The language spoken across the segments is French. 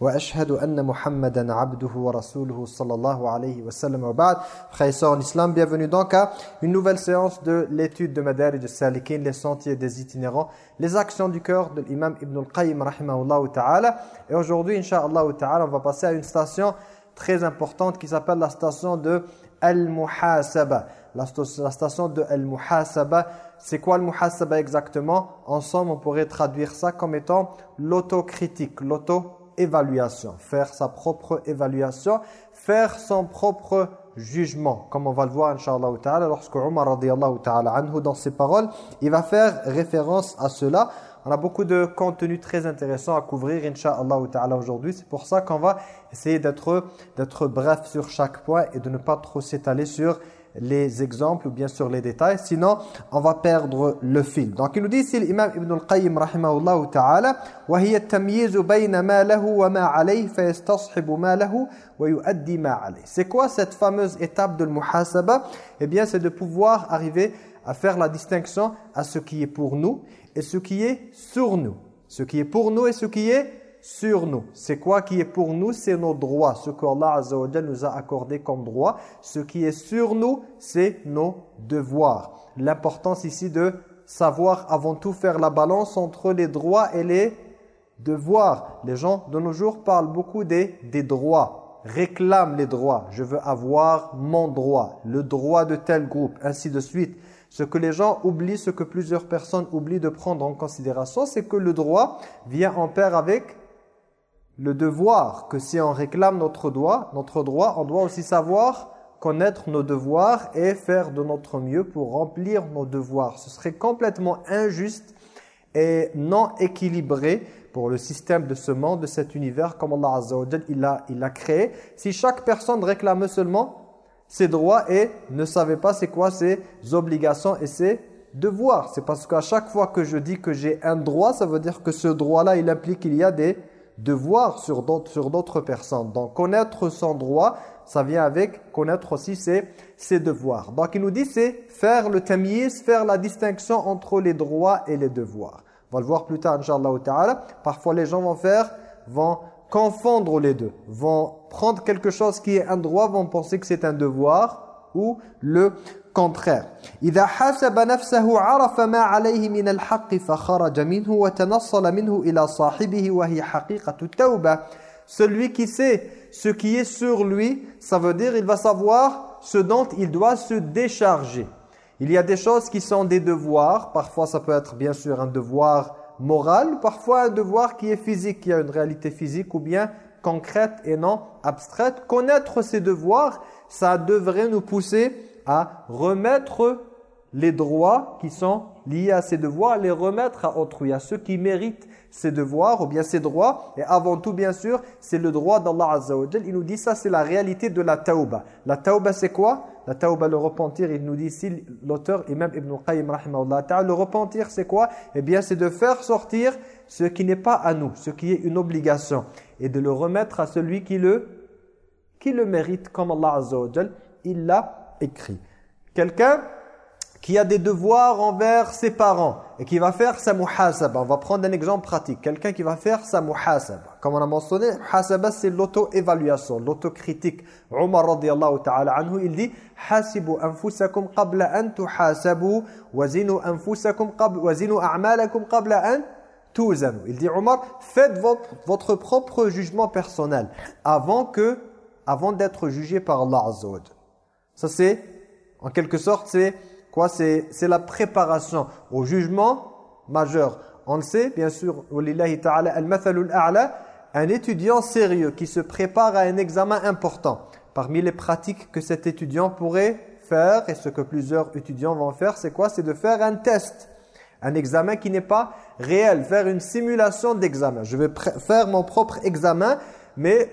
وأشهد أن محمدا عبده ورسوله صلى الله عليه وسلم وبعد Frères en islam, bienvenue donc à une nouvelle séance de l'étude de Madarij al-Salikin, les sentiers des itinérants, les actions du cœur de l'imam Ibn al-Qayyim rahimahullah ta'ala. Et aujourd'hui, inshallah ta'ala, on va passer à une station très importante qui s'appelle la station de Al-Muhasaba. La, station de Al-Muhasaba, c'est quoi Al-Muhasaba exactement Ensemble, on pourrait traduire ça comme étant l'autocritique, l'auto évaluation, faire sa propre évaluation, faire son propre jugement, comme on va le voir, Inch'Allah ta'ala, lorsque Omar, radiallahu ta'ala, dans ses paroles, il va faire référence à cela. On a beaucoup de contenu très intéressant à couvrir, Inch'Allah aujourd'hui. C'est pour ça qu'on va essayer d'être bref sur chaque point et de ne pas trop s'étaler sur les exemples ou bien sûr les détails, sinon on va perdre le fil. Donc il nous dit ici l'imam Ibn al-Qayyim rahimahullah ta'ala وهي التمييز بين ما له وما عليه فيستصحب ما له ويؤدي ما عليه. C'est quoi cette fameuse étape de muhasaba Eh bien c'est de pouvoir arriver à faire la distinction à ce qui est pour nous et ce qui est sur nous. Ce qui est pour nous et ce qui est sur nous. C'est quoi qui est pour nous? C'est nos droits, ce qu'Allah Azza wa nous a accordé comme droit. Ce qui est sur nous, c'est nos devoirs. L'importance ici de savoir avant tout faire la balance entre les droits et les devoirs. Les gens de nos jours parlent beaucoup des, des droits, réclament les droits. Je veux avoir mon droit, le droit de tel groupe, ainsi de suite. Ce que les gens oublient, ce que plusieurs personnes oublient de prendre en considération, c'est que le droit vient en pair avec le devoir, que si on réclame notre droit, notre droit, on doit aussi savoir connaître nos devoirs et faire de notre mieux pour remplir nos devoirs. Ce serait complètement injuste et non équilibré pour le système de ce monde, de cet univers, comme Allah Azza wa il a, il créé. Si chaque personne réclamait seulement ses droits et ne savait pas c'est quoi ses obligations et ses devoirs. C'est parce qu'à chaque fois que je dis que j'ai un droit, ça veut dire que ce droit-là, il implique qu'il y a des devoir sur d'autres personnes. Donc connaître son droit, ça vient avec connaître aussi ses, ses devoirs. Donc il nous dit c'est faire le tamiz, faire la distinction entre les droits et les devoirs. On va le voir plus tard, Inch'Allah ta'ala. Parfois les gens vont faire, vont confondre les deux. Vont prendre quelque chose qui est un droit, vont penser que c'est un devoir ou le contraire. إذا حاسب نفسه عرف ما عليه من الحق فخرج منه وتنصل منه إلى صاحبه وهي حقيقة التوبة. Celui qui sait ce qui est sur lui, ça veut dire il va savoir ce dont il doit se décharger. Il y a des choses qui sont des devoirs, parfois ça peut être bien sûr un devoir moral, parfois un devoir qui est physique, qui a une réalité physique ou bien concrète et non abstraite. Connaître ces devoirs, ça devrait nous pousser à remettre les droits qui sont liés à ces devoirs, les remettre à autrui, à ceux qui méritent ces devoirs ou bien ces droits. Et avant tout, bien sûr, c'est le droit d'Allah Azza wa Il nous dit ça, c'est la réalité de la tauba. La tauba, c'est quoi? La tauba, le repentir, il nous dit ici, l'auteur Imam Ibn Qayyim, le repentir, c'est quoi? Eh bien, c'est de faire sortir ce qui n'est pas à nous, ce qui est une obligation, et de le remettre à celui qui le, qui le mérite, comme Allah Azza wa il l'a écrit. Quelqu'un qui a des devoirs envers ses parents et qui va faire sa muhasaba. On va prendre un exemple pratique. Quelqu'un qui va faire sa muhasaba. Comme on a mentionné, muhasaba c'est l'auto-évaluation, l'autocritique. Omar radiyallahu ta'ala anhu, il dit « Hasibu anfusakum qabla an tuhasabu wazinu anfusakum wazinu a'malakum qabla an tuzanu » Il dit Omar, faites votre, votre propre jugement personnel avant que avant d'être jugé par Allah ça c'est, en quelque sorte, c'est quoi? C'est la préparation au jugement majeur. On le sait, bien sûr, un étudiant sérieux qui se prépare à un examen important. Parmi les pratiques que cet étudiant pourrait faire, et ce que plusieurs étudiants vont faire, c'est quoi? C'est de faire un test. Un examen qui n'est pas réel, faire une simulation d'examen. Je vais faire mon propre examen, mais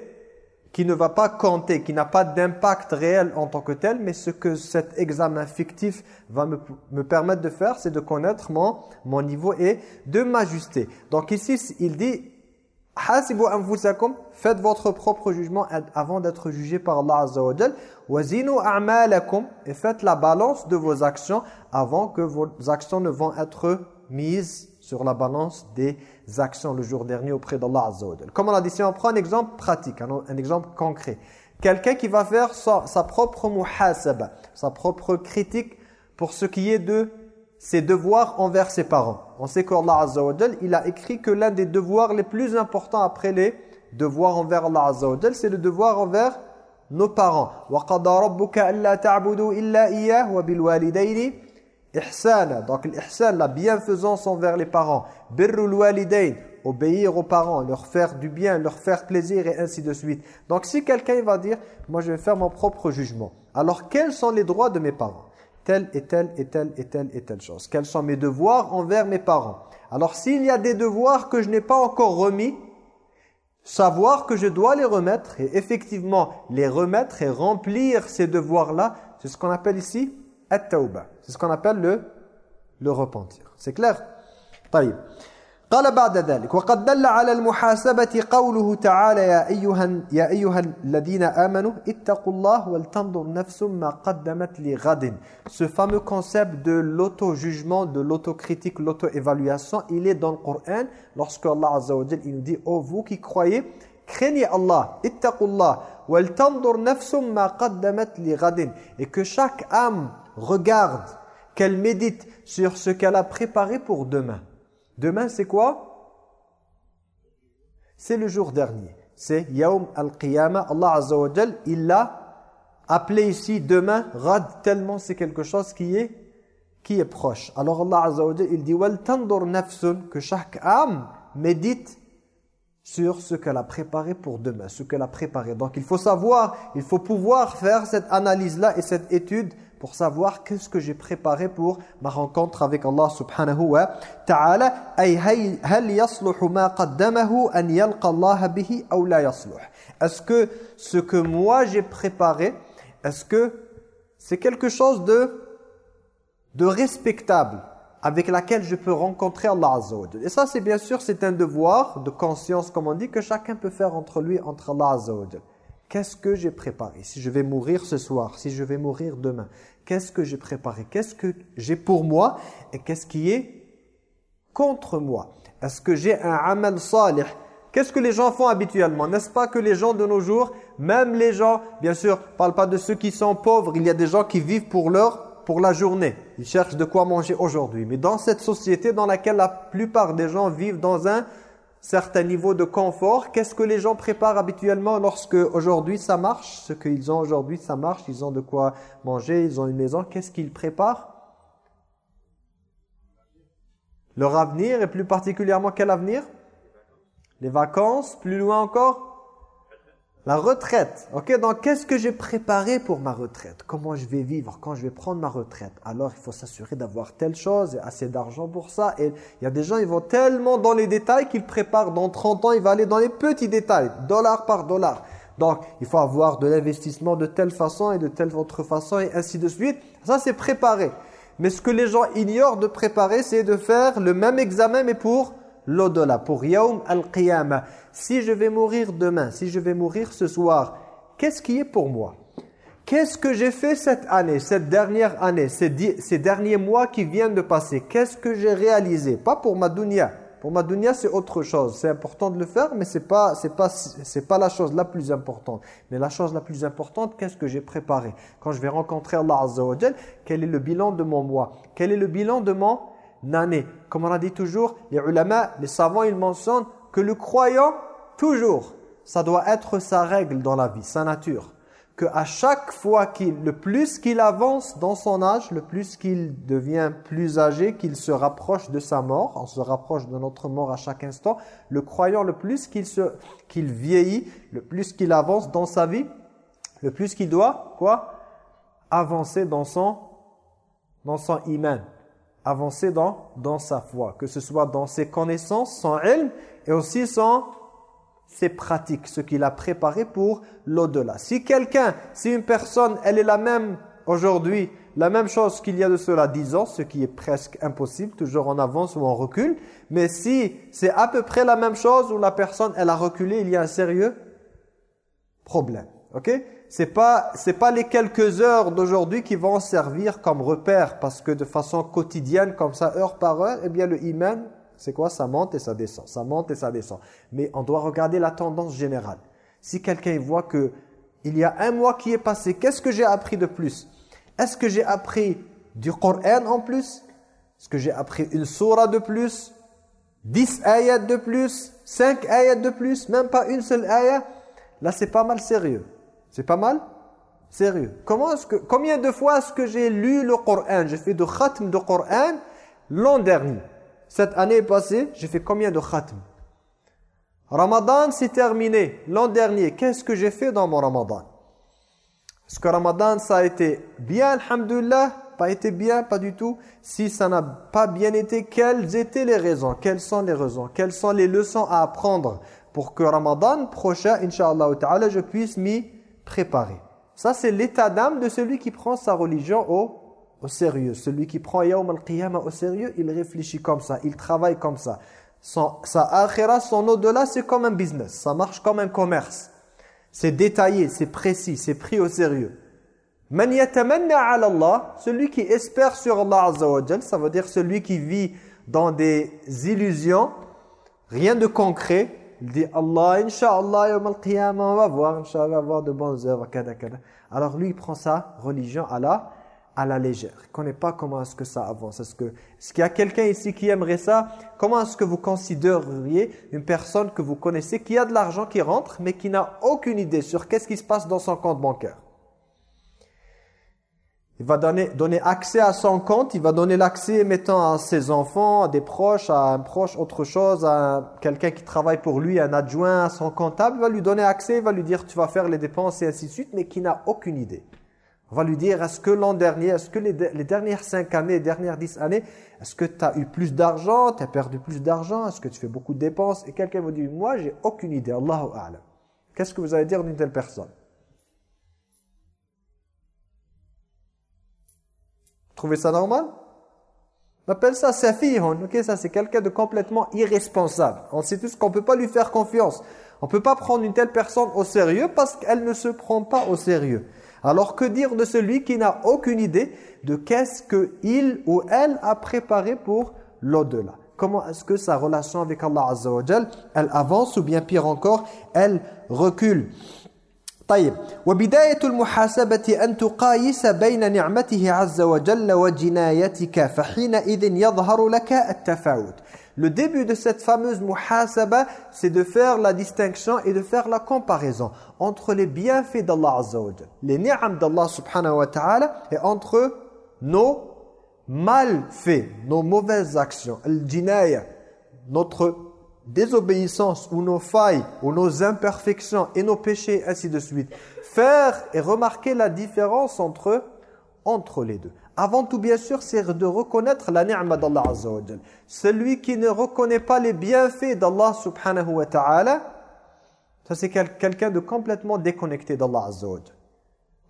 qui ne va pas compter, qui n'a pas d'impact réel en tant que tel, mais ce que cet examen fictif va me, me permettre de faire, c'est de connaître mon, mon niveau et de m'ajuster. Donc ici, il dit faites votre propre jugement avant d'être jugé par Allah Azza wa et faites la balance de vos actions avant que vos actions ne vont être mises sur la balance des actions le jour dernier auprès d'Allah Azza wa Comme on a dit, si on prend un exemple pratique, un, exemple concret, quelqu'un qui va faire sa, sa propre muhasaba, sa propre critique pour ce qui est de ses devoirs envers ses parents. On sait qu'Allah Azza wa il a écrit que l'un des devoirs les plus importants après les devoirs envers Allah Azza wa c'est le devoir envers nos parents. وَقَضَى رَبُّكَ أَلَّا تَعْبُدُوا إِلَّا إِيَّهُ وَبِالْوَالِدَيْنِ Ihsan, donc l'ihsan, la bienfaisance envers les parents. Birrul walidayn, obéir aux parents, leur faire du bien, leur faire plaisir et ainsi de suite. Donc si quelqu'un va dire, moi je vais faire mon propre jugement. Alors quels sont les droits de mes parents? Telle et telle et telle et telle et telle chose. Quels sont mes devoirs envers mes parents? Alors s'il y a des devoirs que je n'ai pas encore remis, savoir que je dois les remettre et effectivement les remettre et remplir ces devoirs-là, c'est ce qu'on appelle ici at-tawbah. C'est ce qu'on appelle le, le repentir. C'est clair قال بعد ذلك وقد دل على المحاسبة قوله تعالى يا أيها, يا أيها الذين آمنوا اتقوا الله ولتنظر نفس ما قدمت لغد Ce fameux concept de l'auto-jugement, de l'autocritique, l'auto-évaluation, il est dans le Coran lorsque Allah Azza wa Jal, il nous dit « Oh vous qui croyez, craignez Allah, ittaqullah, waltandur nafsum ma qaddamat li ghadin » et que chaque âme regarde, qu'elle médite sur ce qu'elle a préparé pour demain. Demain, c'est quoi? C'est le jour dernier. C'est Yawm al-Qiyamah. Allah Azza wa il l'a appelé ici demain. Rad, tellement c'est quelque chose qui est, qui est proche. Alors Allah Azza wa il dit que chaque âme médite sur ce qu'elle a préparé pour demain, ce qu'elle a préparé. Donc il faut savoir, il faut pouvoir faire cette analyse-là et cette étude pour savoir qu'est-ce que j'ai préparé pour ma rencontre avec Allah subhanahu wa ta'ala. Est-ce que ce que moi j'ai préparé est-ce que c'est quelque chose de respectable avec laquelle je peux rencontrer Allah Azza Et ça c'est bien sûr c'est un devoir de conscience comme on dit que chacun peut faire entre lui entre Allah Azza Qu'est-ce que j'ai préparé? Si je vais mourir ce soir, si je vais mourir demain, qu'est-ce que j'ai préparé? Qu'est-ce que j'ai pour moi Et qu'est-ce qui est contre moi? Est-ce que j'ai un amal salih? Qu'est-ce que les gens font habituellement? N'est-ce pas que les gens de nos jours, même les gens, bien sûr, ne parle pas de ceux qui sont pauvres, il y a des gens qui vivent pour leur, pour la journée. Ils cherchent de quoi manger aujourd'hui. Mais dans cette société dans laquelle la plupart des gens vivent dans un certain niveau de confort. Qu'est-ce que les gens préparent habituellement lorsque aujourd'hui ça marche? Ce qu'ils ont aujourd'hui ça marche, ils ont de quoi manger, ils ont une maison. Qu'est-ce qu'ils préparent? Leur avenir et plus particulièrement quel avenir? Les vacances, plus loin encore? La retraite. Ok, donc qu'est-ce que j'ai préparé pour ma retraite? Comment je vais vivre? Quand je vais prendre ma retraite? Alors il faut s'assurer d'avoir telle chose, et assez d'argent pour ça. Et il y a des gens, ils vont tellement dans les détails qu'ils préparent dans 30 ans, il va aller dans les petits détails, dollar par dollar. Donc il faut avoir de l'investissement de telle façon et de telle autre façon et ainsi de suite. Ça c'est préparé. Mais ce que les gens ignorent de préparer, c'est de faire le même examen mais pour l'au-delà, pour Yawm al-Qiyamah. Si je vais mourir demain, si je vais mourir ce soir, qu'est-ce qui est pour moi? Qu'est-ce que j'ai fait cette année, cette dernière année, ces, derniers mois qui viennent de passer? Qu'est-ce que j'ai réalisé? Pas pour ma dunya. Pour ma dunya, c'est autre chose. C'est important de le faire, mais ce n'est pas, pas, la chose la plus importante. Mais la chose la plus importante, qu'est-ce que j'ai préparé? Quand je vais rencontrer Allah Azza wa quel est le bilan de mon mois? Quel est le bilan de mon Comme on a dit toujours, les ulama, les savants, ils mentionnent que le croyant, toujours, ça doit être sa règle dans la vie, sa nature. Que à chaque fois qu'il, le plus qu'il avance dans son âge, le plus qu'il devient plus âgé, qu'il se rapproche de sa mort, on se rapproche de notre mort à chaque instant, le croyant, le plus qu'il se, qu'il vieillit, le plus qu'il avance dans sa vie, le plus qu'il doit, quoi? Avancer dans son, dans son iman avancer dans, dans sa foi, que ce soit dans ses connaissances, son ilm, et aussi son, c'est pratique, ce qu'il a préparé pour l'au-delà. Si quelqu'un, si une personne, elle est la même aujourd'hui, la même chose qu'il y a de cela 10 ans, ce qui est presque impossible, toujours en avance ou en recul, mais si c'est à peu près la même chose où la personne, elle a reculé, il y a un sérieux problème. Ok? C'est pas c'est pas les quelques heures d'aujourd'hui qui vont servir comme repère parce que de façon quotidienne comme ça heure par heure, eh bien le iman, c'est quoi? Ça monte et ça descend, ça monte et ça descend. Mais on doit regarder la tendance générale. Si quelqu'un voit que il y a un mois qui est passé, qu'est-ce que j'ai appris de plus? Est-ce que j'ai appris du Coran en plus? Est-ce que j'ai appris une surah de plus? 10 ayats de plus? 5 ayats de plus? Même pas une seule ayat Là, c'est pas mal sérieux. C'est pas mal? Sérieux. Comment est-ce que, combien de fois est-ce que j'ai lu le Coran? J'ai fait de khatm de Coran l'an dernier. Cette année passée, j'ai fait combien de khatm? Ramadan, c'est terminé. L'an dernier, qu'est-ce que j'ai fait dans mon Ramadan? Est-ce que Ramadan, ça a été bien, alhamdulillah Pas été bien, pas du tout. Si ça n'a pas bien été, quelles étaient les raisons? Quelles sont les raisons? Quelles sont les leçons à apprendre pour que Ramadan prochain, Inch'Allah ta'ala, je puisse m'y préparer. Ça, c'est l'état d'âme de celui qui prend sa religion au, au sérieux. Celui qui prend Yawm al-Qiyamah au sérieux, il réfléchit comme ça, il travaille comme ça. Son, sa akhira, son au-delà, c'est comme un business. Ça marche comme un commerce. C'est détaillé, c'est précis, c'est pris au sérieux. Man yatamanna ala Allah, celui qui espère sur Allah ça veut dire celui qui vit dans des illusions, rien de concret, il dit Allah, Inch'Allah, Yom al-Qiyamah, on va voir, Inch'Allah, voir de bonnes œuvres, kada, kada. Alors lui, il prend sa religion à la, à la légère. Il ne connaît pas comment est-ce que ça avance. Est-ce qu'il est y a quelqu'un ici qui aimerait ça? Comment est-ce que vous considéreriez une personne que vous connaissez qui a de l'argent qui rentre, mais qui n'a aucune idée sur qu'est-ce qui se passe dans son compte bancaire? Il va donner, accès à son compte, il va donner l'accès, mettant à ses enfants, à des proches, à un proche, autre chose, à quelqu'un qui travaille pour lui, un adjoint, à son comptable, il va lui donner accès, il va lui dire tu vas faire les dépenses et ainsi de suite, mais qui n'a aucune idée. On va lui dire, est-ce que l'an dernier, est-ce que les, dernières cinq années, les dernières dix années, est-ce que tu as eu plus d'argent, tu as perdu plus d'argent, est-ce que tu fais beaucoup de dépenses? Et quelqu'un vous dit, moi j'ai aucune idée, Allahu A'lam. Qu'est-ce que vous allez dire d'une telle personne? Trouvez ça normal? On appelle ça safihun. Ok, ça c'est quelqu'un de complètement irresponsable. On sait tous qu'on ne peut pas lui faire confiance. On ne peut pas prendre une telle personne au sérieux parce qu'elle ne se prend pas au sérieux. Alors que dire de celui qui n'a aucune idée de qu'est-ce qu'il ou elle a préparé pour l'au-delà? Comment est-ce que sa relation avec Allah Azza elle avance ou bien pire encore, elle recule? طيب وبداية المحاسبة أن تقايس بين نعمته عز وجل وجنايتك فحينئذ يظهر لك التفاوت Le début de cette fameuse muhasaba, c'est de faire la distinction et de faire la comparaison entre les bienfaits d'Allah Azza wa les ni'am d'Allah subhanahu wa ta'ala et entre nos malfaits, nos mauvaises actions, al-jinaya, notre désobéissance ou nos failles ou nos imperfections et nos péchés, ainsi de suite. Faire et remarquer la différence entre, entre les deux. Avant tout, bien sûr, c'est de reconnaître la ni'ma d'Allah Azza wa Celui qui ne reconnaît pas les bienfaits d'Allah subhanahu wa ta'ala, ça c'est quelqu'un de complètement déconnecté d'Allah Azza wa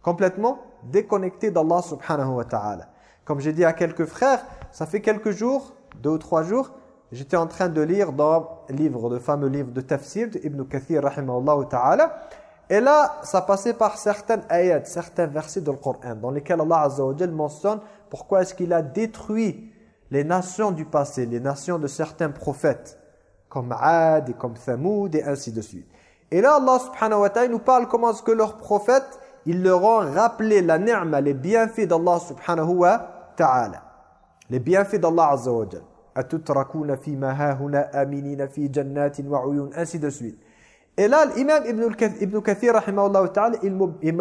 Complètement déconnecté d'Allah subhanahu wa ta'ala. Comme j'ai dit à quelques frères, ça fait quelques jours, deux ou trois jours, J'étais en train de lire dans le livre, le fameux livre de Tafsir d'Ibn Kathir rahimahullah ta'ala. Et là, ça passait par certaines ayats, certains versets du Coran dans lesquels Allah Azza wa mentionne pourquoi est-ce qu'il a détruit les nations du passé, les nations de certains prophètes comme Ad et comme Thamoud et ainsi de suite. Et là, Allah subhanahu wa ta'ala nous parle comment est-ce que leurs prophètes, ils leur ont rappelé la ni'ma, les bienfaits d'Allah subhanahu wa ta'ala. Les bienfaits d'Allah Azza wa de suite. Et là, l'imam Ibn Kathir, il, il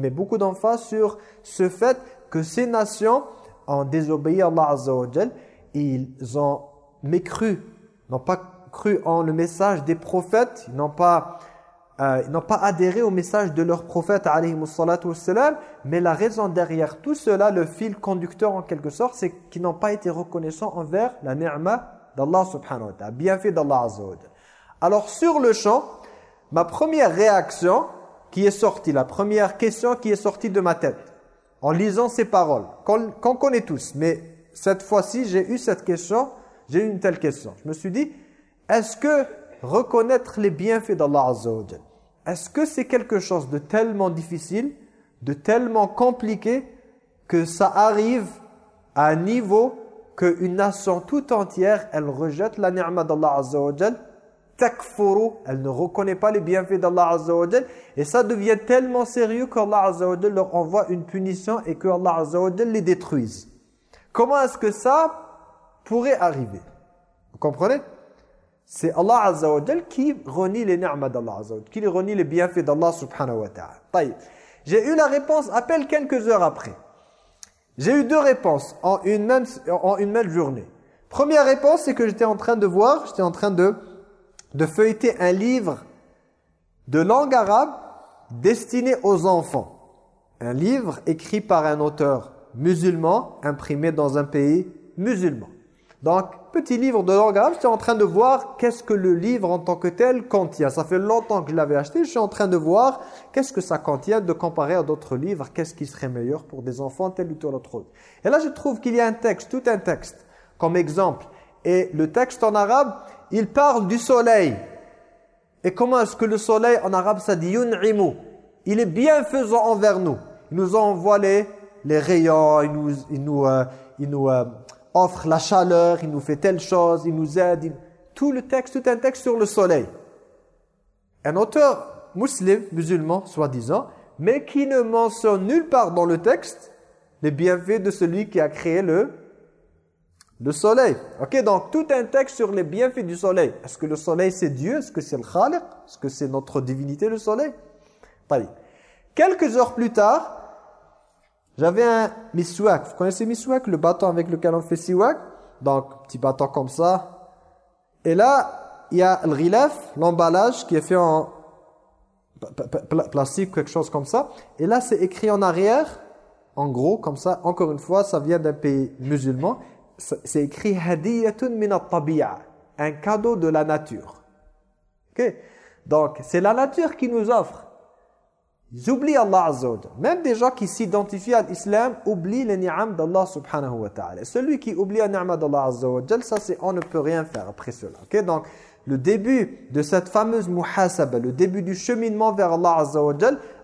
met beaucoup d'emphase sur ce fait que ces nations ont désobéi à Allah Azza wa Ils ont mécru, n'ont pas cru en le message des prophètes, ils n'ont pas euh, ils n'ont pas adhéré au message de leur prophète mais la raison derrière tout cela, le fil conducteur en quelque sorte, c'est qu'ils n'ont pas été reconnaissants envers la ni'ma d'Allah subhanahu wa ta'ala, bienfait d'Allah azza Alors sur le champ, ma première réaction qui est sortie, la première question qui est sortie de ma tête, en lisant ces paroles, qu'on connaît tous, mais cette fois-ci j'ai eu cette question, j'ai eu une telle question. Je me suis dit, est-ce que reconnaître les bienfaits d'Allah Azza est-ce que c'est quelque chose de tellement difficile, de tellement compliqué, que ça arrive à un niveau qu'une nation tout entière, elle rejette la ni'ma d'Allah Azza wa elle ne reconnaît pas les bienfaits d'Allah Azza wa et ça devient tellement sérieux qu'Allah Azza wa leur envoie une punition et que Allah Azza wa les détruise. Comment est-ce que ça pourrait arriver? Vous comprenez? C'est Allah Azza wa qui renie les ni'ma d'Allah Azza qui renie les bienfaits d'Allah subhanahu wa ta'ala. J'ai eu la réponse à quelques heures après. J'ai eu deux réponses en une même, en une même journée. Première réponse, c'est que j'étais en train de voir, j'étais en train de, de feuilleter un livre de langue arabe destiné aux enfants. Un livre écrit par un auteur musulman, imprimé dans un pays musulman. Donc, petit livre de arabe, j'étais en train de voir qu'est-ce que le livre en tant que tel contient. Ça fait longtemps que je l'avais acheté, je suis en train de voir qu'est-ce que ça contient, de comparer à d'autres livres, qu'est-ce qui serait meilleur pour des enfants, tel ou tel autre. Et là, je trouve qu'il y a un texte, tout un texte, comme exemple. Et le texte en arabe, il parle du soleil. Et comment est-ce que le soleil, en arabe, ça dit « yun'imu ». Il est bienfaisant envers nous. Il nous envoie les, les rayons, il nous, il nous, euh, il nous euh, offre la chaleur, il nous fait telle chose, il nous aide. Tout le texte, tout un texte sur le soleil. Un auteur musulman, musulman, soi-disant, mais qui ne mentionne nulle part dans le texte les bienfaits de celui qui a créé le, le soleil. Ok, donc tout un texte sur les bienfaits du soleil. Est-ce que le soleil c'est Dieu? Est-ce que c'est le Khaliq? Est-ce que c'est notre divinité le soleil? Quelques heures plus tard, j'avais un miswak. Vous connaissez miswak Le bâton avec lequel on fait siwak? Donc, petit bâton comme ça. Et là, il y a le rilaf, l'emballage qui est fait en plastique, quelque chose comme ça. Et là, c'est écrit en arrière, en gros, comme ça. Encore une fois, ça vient d'un pays musulman. C'est écrit « Hadiyatun min tabi'a Un cadeau de la nature. Ok? Donc, c'est la nature qui nous offre ils oublient Allah Azza wa Même des gens qui s'identifient à l'islam oublient les ni'am d'Allah subhanahu wa ta'ala. Celui qui oublie les ni'am d'Allah Azza wa ça c'est on ne peut rien faire après cela. Ok Donc le début de cette fameuse muhasaba, le début du cheminement vers Allah Azza wa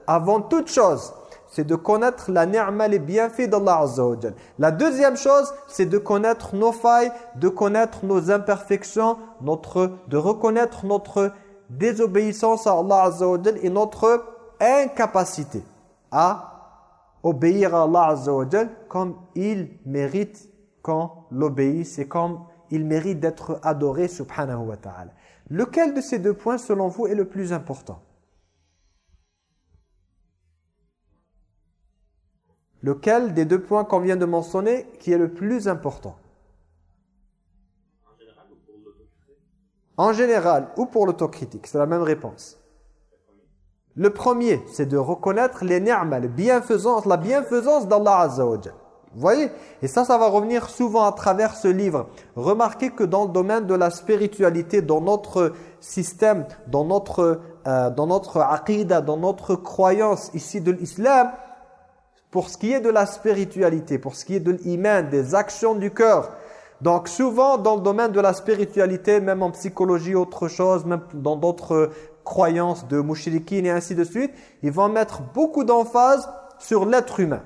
avant toute chose, c'est de connaître la ni'ma, les bienfaits d'Allah Azza wa La deuxième chose, c'est de connaître nos failles, de connaître nos imperfections, notre, de reconnaître notre désobéissance à Allah Azza wa et notre incapacité à obéir à Allah comme il mérite quand l'obéit, c'est comme il mérite d'être adoré subhanahu wa ta'ala. Lequel de ces deux points selon vous est le plus important? Lequel des deux points qu'on vient de mentionner qui est le plus important? En général ou pour l'autocritique C'est la même réponse. Le premier, c'est de reconnaître les la bienfaisance, la bienfaisance d'Allah Azza wa Vous voyez? Et ça, ça va revenir souvent à travers ce livre. Remarquez que dans le domaine de la spiritualité, dans notre système, dans notre, euh, dans notre aqidah, dans notre croyance ici de l'islam, pour ce qui est de la spiritualité, pour ce qui est de l'iman, des actions du cœur, donc souvent dans le domaine de la spiritualité, même en psychologie, autre chose, même dans d'autres croyances de mouchriquines et ainsi de suite, ils vont mettre beaucoup d'emphase sur l'être humain,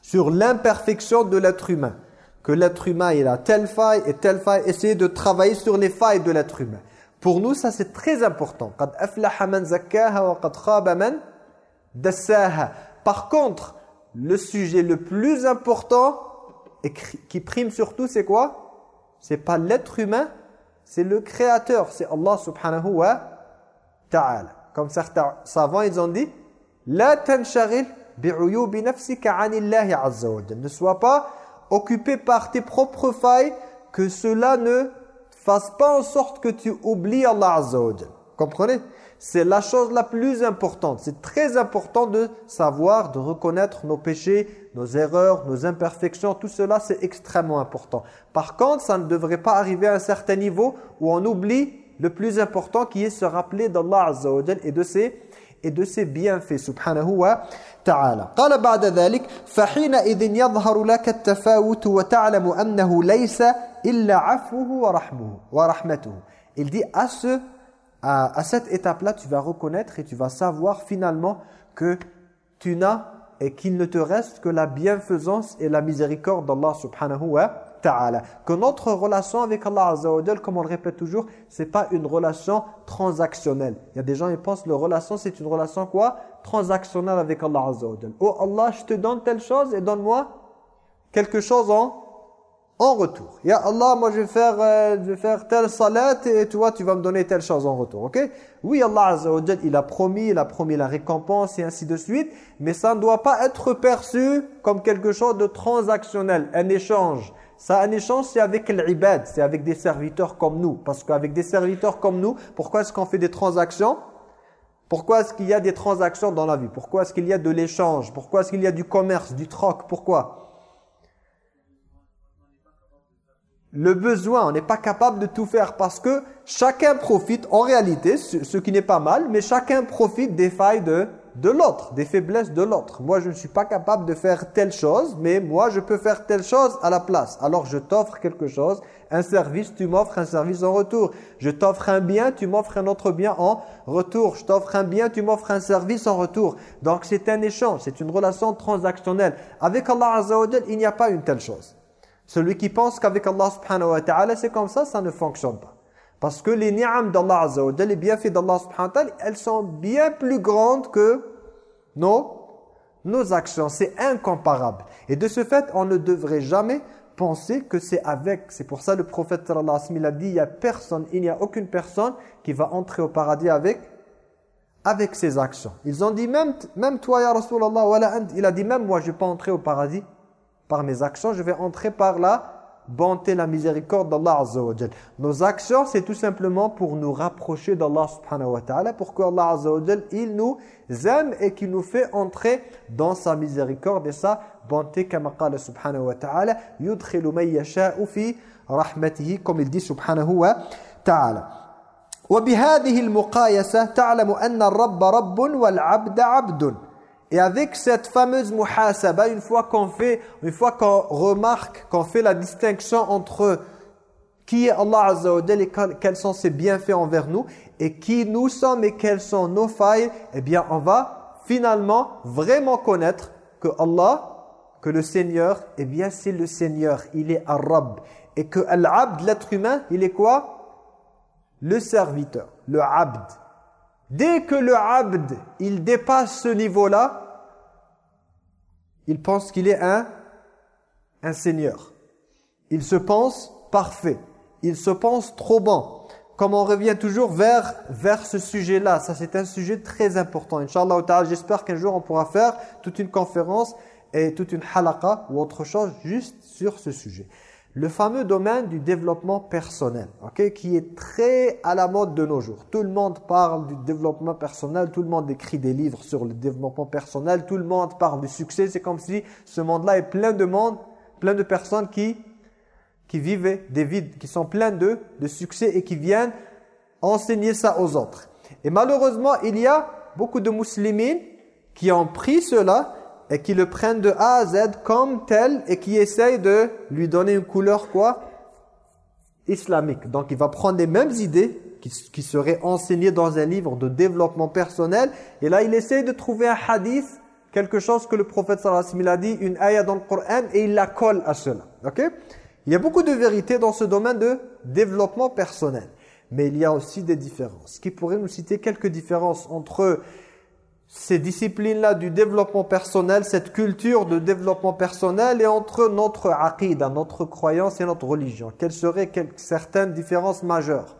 sur l'imperfection de l'être humain. Que l'être humain, il a telle faille et telle faille, essayer de travailler sur les failles de l'être humain. Pour nous, ça c'est très important. Par contre, le sujet le plus important et qui prime surtout, c'est quoi? C'est pas l'être humain, c'est le créateur, c'est Allah subhanahu wa comme certains savants, ils ont dit La Ne sois pas occupé par tes propres failles, que cela ne fasse pas en sorte que tu oublies Allah Azza Comprenez? C'est la chose la plus importante. C'est très important de savoir, de reconnaître nos péchés, nos erreurs, nos imperfections. Tout cela, c'est extrêmement important. Par contre, ça ne devrait pas arriver à un certain niveau où on oublie le plus important qui est se rappeler d'Allah Azza wa Jal et de ses et de ses bienfaits subhanahu wa ta'ala. قال بعد ذلك فحينئذ يظهر لك التفاوت وتعلم أنه ليس إلا عفوه ورحمه ورحمته. Il dit à ce à, à cette étape-là, tu vas reconnaître et tu vas savoir finalement que tu n'as et qu'il ne te reste que la bienfaisance et la miséricorde d'Allah subhanahu wa ta'ala. que notre relation avec Allah azza wa comme on le répète toujours, c'est pas une relation transactionnelle. Il y a des gens qui pensent que la relation c'est une relation quoi? Transactionnelle avec Allah azza wa Oh Allah, je te donne telle chose et donne-moi quelque chose en en retour. Ya Allah, moi je vais faire euh, je vais faire telle salat et toi tu vas me donner telle chose en retour, OK? Oui, Allah Azza wa il a promis, il a promis la récompense et ainsi de suite, mais ça ne doit pas être perçu comme quelque chose de transactionnel, un échange. Ça, un échange, c'est avec l'ibad, c'est avec des serviteurs comme nous. Parce qu'avec des serviteurs comme nous, pourquoi est-ce qu'on fait des transactions? Pourquoi est-ce qu'il y a des transactions dans la vie? Pourquoi est-ce qu'il y a de l'échange? Pourquoi est-ce qu'il y a du commerce, du troc? Pourquoi? Le besoin, on n'est pas capable de tout faire parce que chacun profite, en réalité, ce, qui n'est pas mal, mais chacun profite des failles de, de l'autre, des faiblesses de l'autre. Moi, je ne suis pas capable de faire telle chose, mais moi, je peux faire telle chose à la place. Alors, je t'offre quelque chose, un service, tu m'offres un service en retour. Je t'offre un bien, tu m'offres un autre bien en retour. Je t'offre un bien, tu m'offres un service en retour. Donc, c'est un échange, c'est une relation transactionnelle. Avec Allah Azza il n'y a pas une telle chose. Celui qui pense qu'avec Allah subhanahu wa ta'ala, c'est comme ça, ça ne fonctionne pas. Parce que les ni'am d'Allah azza les bienfaits d'Allah subhanahu wa ta'ala, elles sont bien plus grandes que nos, nos actions. C'est incomparable. Et de ce fait, on ne devrait jamais penser que c'est avec. C'est pour ça le prophète sallallahu alayhi wa a dit, il n'y a personne, il n'y a aucune personne qui va entrer au paradis avec avec ses actions. Ils ont dit, même, même toi, ya Rasulallah, il a dit, même moi, je ne vais pas entrer au paradis par mes actions, je vais entrer par la bonté, la miséricorde d'Allah Azza wa Nos actions, c'est tout simplement pour nous rapprocher d'Allah subhanahu wa ta'ala, pour qu'Allah Azza wa il nous aime et qu'il nous fait entrer dans sa miséricorde et sa bonté, comme قال subhanahu wa ta'ala, يُدْخِلُ مَنْ يَشَاءُ فِي رَحْمَتِهِ comme il dit subhanahu wa ta'ala. وبهذه المقايسة تعلم أن الرب رب والعبد عبد et avec cette fameuse muhasaba, une fois qu'on fait, une fois qu'on remarque, qu'on fait la distinction entre qui est Allah Azza wa et quels sont ses bienfaits envers nous, et qui nous sommes et quelles sont nos failles, eh bien on va finalement vraiment connaître que Allah, que le Seigneur, eh bien c'est le Seigneur, il est Arab. Et que Al-Abd, l'être humain, il est quoi? Le serviteur, le Abd. Dès que le Abd, il dépasse ce niveau-là, il pense qu'il est un, un seigneur. Il se pense parfait. Il se pense trop bon. Comme on revient toujours vers, vers ce sujet-là. Ça, c'est un sujet très important. Inch'Allah, j'espère qu'un jour, on pourra faire toute une conférence et toute une halaqa ou autre chose juste sur ce sujet le fameux domaine du développement personnel, ok, qui est très à la mode de nos jours. Tout le monde parle du développement personnel, tout le monde écrit des livres sur le développement personnel, tout le monde parle du succès. C'est comme si ce monde-là est plein de monde, plein de personnes qui, qui vivent des vides, qui sont pleins de, de succès et qui viennent enseigner ça aux autres. Et malheureusement, il y a beaucoup de musulmans qui ont pris cela et qui le prennent de A à Z comme tel et qui essayent de lui donner une couleur quoi? Islamique. Donc il va prendre les mêmes idées qui, seraient enseignées dans un livre de développement personnel et là il essaye de trouver un hadith, quelque chose que le prophète sallallahu alayhi wa sallam a dit, une ayah dans le Coran et il la colle à cela. Ok? Il y a beaucoup de vérité dans ce domaine de développement personnel. Mais il y a aussi des différences. Qui pourrait nous citer quelques différences entre ces disciplines-là du développement personnel, cette culture de développement personnel et entre notre aqidah, notre croyance et notre religion. Quelles seraient certaines différences majeures?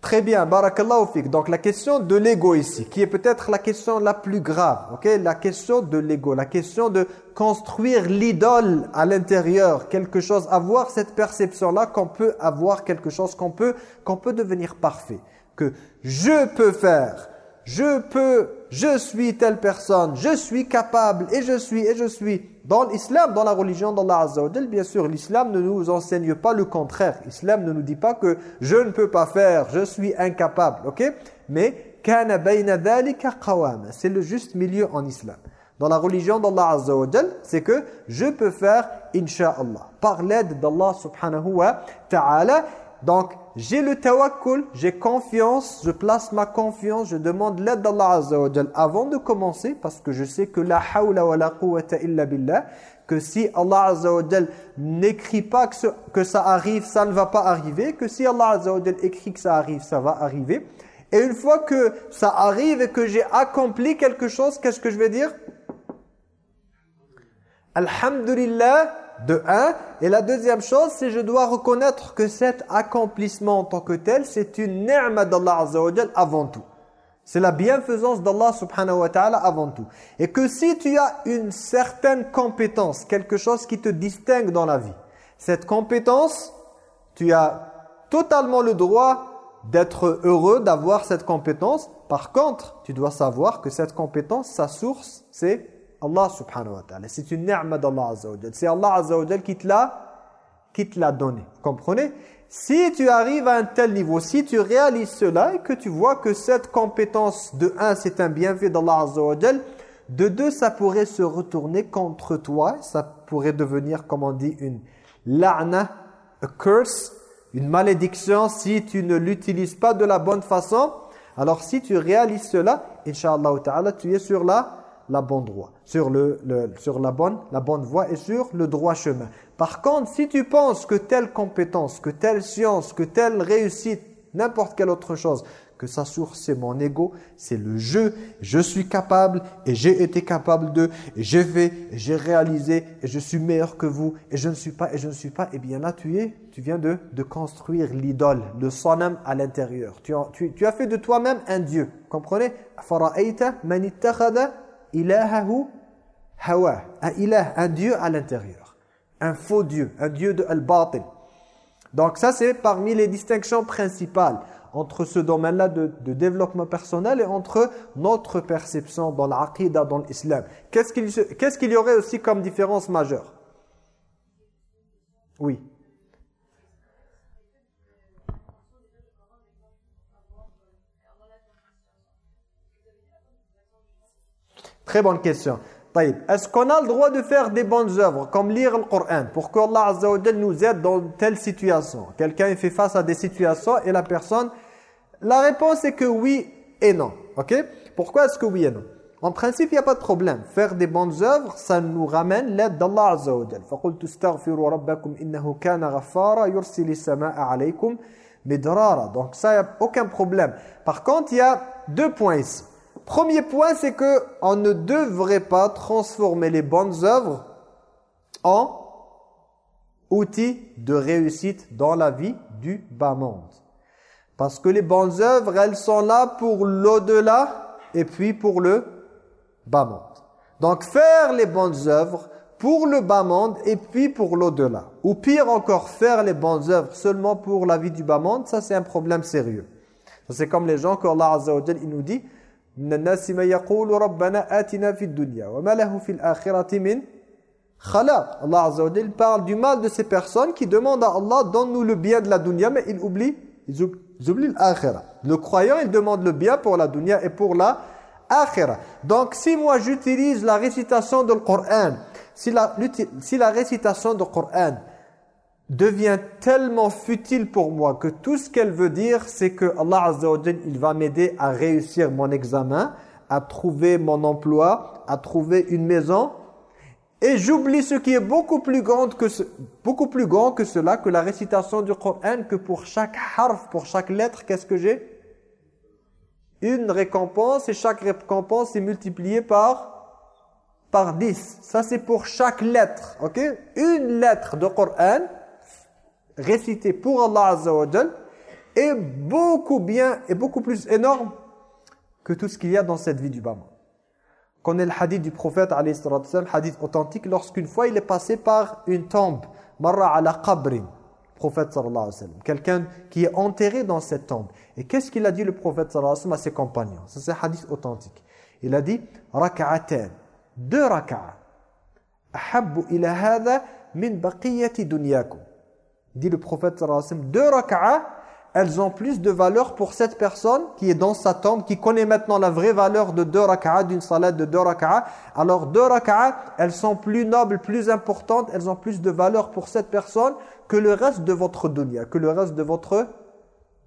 Très bien, barakallahu fik. Donc la question de l'ego ici, qui est peut-être la question la plus grave, ok? La question de l'ego, la question de construire l'idole à l'intérieur, quelque chose, avoir cette perception-là qu'on peut avoir quelque chose, qu'on peut, qu'on peut devenir parfait que je peux faire, je peux, je suis telle personne, je suis capable, et je suis, et je suis. dans l'islam, dans la religion d'Allah Azza wa bien sûr, l'islam ne nous enseigne pas le contraire. L'islam ne nous dit pas que je ne peux pas faire, je suis incapable, ok? Mais c'est le juste milieu en islam. Dans la religion d'Allah Azza wa c'est que je peux faire insha'Allah par l'aide d'Allah subhanahu wa ta'ala. Donc j'ai le tawakkul, j'ai confiance, je place ma confiance, je demande l'aide d'Allah Azza wa avant de commencer parce que je sais que la hawla wa la quwwata illa billah que si Allah Azza n'écrit pas que, ça arrive, ça ne va pas arriver, que si Allah Azza écrit que ça arrive, ça va arriver. Et une fois que ça arrive et que j'ai accompli quelque chose, qu'est-ce que je vais dire? Alhamdulillah, de un. Et la deuxième chose, c'est je dois reconnaître que cet accomplissement en tant que tel, c'est une ni'ma d'Allah Azza wa avant tout. C'est la bienfaisance d'Allah subhanahu wa ta'ala avant tout. Et que si tu as une certaine compétence, quelque chose qui te distingue dans la vie, cette compétence, tu as totalement le droit d'être heureux d'avoir cette compétence. Par contre, tu dois savoir que cette compétence, sa source, c'est Allah subhanahu wa ta'ala. C'est une ni'ma d'Allah azza wa C'est Allah azza wa qui te l'a donné. Comprenez? Si tu arrives à un tel niveau, si tu réalises cela et que tu vois que cette compétence de un, c'est un bienfait d'Allah azza wa de deux, ça pourrait se retourner contre toi, ça pourrait devenir, comme on dit, une la'na, a curse, une malédiction si tu ne l'utilises pas de la bonne façon. Alors si tu réalises cela, Inch'Allah ta'ala, tu es sur la la bonne droit, sur, la, bonne, voie et sur le droit chemin. Par contre, si tu penses que telle compétence, que telle science, que telle réussite, n'importe quelle autre chose, que sa source c'est mon ego, c'est le jeu, je suis capable et j'ai été capable de, et j'ai fait, j'ai réalisé, et je suis meilleur que vous, et je ne suis pas, et je ne suis pas, et bien là tu es, tu viens de, construire l'idole, le sonam à l'intérieur. Tu, tu, tu, as fait de toi-même un Dieu, comprenez? Ilahahu hawa, un ilah, un dieu à l'intérieur, un faux dieu, un dieu de al-batil. Donc ça c'est parmi les distinctions principales entre ce domaine-là de, développement personnel et entre notre perception dans l'aqidah, dans l'islam. Qu'est-ce qu'il qu'il y aurait aussi comme différence majeure? Oui. Très bonne question. Est-ce qu'on a le droit de faire des bonnes œuvres, comme lire le Coran, pour que Allah Azza nous aide dans telle situation? Quelqu'un fait face à des situations et la personne... La réponse est que oui et non. Ok? Pourquoi est-ce que oui et non? En principe, il n'y a pas de problème. Faire des bonnes œuvres, ça nous ramène l'aide d'Allah Azza wa Donc ça, il n'y a aucun problème. Par contre, il y a deux points ici. Premier point, c'est que on ne devrait pas transformer les bonnes œuvres en outils de réussite dans la vie du bas monde. Parce que les bonnes œuvres, elles sont là pour l'au-delà et puis pour le bas monde. Donc faire les bonnes œuvres pour le bas monde et puis pour l'au-delà. Ou pire encore, faire les bonnes œuvres seulement pour la vie du bas monde, ça c'est un problème sérieux. C'est comme les gens qu'Allah Azza wa il nous dit من الناس من يقول ربنا آتنا في الدنيا وما له في الآخرة من خلاق Allah Azza wa Jal parle du mal de ces personnes qui demandent à Allah donne-nous le bien de la dunya mais ils oublient ils oublient l'akhira le croyant il demande le bien pour la dunya et pour la akhira donc si moi j'utilise la récitation du Coran si la, si la récitation du Coran devient tellement futile pour moi que tout ce qu'elle veut dire, c'est que Allah Azza wa il va m'aider à réussir mon examen, à trouver mon emploi, à trouver une maison. Et j'oublie ce qui est beaucoup plus grand que ce, beaucoup plus grand que cela, que la récitation du Coran, que pour chaque harf, pour chaque lettre, qu'est-ce que j'ai? Une récompense, et chaque récompense est multipliée par par 10. Ça, c'est pour chaque lettre, ok? Une lettre de Coran, récité pour Allah Azza wa est beaucoup bien et beaucoup plus énorme que tout ce qu'il y a dans cette vie du bas Qu'on est le hadith du prophète alayhi hadith authentique lorsqu'une fois il est passé par une tombe marra ala qabrin prophète sallallahu alayhi wa quelqu'un qui est enterré dans cette tombe. Et qu'est-ce qu'il a dit le prophète sallallahu à ses compagnons? Ça c'est hadith authentique. Il a dit rak'atan deux rak'a. Ahabbu ila hadha min baqiyati dunyakum dit le prophète deux rak'ah elles ont plus de valeur pour cette personne qui est dans sa tombe, qui connaît maintenant la vraie valeur de deux rak'ah, d'une salat de deux rak'ah. Alors deux rak'ah, elles sont plus nobles, plus importantes, elles ont plus de valeur pour cette personne que le reste de votre dunya, que le reste de votre,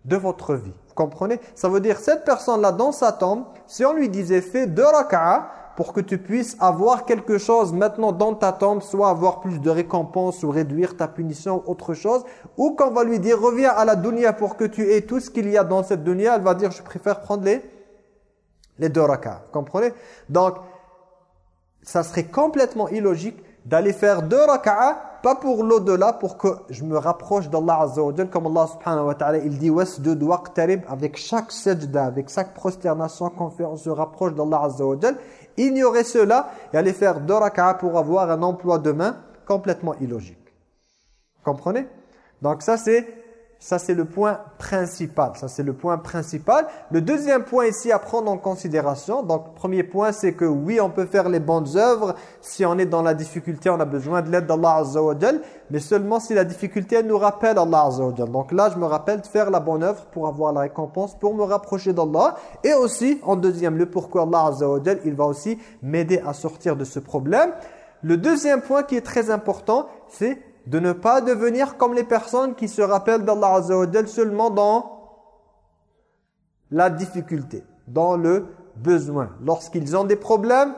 de votre vie. Vous comprenez? Ça veut dire, cette personne-là, dans sa tombe, si on lui disait, fais deux rak'ah, pour que tu puisses avoir quelque chose maintenant dans ta tombe, soit avoir plus de récompense ou réduire ta punition ou autre chose, ou qu'on va lui dire reviens à la dunya pour que tu aies tout ce qu'il y a dans cette dunya, elle va dire je préfère prendre les, les deux rakats. Comprenez? Donc, ça serait complètement illogique d'aller faire deux raka'ah, pas pour l'au-delà, pour que je me rapproche d'Allah Azza wa comme Allah subhanahu wa ta'ala, il dit waqtarib, avec chaque sajda, avec chaque prosternation qu'on fait, on se rapproche d'Allah Azza wa ignorer cela et aller faire deux pour avoir un emploi de main complètement illogique. Comprenez? Donc ça c'est ça c'est le point principal, ça c'est le point principal. Le deuxième point ici à prendre en considération, donc premier point c'est que oui on peut faire les bonnes œuvres, si on est dans la difficulté on a besoin de l'aide d'Allah Azza mais seulement si la difficulté nous rappelle Allah Azza Donc là je me rappelle de faire la bonne œuvre pour avoir la récompense, pour me rapprocher d'Allah. Et aussi en deuxième lieu pourquoi Allah Azza il va aussi m'aider à sortir de ce problème. Le deuxième point qui est très important c'est de ne pas devenir comme les personnes qui se rappellent d'Allah Azza wa seulement dans la difficulté, dans le besoin. Lorsqu'ils ont des problèmes,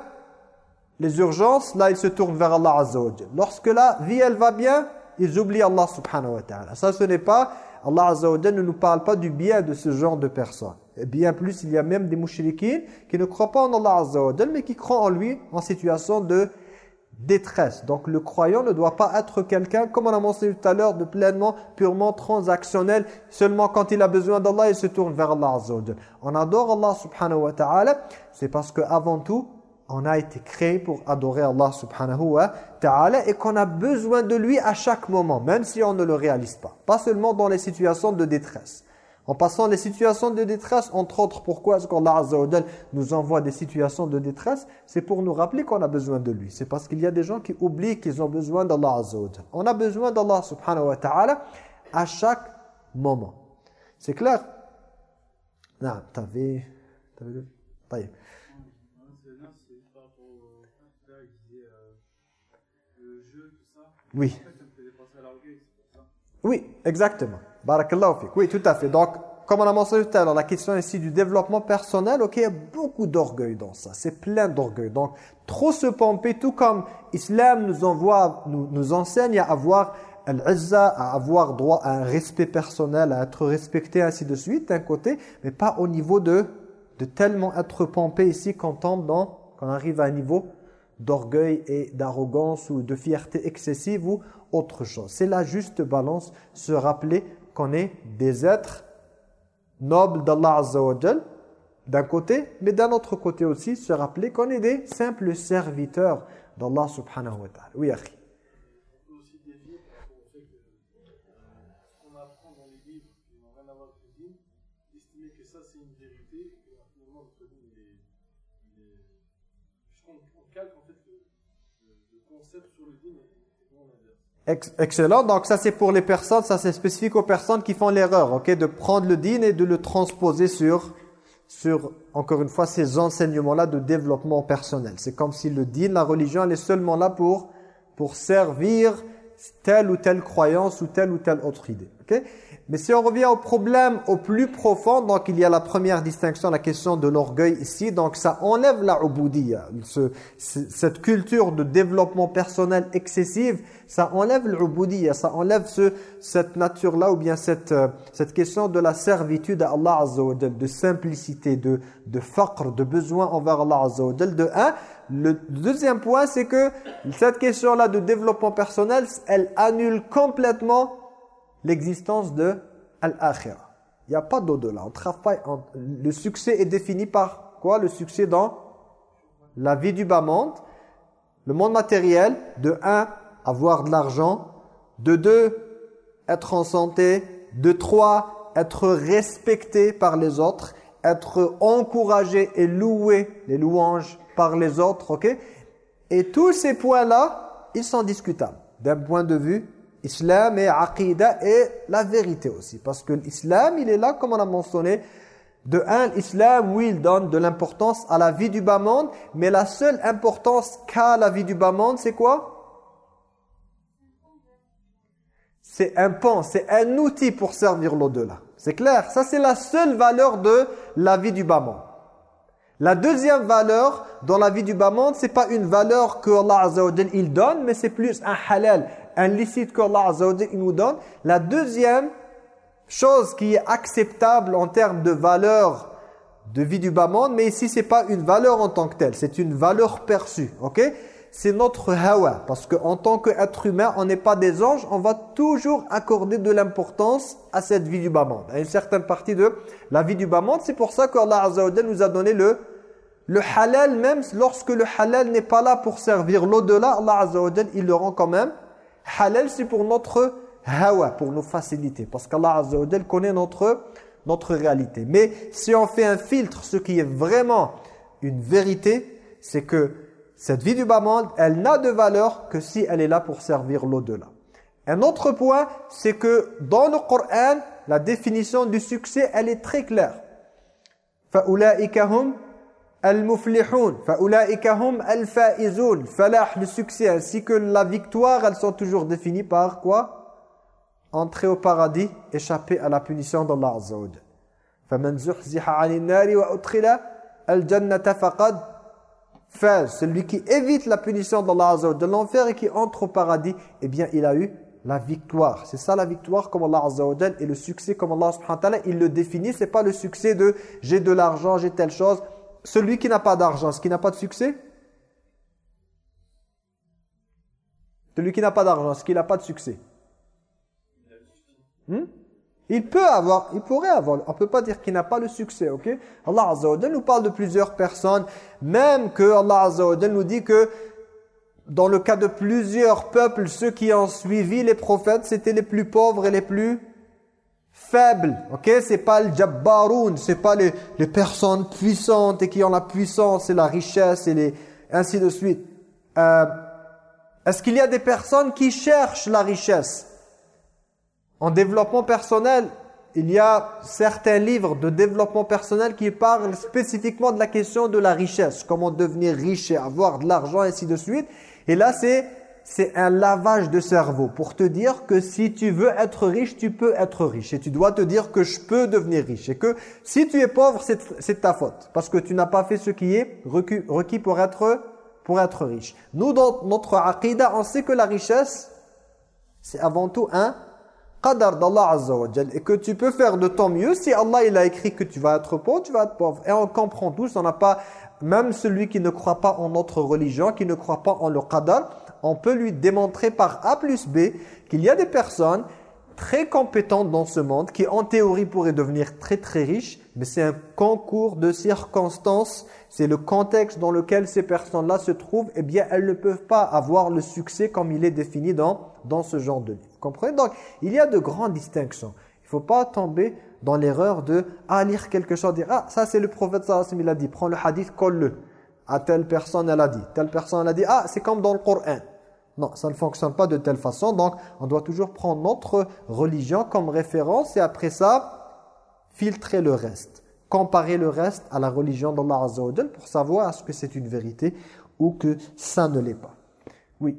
les urgences, là ils se tournent vers Allah Azza wa Lorsque la vie elle va bien, ils oublient Allah subhanahu wa ta'ala. Ça ce n'est pas, Allah Azza wa ne nous parle pas du bien de ce genre de personnes. Et bien plus, il y a même des mouchriquins qui ne croient pas en Allah Azza wa mais qui croient en lui en situation de détresse. Donc le croyant ne doit pas être quelqu'un, comme on a mentionné tout à l'heure, de pleinement, purement transactionnel. Seulement quand il a besoin d'Allah, il se tourne vers Allah On adore Allah subhanahu wa ta'ala, c'est parce que avant tout, on a été créé pour adorer Allah subhanahu wa ta'ala et qu'on a besoin de lui à chaque moment, même si on ne le réalise pas. Pas seulement dans les situations de détresse. En passant les situations de détresse, entre autres, pourquoi est-ce qu'Allah nous envoie des situations de détresse? C'est pour nous rappeler qu'on a besoin de lui. C'est parce qu'il y a des gens qui oublient qu'ils ont besoin d'Allah On a besoin d'Allah subhanahu wa ta'ala à chaque moment. C'est clair? Non, t'avais... T'avais... Oui. Oui, exactement. Barakallahu. Oui, tout à fait. Donc, comme on a mentionné tout à l'heure, la question ici du développement personnel, ok, il y a beaucoup d'orgueil dans ça. C'est plein d'orgueil. Donc, trop se pomper, tout comme l'islam nous envoie, nous, enseigne à avoir à avoir droit à un respect personnel, à être respecté, ainsi de suite, d'un côté, mais pas au niveau de, de tellement être pompé ici qu'on tombe dans, qu'on arrive à un niveau d'orgueil et d'arrogance ou de fierté excessive ou autre chose. C'est la juste balance, se rappeler qu'on est des êtres nobles d'Allah Azza d'un côté, mais d'un autre côté aussi, se rappeler qu'on est des simples serviteurs d'Allah subhanahu wa ta'ala. Oui, akhi. Excellent. Donc ça c'est pour les personnes, ça c'est spécifique aux personnes qui font l'erreur, ok, de prendre le din et de le transposer sur, sur encore une fois, ces enseignements-là de développement personnel. C'est comme si le din, la religion, elle est seulement là pour, pour servir telle ou telle croyance ou telle ou telle autre idée. ok? Mais si on revient au problème au plus profond, donc il y a la première distinction, la question de l'orgueil ici. Donc ça enlève la ubudiyya, ce, cette culture de développement personnel excessive, ça enlève l'ubudiyya, ça enlève ce, cette nature-là ou bien cette, euh, cette question de la servitude à Allah Azza de simplicité, de, de faqr, de besoin envers Allah Azza wa De un, le deuxième point, c'est que cette question-là de développement personnel, elle annule complètement l'existence de Il n'y a pas d'au-delà. On travaille, le succès est défini par quoi? Le succès dans la vie du bas monde, le monde matériel, de un, avoir de l'argent, de deux, être en santé, de trois, être respecté par les autres, être encouragé et loué, les louanges par les autres, ok? Et tous ces points-là, ils sont discutables. D'un point de vue islam et aqidah et la vérité aussi. Parce que l'islam, il est là, comme on a mentionné, de un, l'islam, oui, il donne de l'importance à la vie du bas monde, mais la seule importance qu'a la vie du bas monde, c'est quoi? C'est un pont, c'est un outil pour servir l'au-delà. C'est clair Ça, c'est la seule valeur de la vie du bas monde. La deuxième valeur dans la vie du bas monde, c'est pas une valeur que Allah Azza il donne, mais c'est plus un halal, un licite que Allah Azza il nous donne. La deuxième chose qui est acceptable en termes de valeur de vie du bas monde, mais ici c'est pas une valeur en tant que telle, c'est une valeur perçue, ok? C'est notre hawa, parce qu'en tant qu'être humain, on n'est pas des anges, on va toujours accorder de l'importance à cette vie du bas monde, à une certaine partie de la vie du bas monde. C'est pour ça qu'Allah Azza nous a donné le le halal, même lorsque le halal n'est pas là pour servir l'au-delà, Allah Azza il le rend quand même Halal, c'est pour notre hawa, pour nos facilités. Parce qu'Allah Azza connaît notre, notre réalité. Mais si on fait un filtre, ce qui est vraiment une vérité, c'est que cette vie du bas monde, elle n'a de valeur que si elle est là pour servir l'au-delà. Un autre point, c'est que dans le Coran, la définition du succès, elle est très claire. فَأُولَٰئِكَ Al-Muflihun, Fa'ulaikahum Al-Faizun, Falah, le succès ainsi que la victoire, elles sont toujours définies par quoi? Entrer au paradis, échapper à la punition d'Allah Azza wa Jal. Faman zuhziha nari wa utkhila al-jannata faqad faz. Celui qui évite la punition d'Allah Azza wa de l'enfer et qui entre au paradis, eh bien il a eu la victoire. C'est ça la victoire comme Allah Azza et le succès comme Allah Subhanahu wa Ta'ala, il le définit, c'est pas le succès de j'ai de l'argent, j'ai telle chose celui qui n'a pas d'argent, ce qui n'a pas de succès? Celui qui n'a pas d'argent, ce qui n'a pas de succès. Hmm? Il peut avoir, il pourrait avoir, on ne peut pas dire qu'il n'a pas le succès, ok? Allah Azza nous parle de plusieurs personnes, même que Allah Azza nous dit que dans le cas de plusieurs peuples, ceux qui ont suivi les prophètes, c'était les plus pauvres et les plus faible, ok? C'est pas le jabbaroun, c'est pas les, les, personnes puissantes et qui ont la puissance et la richesse et les ainsi de suite. Euh, est-ce qu'il y a des personnes qui cherchent la richesse? En développement personnel, il y a certains livres de développement personnel qui parlent spécifiquement de la question de la richesse, comment devenir riche et avoir de l'argent, ainsi de suite. Et là, c'est c'est un lavage de cerveau pour te dire que si tu veux être riche, tu peux être riche. Et tu dois te dire que je peux devenir riche. Et que si tu es pauvre, c'est ta faute. Parce que tu n'as pas fait ce qui est requis pour être, pour être riche. Nous, dans notre aqidah, on sait que la richesse, c'est avant tout un qadar d'Allah Azza Et que tu peux faire de ton mieux. Si Allah il a écrit que tu vas être pauvre, tu vas être pauvre. Et on comprend tous, on n'a pas... Même celui qui ne croit pas en notre religion, qui ne croit pas en le qadar, on peut lui démontrer par A plus B qu'il y a des personnes très compétentes dans ce monde qui en théorie pourraient devenir très très riches, mais c'est un concours de circonstances, c'est le contexte dans lequel ces personnes-là se trouvent, eh bien elles ne peuvent pas avoir le succès comme il est défini dans, dans ce genre de livre. comprenez? Donc il y a de grandes distinctions. Il ne faut pas tomber dans l'erreur de ah, lire quelque chose, dire ah ça c'est le prophète sallallahu il a dit, prends le hadith, colle-le à telle personne elle a dit, telle personne elle a dit, ah c'est comme dans le Coran. Non, ça ne fonctionne pas de telle façon, donc on doit toujours prendre notre religion comme référence et après ça, filtrer le reste. Comparer le reste à la religion d'Allah Azza pour savoir est-ce que c'est une vérité ou que ça ne l'est pas. Oui.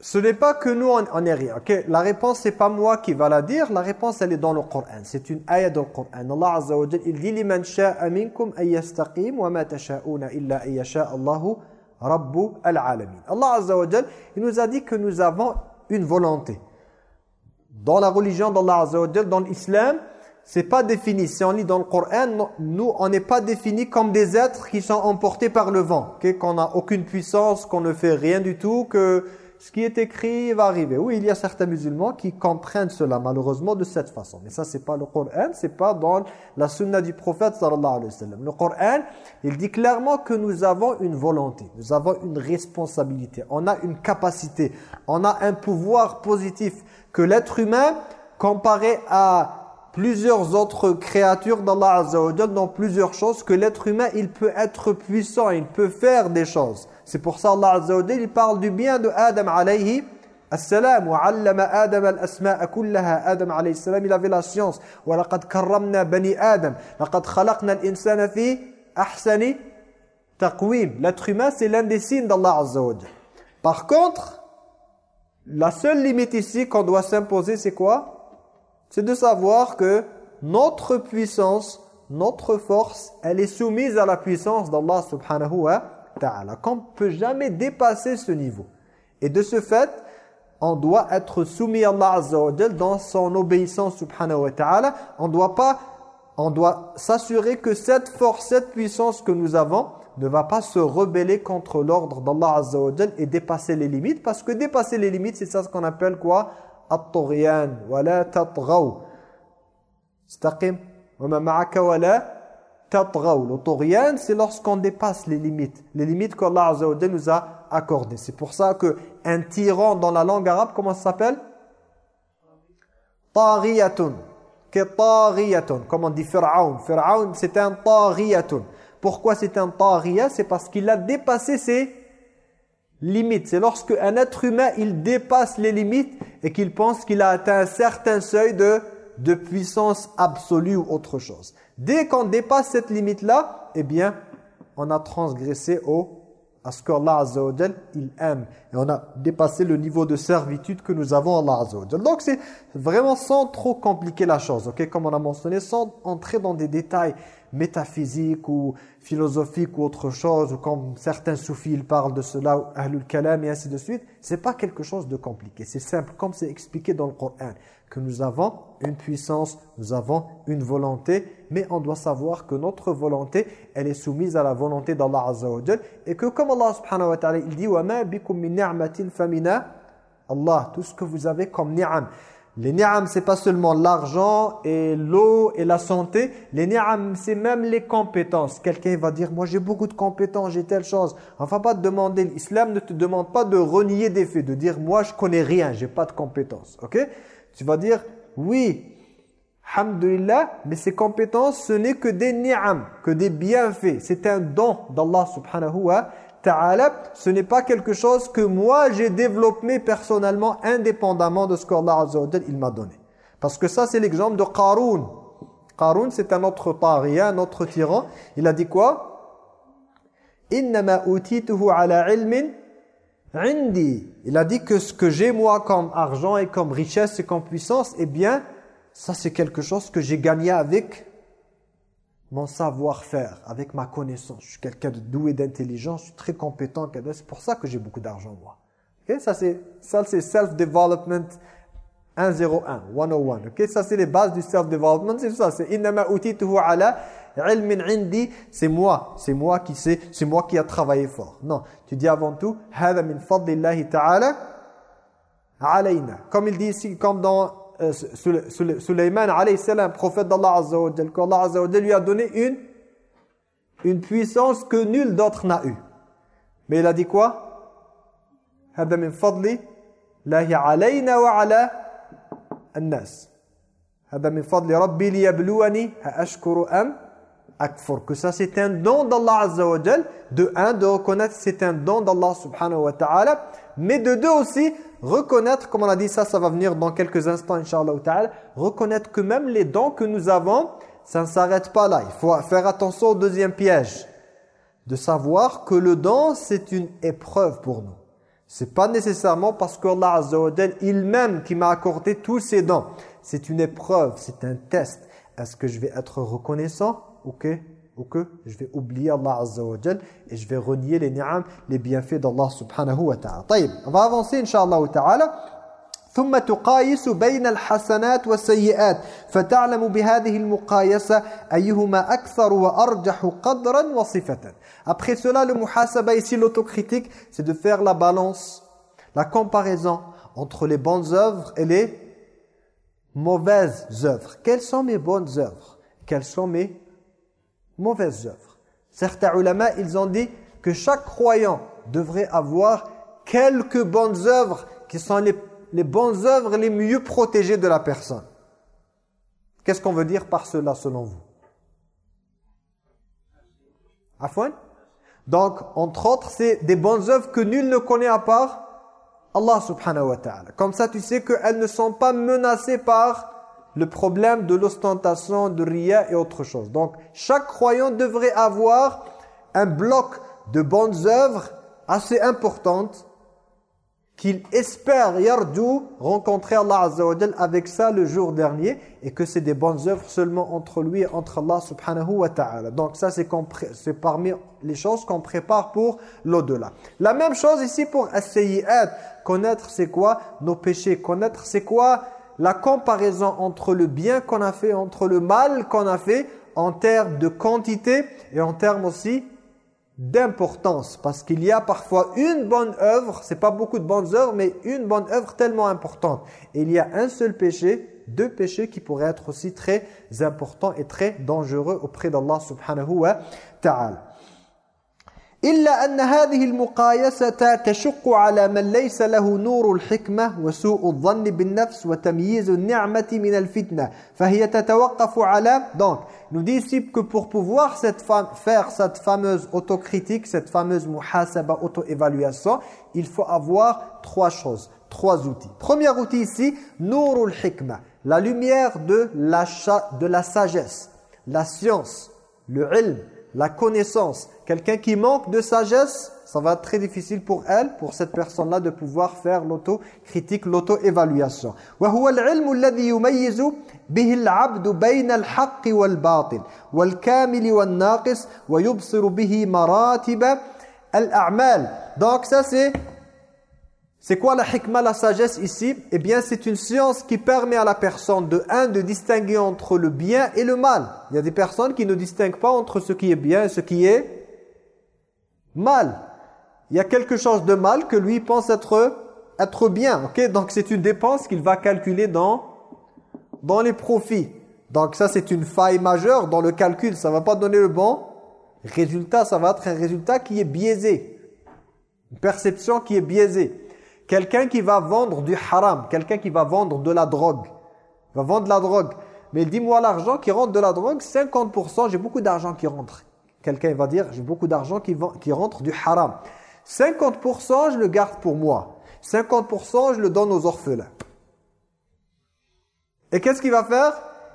Ce n'est pas que nous on, est rien. La réponse c'est pas moi qui va la dire, la réponse elle est dans le Coran. C'est une ayah dans le Coran. Allah Azza wa Jalla il dit liman sha'a minkum ay yastaqim wa ma tasha'una illa ay yasha Allahu rabbu al-alamin. Allah Azza wa Jalla il nous a dit que nous avons une volonté. Dans la religion d'Allah Azza wa Jalla, dans l'islam, c'est pas défini. Si on lit dans le Coran, nous, on n'est pas défini comme des êtres qui sont emportés par le vent. Qu'on n'a aucune puissance, qu'on ne fait rien du tout, que ce qui est écrit va arriver. Oui, il y a certains musulmans qui comprennent cela, malheureusement, de cette façon. Mais ça, c'est pas le Coran, c'est pas dans la sunna du prophète, sallallahu alayhi wa sallam. Le Coran, il dit clairement que nous avons une volonté, nous avons une responsabilité, on a une capacité, on a un pouvoir positif que l'être humain, comparé à plusieurs autres créatures d'Allah Azza dans plusieurs choses que l'être humain il peut être puissant, il peut faire des choses. C'est pour ça Allah Azza wa il parle du bien de Adam alayhi السلام وعلم آدم الأسماء كلها آدم عليه السلام il avait la science ولقد كرمنا بني آدم لقد خلقنا الإنسان في أحسن تقويم l'être humain c'est l'un des signes d'Allah Azza wa par contre la seule limite ici qu'on doit s'imposer c'est quoi c'est de savoir que notre puissance, notre force, elle est soumise à la puissance d'Allah subhanahu wa ta'ala, qu'on ne peut jamais dépasser ce niveau. Et de ce fait, on doit être soumis à Allah Azza dans son obéissance subhanahu wa ta'ala. On doit pas, on doit s'assurer que cette force, cette puissance que nous avons ne va pas se rebeller contre l'ordre d'Allah Azza et dépasser les limites. Parce que dépasser les limites, c'est ça ce qu'on appelle quoi? At-Turiyan, wa la tatghaw. Istaqim, wa ma ma'aka wa la c'est lorsqu'on dépasse les limites, les limites qu'Allah Azza nous a accordées. C'est pour ça que un tyran dans la langue arabe, comment ça s'appelle? Tariyatun. Comme on dit Fir'aun. Fir'aun, c'est un tariyatun. Pourquoi c'est un tariya? C'est parce qu'il a dépassé ses limites. C'est lorsque un être humain, il dépasse les limites et qu'il pense qu'il a atteint un certain seuil de, de puissance absolue ou autre chose. Dès qu'on dépasse cette limite-là, eh bien, on a transgressé au, à ce qu'Allah Azza il aime. Et on a dépassé le niveau de servitude que nous avons Allah Azza Donc c'est vraiment sans trop compliquer la chose, ok comme on a mentionné, sans entrer dans des détails métaphysique ou philosophique ou autre chose, ou comme certains soufis ils parlent de cela, ou ahlul kalam et ainsi de suite, c'est pas quelque chose de compliqué. C'est simple, comme c'est expliqué dans le Coran, que nous avons une puissance, nous avons une volonté, mais on doit savoir que notre volonté, elle est soumise à la volonté d'Allah Azza wa et que comme Allah subhanahu wa ta'ala, il dit « Wa ma bikum min ni'matin famina » Allah, tout ce que vous avez comme ni'am. Les ni'am, c'est pas seulement l'argent et l'eau et la santé. Les ni'am, c'est même les compétences. Quelqu'un va dire, moi j'ai beaucoup de compétences, j'ai telle chose. Enfin, pas te demander, l'islam ne te demande pas de renier des faits, de dire, moi je connais rien, j'ai pas de compétences. Ok? Tu vas dire, oui, Alhamdulillah, mais ces compétences, ce n'est que des ni'am, que des bienfaits. C'est un don d'Allah subhanahu wa ta'ala, ce n'est pas quelque chose que moi j'ai développé personnellement indépendamment de ce qu'Allah Azza wa il m'a donné. Parce que ça c'est l'exemple de Qarun. Qarun c'est un autre tariya, un autre tyran. Il a dit quoi? Ala ilmin. Il a dit que ce que j'ai moi comme argent et comme richesse et comme puissance, eh bien, ça c'est quelque chose que j'ai gagné avec mon savoir-faire, avec ma connaissance. Je suis quelqu'un de doué d'intelligence, je suis très compétent. C'est pour ça que j'ai beaucoup d'argent, moi. Okay? Ça, c'est self-development 101, 101. Okay? Ça, c'est les bases du self-development. C'est ça. C'est innama utituhu ala indi. C'est moi. C'est moi qui sais. C'est moi qui a travaillé fort. Non. Tu dis avant tout, hada min fadlillahi ta'ala alayna. Comme il dit ici, comme dans euh, Suleyman, prophète d'Allah Azza wa qu'Allah Azza wa lui a donné une, une puissance que nul d'autre n'a eue. Mais il a dit quoi? Que ça c'est un don d'Allah de un de reconnaître c'est un don d'Allah subhanahu mais de deux aussi reconnaître, comme on a dit ça, ça va venir dans quelques instants, Inch'Allah reconnaître que même les dons que nous avons, ça ne s'arrête pas là. Il faut faire attention au deuxième piège, de savoir que le don, c'est une épreuve pour nous. C'est pas nécessairement parce qu'Allah Azza wa il-même qui m'a accordé tous ces dons. C'est une épreuve, c'est un test. Est-ce que je vais être reconnaissant? Ou que ou que je vais oublier Allah Azza wa et je vais renier les ni'am, les bienfaits d'Allah subhanahu wa ta'ala. on va avancer inshallah ta'ala. ثم تقايس بين الحسنات والسيئات فتعلم بهذه المقايسة أيهما أكثر وأرجح قدرا وصفة Après cela, le muhasaba ici, l'autocritique, c'est de faire la balance, la comparaison entre les bonnes œuvres et les mauvaises œuvres. Quelles sont mes bonnes œuvres Quelles sont mes mauvaises œuvres Certains ulama, ils ont dit que chaque croyant devrait avoir quelques bonnes œuvres qui sont les, les bonnes œuvres les mieux protégées de la personne. Qu'est-ce qu'on veut dire par cela selon vous? Afouane Donc, entre autres, c'est des bonnes œuvres que nul ne connaît à part Allah subhanahu wa ta'ala. Comme ça, tu sais qu'elles ne sont pas menacées par le problème de l'ostentation, de ria et autre chose. Donc, chaque croyant devrait avoir un bloc de bonnes œuvres assez importantes qu'il espère, yardu, rencontrer Allah Azza avec ça le jour dernier et que c'est des bonnes œuvres seulement entre lui et entre Allah subhanahu. Donc ça c'est parmi les choses qu'on prépare pour l'au-delà. La même chose ici pour as Connaître c'est quoi? Nos péchés. Connaître c'est quoi? La comparaison entre le bien qu'on a fait, entre le mal qu'on a fait en termes de quantité et en termes aussi d'importance parce qu'il y a parfois une bonne œuvre, c'est pas beaucoup de bonnes œuvres, mais une bonne œuvre tellement importante. Et il y a un seul péché, deux péchés qui pourraient être aussi très importants et très dangereux auprès d'Allah subhanahu wa ta'ala إلا أن هذه المقايسة تشق على من ليس له نور الحكمة وسوء الظن بالنفس وتمييز النعمة من الفتنة فهي تتوقف على donc nous dit ici que pour pouvoir cette femme, faire cette fameuse autocritique cette fameuse muhasaba auto-évaluation il faut avoir trois choses trois outils premier outil ici نور الحكمة la lumière de la, de la sagesse la science le ilm la connaissance. Quelqu'un qui manque de sagesse, ça va être très difficile pour elle, pour cette personne-là, de pouvoir faire l'auto-critique, l'auto-évaluation. وهو العلم الذي يميز به العبد بين الحق والباطل والكامل والناقص ويبصر به مراتب الأعمال. Donc ça c'est c'est quoi la hikmah, la sagesse ici Eh bien, c'est une science qui permet à la personne de, un, de distinguer entre le bien et le mal. Il y a des personnes qui ne distinguent pas entre ce qui est bien et ce qui est mal. Il y a quelque chose de mal que lui pense être, être bien. Donc, c'est une dépense qu'il va calculer dans, dans les profits. Donc, ça, c'est une faille majeure dans le calcul. Ça ne va pas donner le bon résultat. Ça va être un résultat qui est biaisé. Une perception qui est biaisée. Quelqu'un qui va vendre du haram, quelqu'un qui va vendre de la drogue, va vendre de la drogue. Mais dis-moi l'argent qui rentre de la drogue, 50%, j'ai beaucoup d'argent qui rentre. Quelqu'un va dire, j'ai beaucoup d'argent qui, rentre du haram. 50% je le garde pour moi. 50% je le donne aux orphelins. Et qu'est-ce qu'il va faire?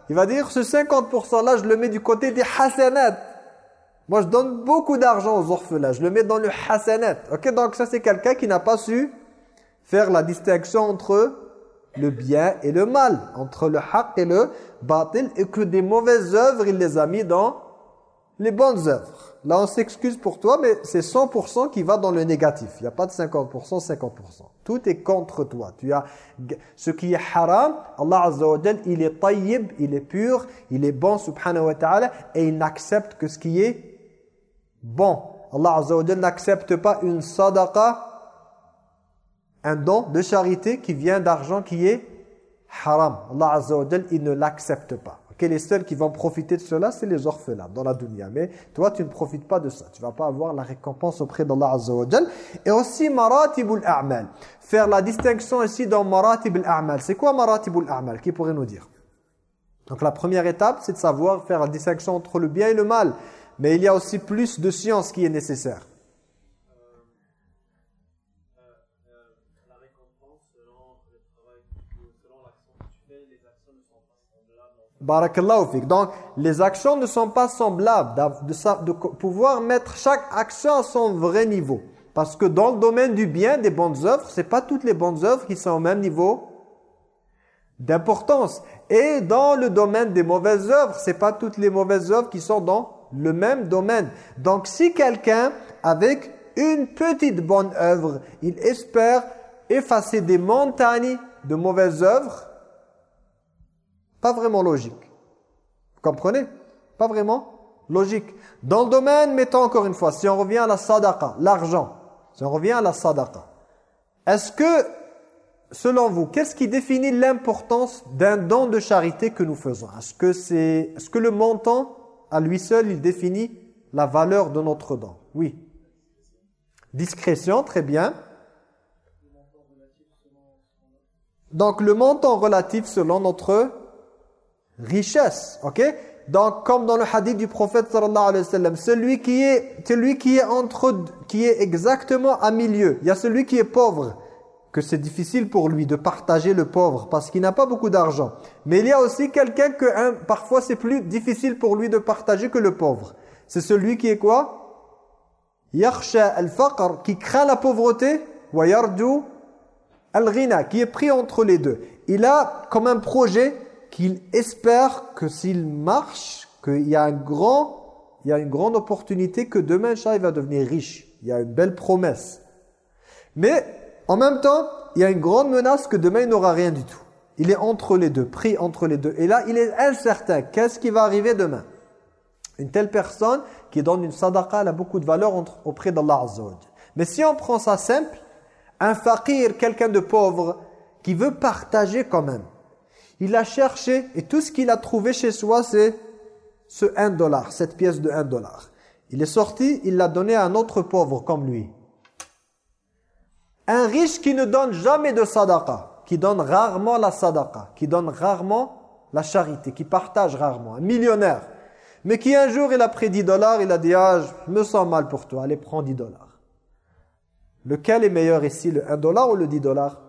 Il va dire, ce 50% là, je le mets du côté des hasanat. Moi, je donne beaucoup d'argent aux orphelins. Je le mets dans le hasanat. Ok, donc ça, c'est quelqu'un qui n'a pas su faire la distinction entre le bien et le mal, entre le haq et le batil, et que des mauvaises œuvres, il les a mis dans les bonnes œuvres. Là, on s'excuse pour toi, mais c'est 100% qui va dans le négatif. Il n'y a pas de 50%, 50%. Tout est contre toi. Tu as ce qui est haram, Allah Azza il est tayyib, il est pur, il est bon, subhanahu wa ta'ala, et il n'accepte que ce qui est bon. Allah Azza n'accepte pas une sadaqa un don de charité qui vient d'argent qui est haram. Allah Azza il ne l'accepte pas. Okay, les seuls qui vont profiter de cela, c'est les orphelins dans la dunya. Mais toi, tu ne profites pas de ça. Tu vas pas avoir la récompense auprès d'Allah Azza wa Et aussi maratibul a'mal. Faire la distinction ici dans maratibul a'mal. C'est quoi maratibul a'mal? Qui pourrait nous dire? Donc la première étape, c'est de savoir faire la distinction entre le bien et le mal. Mais il y a aussi plus de science qui est nécessaire. Donc, les actions ne sont pas semblables. De, pouvoir mettre chaque action à son vrai niveau. Parce que dans le domaine du bien, des bonnes œuvres, c'est pas toutes les bonnes œuvres qui sont au même niveau d'importance. Et dans le domaine des mauvaises œuvres, c'est pas toutes les mauvaises œuvres qui sont dans le même domaine. Donc, si quelqu'un, avec une petite bonne œuvre, il espère effacer des montagnes de mauvaises œuvres, pas vraiment logique. Vous comprenez? Pas vraiment logique. Dans le domaine, mettons encore une fois, si on revient à la sadaqa, l'argent, si on revient à la sadaqa, est-ce que, selon vous, qu'est-ce qui définit l'importance d'un don de charité que nous faisons? Est-ce que, c'est, est-ce que le montant, à lui seul, il définit la valeur de notre don? Oui. Discrétion, très bien. Donc le montant relatif selon notre richesse, ok? Donc comme dans le hadith du prophète sallallahu alayhi wa sallam, celui qui est celui qui est entre qui est exactement à milieu. Il y a celui qui est pauvre que c'est difficile pour lui de partager le pauvre parce qu'il n'a pas beaucoup d'argent. Mais il y a aussi quelqu'un que hein, parfois c'est plus difficile pour lui de partager que le pauvre. C'est celui qui est quoi? Yakhsha al-faqr, qui craint la pauvreté, wa yardu al-ghina, qui est pris entre les deux. Il a comme un projet qu'il espère que s'il marche, qu'il y a un grand, il y a une grande opportunité que demain, il va devenir riche. Il y a une belle promesse. Mais en même temps, il y a une grande menace que demain, il n'aura rien du tout. Il est entre les deux, pris entre les deux. Et là, il est incertain. Qu'est-ce qui va arriver demain? Une telle personne qui donne une sadaqa, elle a beaucoup de valeur auprès d'Allah Azza Mais si on prend ça simple, un fakir, quelqu'un de pauvre, qui veut partager quand même. Il a cherché et tout ce qu'il a trouvé chez soi, c'est ce 1 dollar, cette pièce de 1 dollar. Il est sorti, il l'a donné à un autre pauvre comme lui. Un riche qui ne donne jamais de sadaqa, qui donne rarement la sadaqa, qui donne rarement la charité, qui partage rarement. Un millionnaire mais qui un jour il a pris 10 dollars, il a dit ah je me sens mal pour toi, allez prends 10 dollars. Lequel est meilleur ici, le 1 dollar ou le 10 dollars?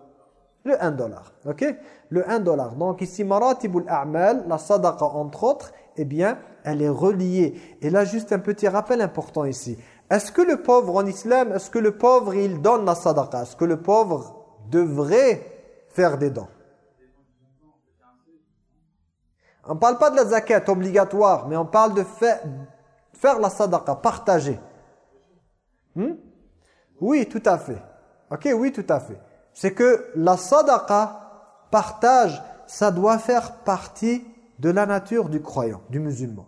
Le 1 dollar, ok? Le 1 dollar. Donc ici maratibul a'mal, la sadaqa entre autres, eh bien elle est reliée. Et là juste un petit rappel important ici. Est-ce que le pauvre en islam, est-ce que le pauvre il donne la sadaqa? Est-ce que le pauvre devrait faire des dons? On ne parle pas de la zakat obligatoire, mais on parle de faire, la sadaqa, partager. Hmm? Oui, tout à fait. Ok, oui, tout à fait. C'est que la sadaqa, partage, ça doit faire partie de la nature du croyant, du musulman.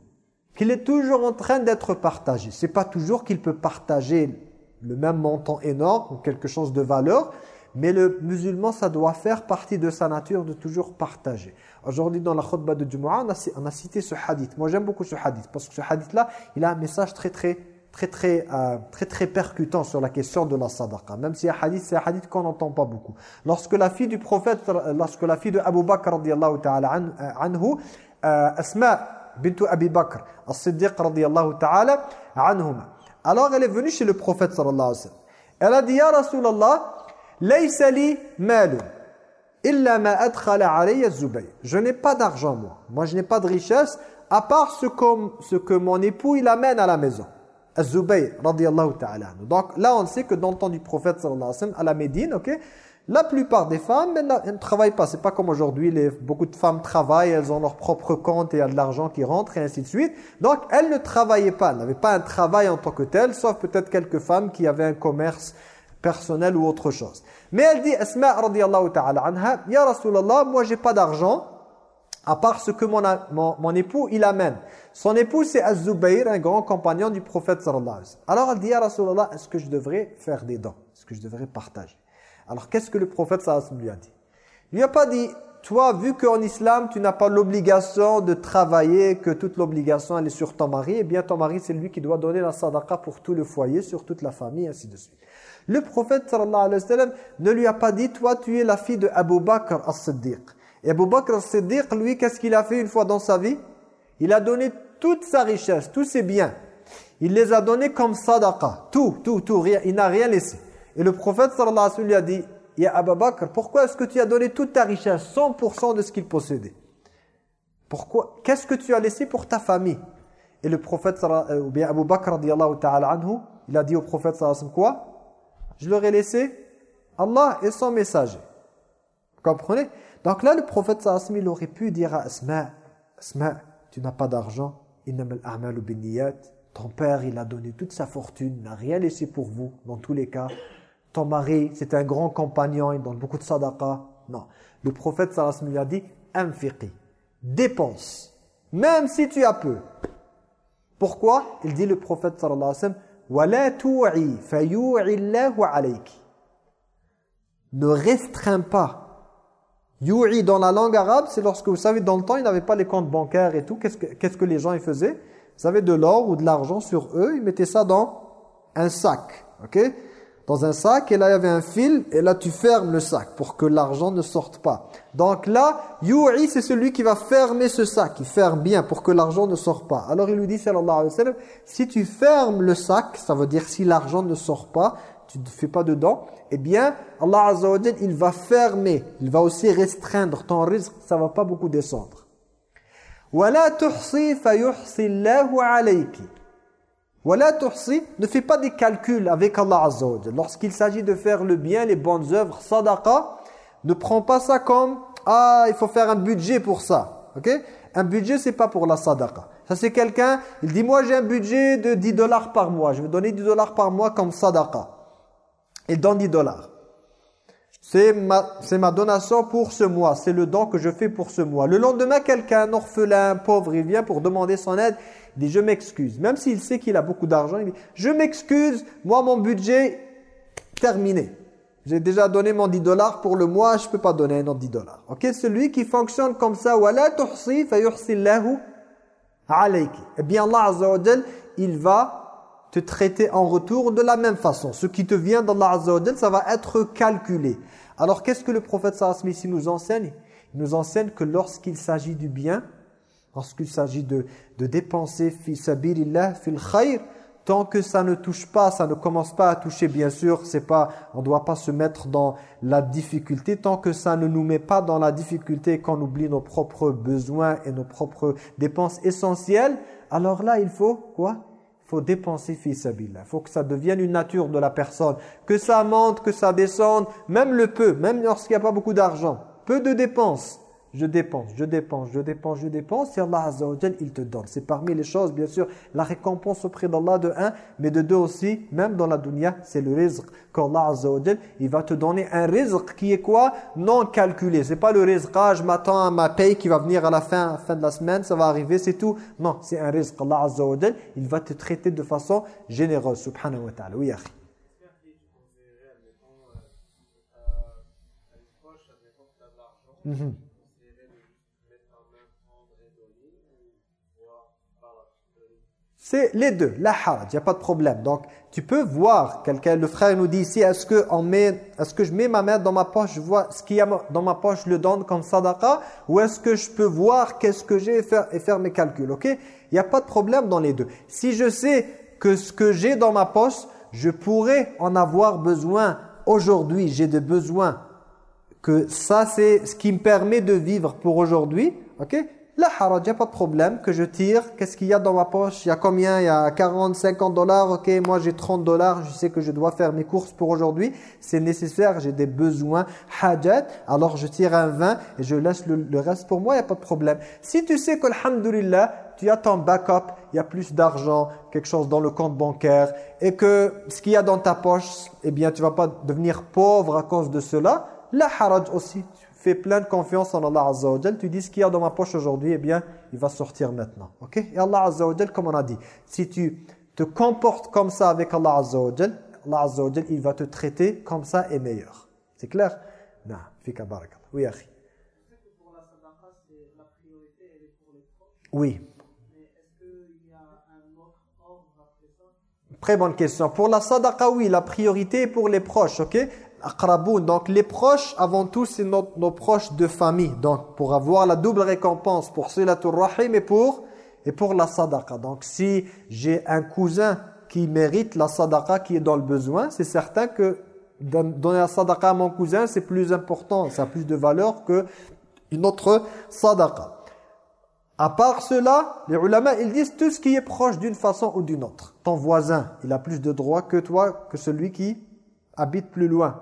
Qu'il est toujours en train d'être partagé. C'est pas toujours qu'il peut partager le même montant énorme ou quelque chose de valeur, mais le musulman, ça doit faire partie de sa nature de toujours partager. Aujourd'hui, dans la khutbah de Jumu'ah, on, a cité ce hadith. Moi, j'aime beaucoup ce hadith parce que ce hadith-là, il a un message très, très, très, très, euh, très, très percutant sur la question de la sadaqa. Même si un hadith, c'est un hadith qu'on n'entend pas beaucoup. Lorsque la fille du prophète, lorsque la fille de Abu Bakr, radiallahu ta'ala euh, anhu, euh, Asma bintu Abi Bakr, as-Siddiq, radiallahu ta'ala anhuma. Alors, elle est venue chez le prophète, sallallahu alayhi wa sallam. Elle a dit, Ya Rasulallah, laysa li malun. Je n'ai pas d'argent, moi. Moi, je n'ai pas de richesse, à part ce que, ce que mon époux, il amène à la maison. Az-Zubayr, ta'ala. Donc là, on sait que dans le temps du prophète, sallallahu alayhi wa sallam, à la Médine, ok, la plupart des femmes, elles, ne travaillent pas. C'est pas comme aujourd'hui, beaucoup de femmes travaillent, elles ont leur propre compte et il y a de l'argent qui rentre et ainsi de suite. Donc, elles ne travaillaient pas, elles n'avaient pas un travail en tant que tel, sauf peut-être quelques femmes qui avaient un commerce personnel ou autre chose. Mais elle dit, Asma radiallahu ta'ala anha, Ya Rasulallah, moi j'ai pas d'argent, à part ce que mon, mon, époux il amène. Son époux c'est Az-Zubayr, un grand compagnon du prophète sallallahu alayhi wa Alors elle dit, Ya Rasulallah, est-ce que je devrais faire des dons? Est-ce que je devrais partager? Alors qu'est-ce que le prophète sallallahu alayhi wa lui a dit? Il lui a pas dit, toi, vu qu'en islam, tu n'as pas l'obligation de travailler, que toute l'obligation elle est sur ton mari, eh bien ton mari c'est lui qui doit donner la sadaqa pour tout le foyer, sur toute la famille, ainsi de suite. Le prophète sallallahu alayhi wa sallam ne lui a pas dit toi tu es la fille de Abu Bakr as-Siddiq. Et Abu Bakr as-Siddiq lui qu'est-ce qu'il a fait une fois dans sa vie? Il a donné toute sa richesse, tous ses biens. Il les a donnés comme sadaqa, tout, tout, tout, rien, il n'a rien laissé. Et le prophète sallallahu alayhi wa sallam lui a dit Ya Abu Bakr, pourquoi est-ce que tu as donné toute ta richesse, 100% de ce qu'il possédait? Pourquoi Qu'est-ce que tu as laissé pour ta famille Et le prophète, ou bien Abu Bakr, ta'ala anhu, il a dit au prophète sallallahu alayhi wa sallam quoi? Je leur ai laissé Allah et son messager. Vous comprenez? Donc là, le prophète sallallahu il aurait pu dire à Asma, Asma, tu n'as pas d'argent, ton père, il a donné toute sa fortune, n'a rien laissé pour vous, dans tous les cas. Ton mari, c'est un grand compagnon, il donne beaucoup de sadaqa. Non. Le prophète sallallahu alayhi wa a dit infiqi. Dépense. Même si tu as peu. Pourquoi? Il dit le prophète sallallahu alayhi wa sallam Ne restreins pas. Yu'i dans la langue arabe, c'est lorsque vous savez dans le temps, ils n'avaient pas les comptes bancaires et tout. Qu'est-ce que, les gens ils faisaient? Vous savez de l'or ou de l'argent sur eux, ils mettaient ça dans un sac. OK? Dans un sac et là il y avait un fil et là tu fermes le sac pour que l'argent ne sorte pas. Donc là, yu'i c'est celui qui va fermer ce sac, il ferme bien pour que l'argent ne sorte pas. Alors il lui dit sallallahu alayhi wa sallam, si tu fermes le sac, ça veut dire si l'argent ne sort pas, tu ne fais pas dedans, eh bien Allah azza wa il va fermer, il va aussi restreindre ton risque, ça va pas beaucoup descendre. وَلَا تُحْصِي فَيُحْصِي اللَّهُ عَلَيْكِ ne fais pas des calculs avec Allah Azza wa Lorsqu'il s'agit de faire le bien, les bonnes œuvres, sadaqa, ne prends pas ça comme ah, il faut faire un budget pour ça. OK Un budget c'est pas pour la sadaqa. Ça c'est quelqu'un, il dit moi j'ai un budget de 10 dollars par mois, je vais donner 10 dollars par mois comme sadaqa. Il donne 10 dollars. C'est ma, ma donation pour ce mois, c'est le don que je fais pour ce mois. Le lendemain, quelqu'un, un orphelin, pauvre, il vient pour demander son aide, il dit je m'excuse. Même s'il sait qu'il a beaucoup d'argent, il dit je m'excuse, moi mon budget terminé. J'ai déjà donné mon 10 dollars pour le mois, je ne peux pas donner un autre 10 dollars. Ok, celui qui fonctionne comme ça, wala tuhsi fayuhsillahu alayki. Eh bien Allah Azza wa il va te traiter en retour de la même façon. Ce qui te vient d'Allah Azza wa ça va être calculé. Alors qu'est-ce que le prophète sallallahu ici nous enseigne? Il nous enseigne que lorsqu'il s'agit du bien, lorsqu'il s'agit de, de dépenser fi sabilillah fil khayr tant que ça ne touche pas ça ne commence pas à toucher bien sûr c'est pas on doit pas se mettre dans la difficulté tant que ça ne nous met pas dans la difficulté qu'on oublie nos propres besoins et nos propres dépenses essentielles alors là il faut quoi? Faut dépenser fi sabilillah il faut que ça devienne une nature de la personne. Que ça monte que ça descende. Même le peu même lorsqu'il n'y a pas beaucoup d'argent. Peu de dépenses je dépense, je dépense, je dépense, je dépense, et Allah Azza wa il te donne. C'est parmi les choses, bien sûr, la récompense auprès d'Allah de un, mais de deux aussi, même dans la dunya, c'est le rizq qu'Allah Azza wa il va te donner un rizq qui est quoi? Non calculé. C'est pas le rizq, ah, je m'attends à ma paye qui va venir à la fin, fin de la semaine, ça va arriver, c'est tout. Non, c'est un rizq. Allah Azza wa il va te traiter de façon généreuse, subhanahu wa ta'ala. Oui, akhi. Mm C'est les deux, la haraj, il n'y a pas de problème. Donc, tu peux voir, quelqu'un, le frère nous dit ici, est-ce que, on met, est que je mets ma main dans ma poche, je vois ce qu'il y a dans ma poche, je le donne comme sadaqa, ou est-ce que je peux voir qu'est-ce que j'ai et faire, et faire mes calculs, ok? Il n'y a pas de problème dans les deux. Si je sais que ce que j'ai dans ma poche, je pourrais en avoir besoin aujourd'hui, j'ai des besoins, que ça c'est ce qui me permet de vivre pour aujourd'hui, ok? La haraj, il a pas de problème que je tire. Qu'est-ce qu'il y a dans ma poche? Il y a combien? Il y a 40, 50 dollars? Ok, moi j'ai 30 dollars. Je sais que je dois faire mes courses pour aujourd'hui. C'est nécessaire, j'ai des besoins. Hajat, alors je tire un 20 et je laisse le, reste pour moi, il n'y a pas de problème. Si tu sais que, alhamdoulilah, tu as ton backup, il y a plus d'argent, quelque chose dans le compte bancaire, et que ce qu'il y a dans ta poche, eh bien tu vas pas devenir pauvre à cause de cela, la haraj aussi, fais plein de confiance en Allah Azza wa tu dis ce qu'il y a dans ma poche aujourd'hui, eh bien, il va sortir maintenant. Ok? Et Allah Azza wa comme on a dit, si tu te comportes comme ça avec Allah Azza wa Allah Azza wa il va te traiter comme ça et meilleur. C'est clair? Non, fika barakallah. Oui, akhi. Oui. Très bonne question. Pour la sadaqa, oui, la priorité est pour les proches, ok? Donc les proches, avant tout, c'est nos, proches de famille. Donc, pour avoir la double récompense pour silatul rahim et pour, et pour la sadaqa. Donc, si j'ai un cousin qui mérite la sadaqa, qui est dans le besoin, c'est certain que donner la sadaqa à mon cousin, c'est plus important, ça a plus de valeur que une autre sadaqa. À part cela, les ulama, ils disent tout ce qui est proche d'une façon ou d'une autre. Ton voisin, il a plus de droits que toi, que celui qui habite plus loin.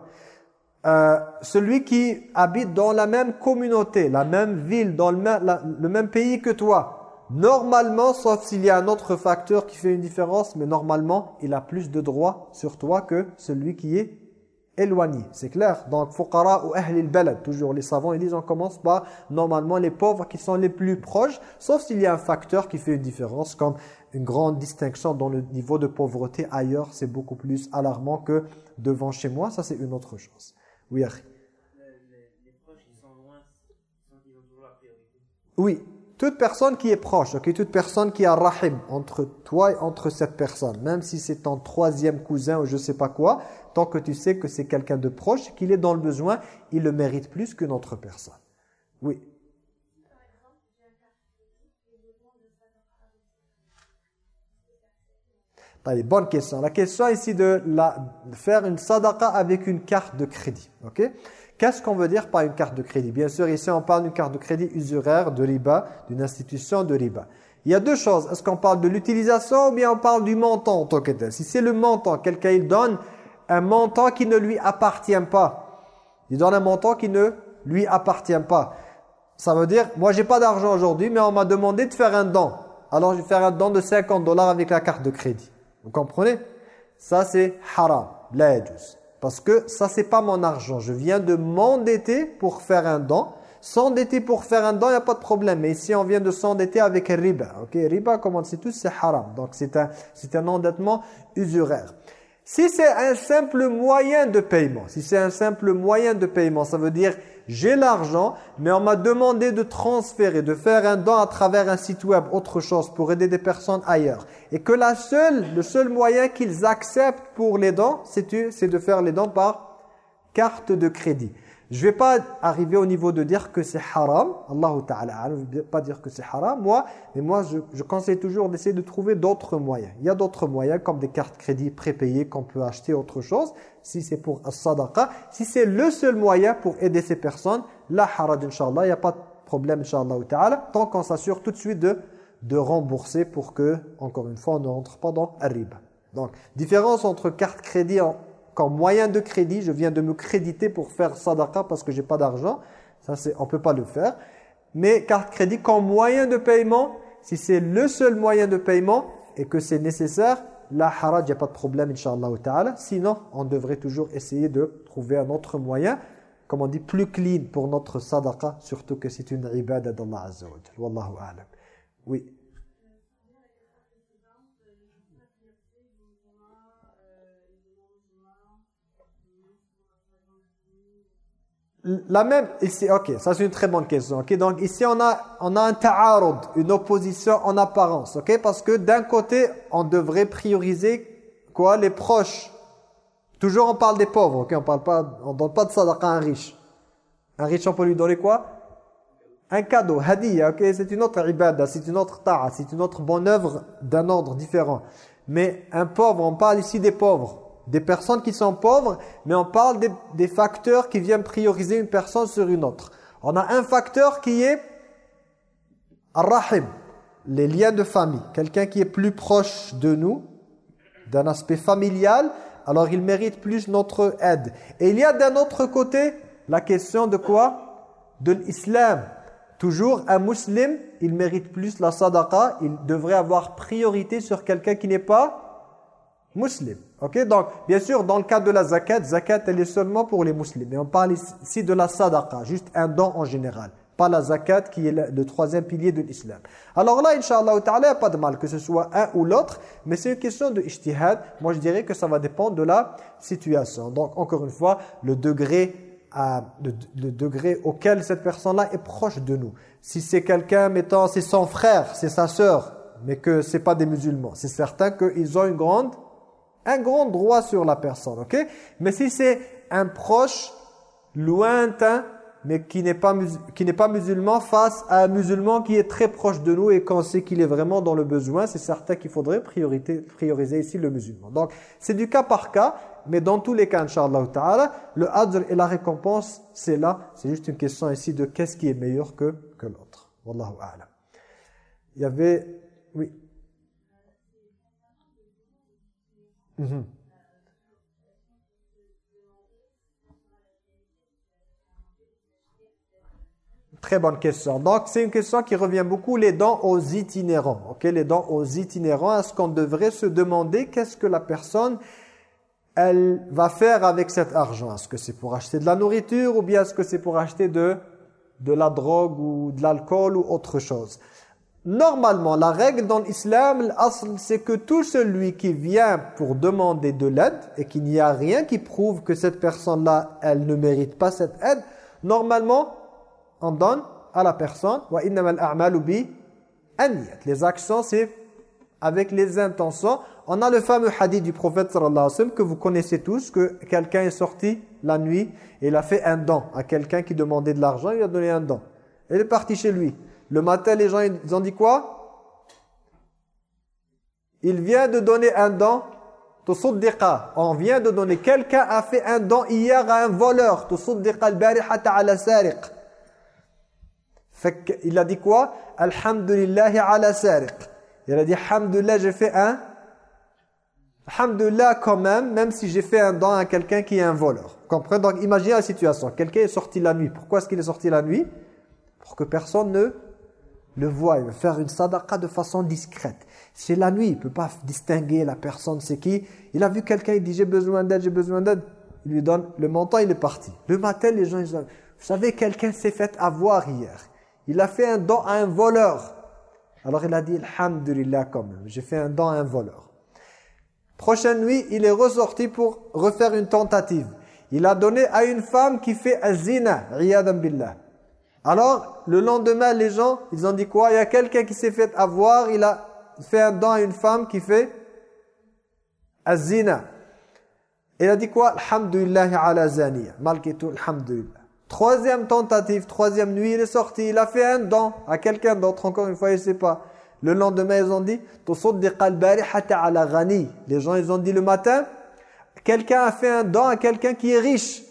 Euh, celui qui habite dans la même communauté, la même ville, dans le même, pays que toi, normalement, sauf s'il y a un autre facteur qui fait une différence, mais normalement, il a plus de droits sur toi que celui qui est éloignés. C'est clair Donc, fuqara ou ahl al-balad, toujours les savants, ils disent on commence par normalement les pauvres qui sont les plus proches, sauf s'il y a un facteur qui fait une différence, comme une grande distinction dans le niveau de pauvreté ailleurs, c'est beaucoup plus alarmant que devant chez moi, ça c'est une autre chose. Oui, toute personne qui est proche, ok, toute personne qui a rahim entre toi et entre cette personne, même si c'est ton troisième cousin ou je sais pas quoi, tant que tu sais que c'est quelqu'un de proche, qu'il est dans le besoin, il le mérite plus qu'une autre personne. Oui. Bonne question. La question ici de, la, faire une sadaqa avec une carte de crédit. Qu'est-ce qu'on veut dire par une carte de crédit? Bien sûr, ici, on parle d'une carte de crédit usuraire de riba, d'une institution de riba. Il y a deux choses. Est-ce qu'on parle de l'utilisation ou bien on parle du montant en tant que tel? Si c'est le montant, quelqu'un il donne un montant qui ne lui appartient pas. Il donne un montant qui ne lui appartient pas. Ça veut dire, moi j'ai pas d'argent aujourd'hui, mais on m'a demandé de faire un don. Alors je vais faire un don de 50 dollars avec la carte de crédit. Vous comprenez? Ça c'est haram, la parce que ça, c'est pas mon argent. Je viens de m'endetter pour faire un don. S'endetter pour faire un don, il n'y a pas de problème. Mais ici, on vient de s'endetter avec riba. Ok, riba, comme on sait tous, c'est haram. Donc, c'est un, un endettement usuraire. Si c'est un simple moyen de paiement, si c'est un simple moyen de paiement, ça veut dire j'ai l'argent, mais on m'a demandé de transférer, de faire un don à travers un site web, autre chose, pour aider des personnes ailleurs. Et que la seule, le seul moyen qu'ils acceptent pour les dons, c'est de faire les dons par carte de crédit. Je ne vais pas arriver au niveau de dire que c'est haram. Allahu Ta'ala, je ne vais pas dire que c'est haram, moi. Mais moi, je, conseille toujours d'essayer de trouver d'autres moyens. Il y a d'autres moyens, comme des cartes crédit prépayées qu'on peut acheter autre chose. Si c'est pour as-sadaqa. Si c'est le seul moyen pour aider ces personnes, la haraj, Inch'Allah. Il n'y a pas de problème, Inch'Allah Ta'ala. Tant qu'on s'assure tout de suite de, de rembourser pour que, encore une fois, on ne rentre pas dans riba. Donc, différence entre carte crédit en comme moyen de crédit, je viens de me créditer pour faire sadaqa parce que j'ai pas d'argent. Ça, c'est, on peut pas le faire. Mais carte crédit comme moyen de paiement, si c'est le seul moyen de paiement et que c'est nécessaire, la haraj, il n'y a pas de problème, inshallah ta'ala. Sinon, on devrait toujours essayer de trouver un autre moyen, comme on dit, plus clean pour notre sadaqa, surtout que c'est une ibadah d'Allah Azza wa Wallahu. Oui. La même, ici, ok, ça c'est une très bonne question. Ok, donc ici on a, on a un ta'arud, une opposition en apparence. Ok, parce que d'un côté, on devrait prioriser quoi? Les proches. Toujours on parle des pauvres. Ok, on parle pas, on donne pas de sadaqa à un riche. Un riche, on peut lui donner quoi? Un cadeau, hadiya. Ok, c'est une autre ibadah, c'est une autre ta'a, c'est une autre bonne œuvre d'un ordre différent. Mais un pauvre, on parle ici des pauvres des personnes qui sont pauvres, mais on parle des, facteurs qui viennent prioriser une personne sur une autre. On a un facteur qui est rahim, les liens de famille. Quelqu'un qui est plus proche de nous, d'un aspect familial, alors il mérite plus notre aide. Et il y a d'un autre côté la question de quoi? De l'islam. Toujours un musulman, il mérite plus la sadaqa, il devrait avoir priorité sur quelqu'un qui n'est pas musulman. Ok, donc bien sûr dans le cas de la zakat, zakat elle est seulement pour les musulmans. Mais on parle ici de la sadaqa, juste un don en général. Pas la zakat qui est le, troisième pilier de l'islam. Alors là, Inch'Allah il n'y a pas de mal que ce soit un ou l'autre, mais c'est une question de ijtihad. Moi je dirais que ça va dépendre de la situation. Donc encore une fois, le degré, à, le, degré auquel cette personne-là est proche de nous. Si c'est quelqu'un, mettant, c'est son frère, c'est sa sœur, mais que c'est pas des musulmans, c'est certain qu'ils ont une grande un grand droit sur la personne, ok? Mais si c'est un proche lointain, mais qui n'est pas, pas musulman face à un musulman qui est très proche de nous et qu'on sait qu'il est vraiment dans le besoin, c'est certain qu'il faudrait prioriser ici le musulman. Donc, c'est du cas par cas, mais dans tous les cas, Inch'Allah Ta'ala, le adr et la récompense, c'est là. C'est juste une question ici de qu'est-ce qui est meilleur que, que l'autre. Wallahu a'lam. Il y avait... Oui Mhm. Très bonne question. Donc, c'est une question qui revient beaucoup, les dents aux itinérants. Les dents aux itinérants, est-ce qu'on devrait se demander qu'est-ce que la personne elle va faire avec cet argent? Est-ce que c'est pour acheter de la nourriture ou bien est-ce que c'est pour acheter de la drogue ou de l'alcool ou autre chose? Normalement, la règle dans l'islam, c'est que tout celui qui vient pour demander de l'aide et qu'il n'y a rien qui prouve que cette personne-là, elle ne mérite pas cette aide, normalement, on donne à la personne « wa bi Les actions, c'est avec les intentions. On a le fameux hadith du prophète sallallahu alayhi wa sallam que vous connaissez tous, que quelqu'un est sorti la nuit et il a fait un don à quelqu'un qui demandait de l'argent, il a donné un don. Il est parti chez lui. Le matin, les gens, ils ont dit quoi? Il vient de donner un don. On vient de donner. Quelqu'un a fait un don hier à un voleur. Il a dit quoi? Alhamdulillahi ala. Il a dit Alhamdulillah, j'ai fait un. Alhamdulillah quand même, même si j'ai fait un don à quelqu'un qui est un voleur. Comprenez? Donc imaginez la situation. Quelqu'un est sorti la nuit. Pourquoi est-ce qu'il est sorti la nuit? Pour que personne ne le voit, il va faire une sadaqa de façon discrète. C'est la nuit, il ne peut pas distinguer la personne, c'est qui? Il a vu quelqu'un, il dit j'ai besoin d'aide, j'ai besoin d'aide. Il lui donne le montant, il est parti. Le matin, les gens, ils disent, vous savez, quelqu'un s'est fait avoir hier. Il a fait un don à un voleur. Alors il a dit, alhamdulillah quand même, j'ai fait un don à un voleur. Prochaine nuit, il est ressorti pour refaire une tentative. Il a donné à une femme qui fait azina, riyadam billah. Alors, le lendemain, les gens, ils ont dit quoi? Il y a quelqu'un qui s'est fait avoir, il a fait un don à une femme qui fait azina. Il a dit quoi? Alhamdulillah ala zaniya. Malgré tout, alhamdulillah. Troisième tentative, troisième nuit, il est sorti, il a fait un don à quelqu'un d'autre, encore une fois, il ne sait pas. Le lendemain, ils ont dit Les gens, ils ont dit le matin, quelqu'un a fait un don à quelqu'un qui est riche.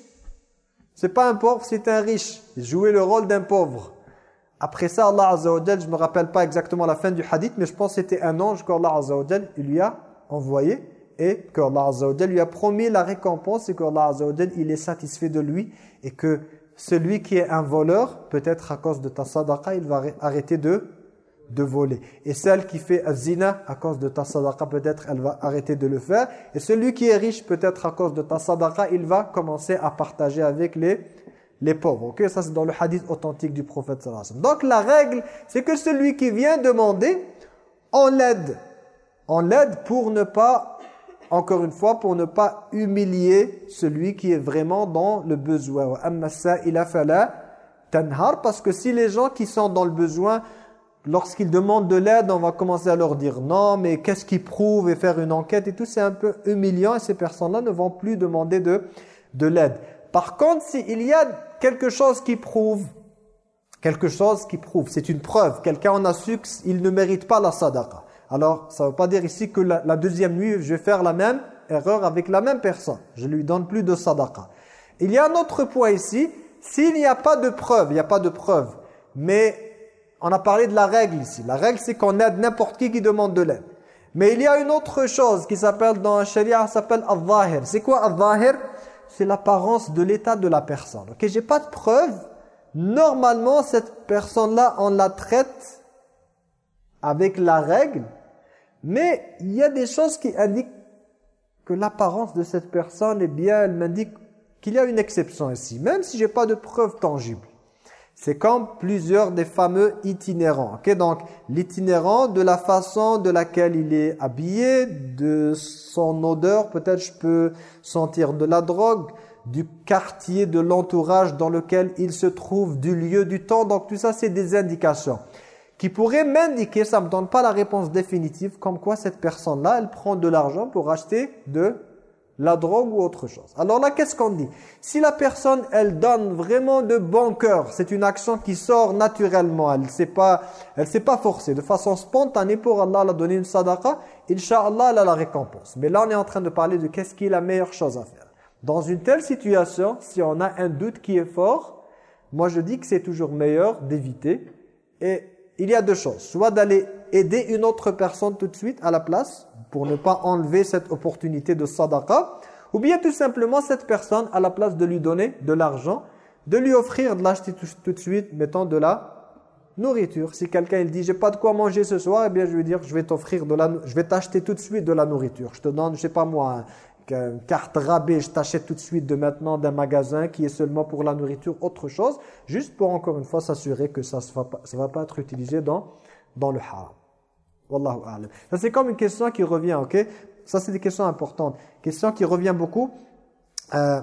C'est pas un pauvre, c'est un riche. Il jouait le rôle d'un pauvre. Après ça, Allah Azza je me rappelle pas exactement la fin du hadith, mais je pense que c'était un ange qu'Allah Azza wa lui a envoyé et qu'Allah Azza wa lui a promis la récompense et qu'Allah Azza il est satisfait de lui et que celui qui est un voleur, peut-être à cause de ta sadaqa, il va arrêter de de voler. Et celle qui fait zina à cause de ta sadaqa, peut-être elle va arrêter de le faire. Et celui qui est riche, peut-être à cause de ta sadaqa, il va commencer à partager avec les, les pauvres. Ok, ça c'est dans le hadith authentique du prophète Donc la règle, c'est que celui qui vient demander, on l'aide. On l'aide pour ne pas, encore une fois, pour ne pas humilier celui qui est vraiment dans le besoin. il a tanhar parce que si les gens qui sont dans le besoin lorsqu'ils demandent de l'aide, on va commencer à leur dire non, mais qu'est-ce qui prouve et faire une enquête et tout, c'est un peu humiliant et ces personnes-là ne vont plus demander de, de l'aide. Par contre, s'il y a quelque chose qui prouve, quelque chose qui prouve, c'est une preuve, quelqu'un en a su qu'il ne mérite pas la sadaqa. Alors, ça ne veut pas dire ici que la, la, deuxième nuit, je vais faire la même erreur avec la même personne. Je lui donne plus de sadaqa. Il y a un autre point ici, s'il n'y a pas de preuve, il n'y a pas de preuve, mais on a parlé de la règle ici. La règle, c'est qu'on aide n'importe qui qui demande de l'aide. Mais il y a une autre chose qui s'appelle dans la sharia, s'appelle al-zahir. C'est quoi al-zahir? C'est l'apparence de l'état de la personne. Ok, j'ai pas de preuve. Normalement, cette personne-là, on la traite avec la règle. Mais il y a des choses qui indiquent que l'apparence de cette personne, eh bien, elle m'indique qu'il y a une exception ici. Même si j'ai pas de preuve tangible. C'est comme plusieurs des fameux itinérants. Donc, l'itinérant, de la façon de laquelle il est habillé, de son odeur, peut-être je peux sentir de la drogue, du quartier, de l'entourage dans lequel il se trouve, du lieu, du temps. Donc, tout ça, c'est des indications qui pourraient m'indiquer, ça ne me donne pas la réponse définitive, comme quoi cette personne-là, elle prend de l'argent pour acheter de la drogue ou autre chose. Alors là, qu'est-ce qu'on dit? Si la personne, elle donne vraiment de bon cœur, c'est une action qui sort naturellement, elle ne s'est pas, pas forcée, de façon spontanée pour Allah, elle a donné une sadaqa, Inch'Allah, elle a la récompense. Mais là, on est en train de parler de qu'est-ce qui est la meilleure chose à faire. Dans une telle situation, si on a un doute qui est fort, moi je dis que c'est toujours meilleur d'éviter. Et il y a deux choses. Soit d'aller aider une autre personne tout de suite à la place, pour ne pas enlever cette opportunité de sadaqa, ou bien tout simplement cette personne, à la place de lui donner de l'argent, de lui offrir de l'acheter tout, de suite, mettons de la nourriture. Si quelqu'un il dit j'ai pas de quoi manger ce soir, eh bien je vais dire je vais t'offrir de la je vais t'acheter tout de suite de la nourriture. Je te donne je sais pas moi carte rabais, je t'achète tout de suite de maintenant d'un magasin qui est seulement pour la nourriture, autre chose, juste pour encore une fois s'assurer que ça ne va, pas, va pas être utilisé dans, dans le haram. Wallahu a'lam. Ça c'est comme une question qui revient, ok? Ça c'est des questions importantes. Question qui revient beaucoup. Euh,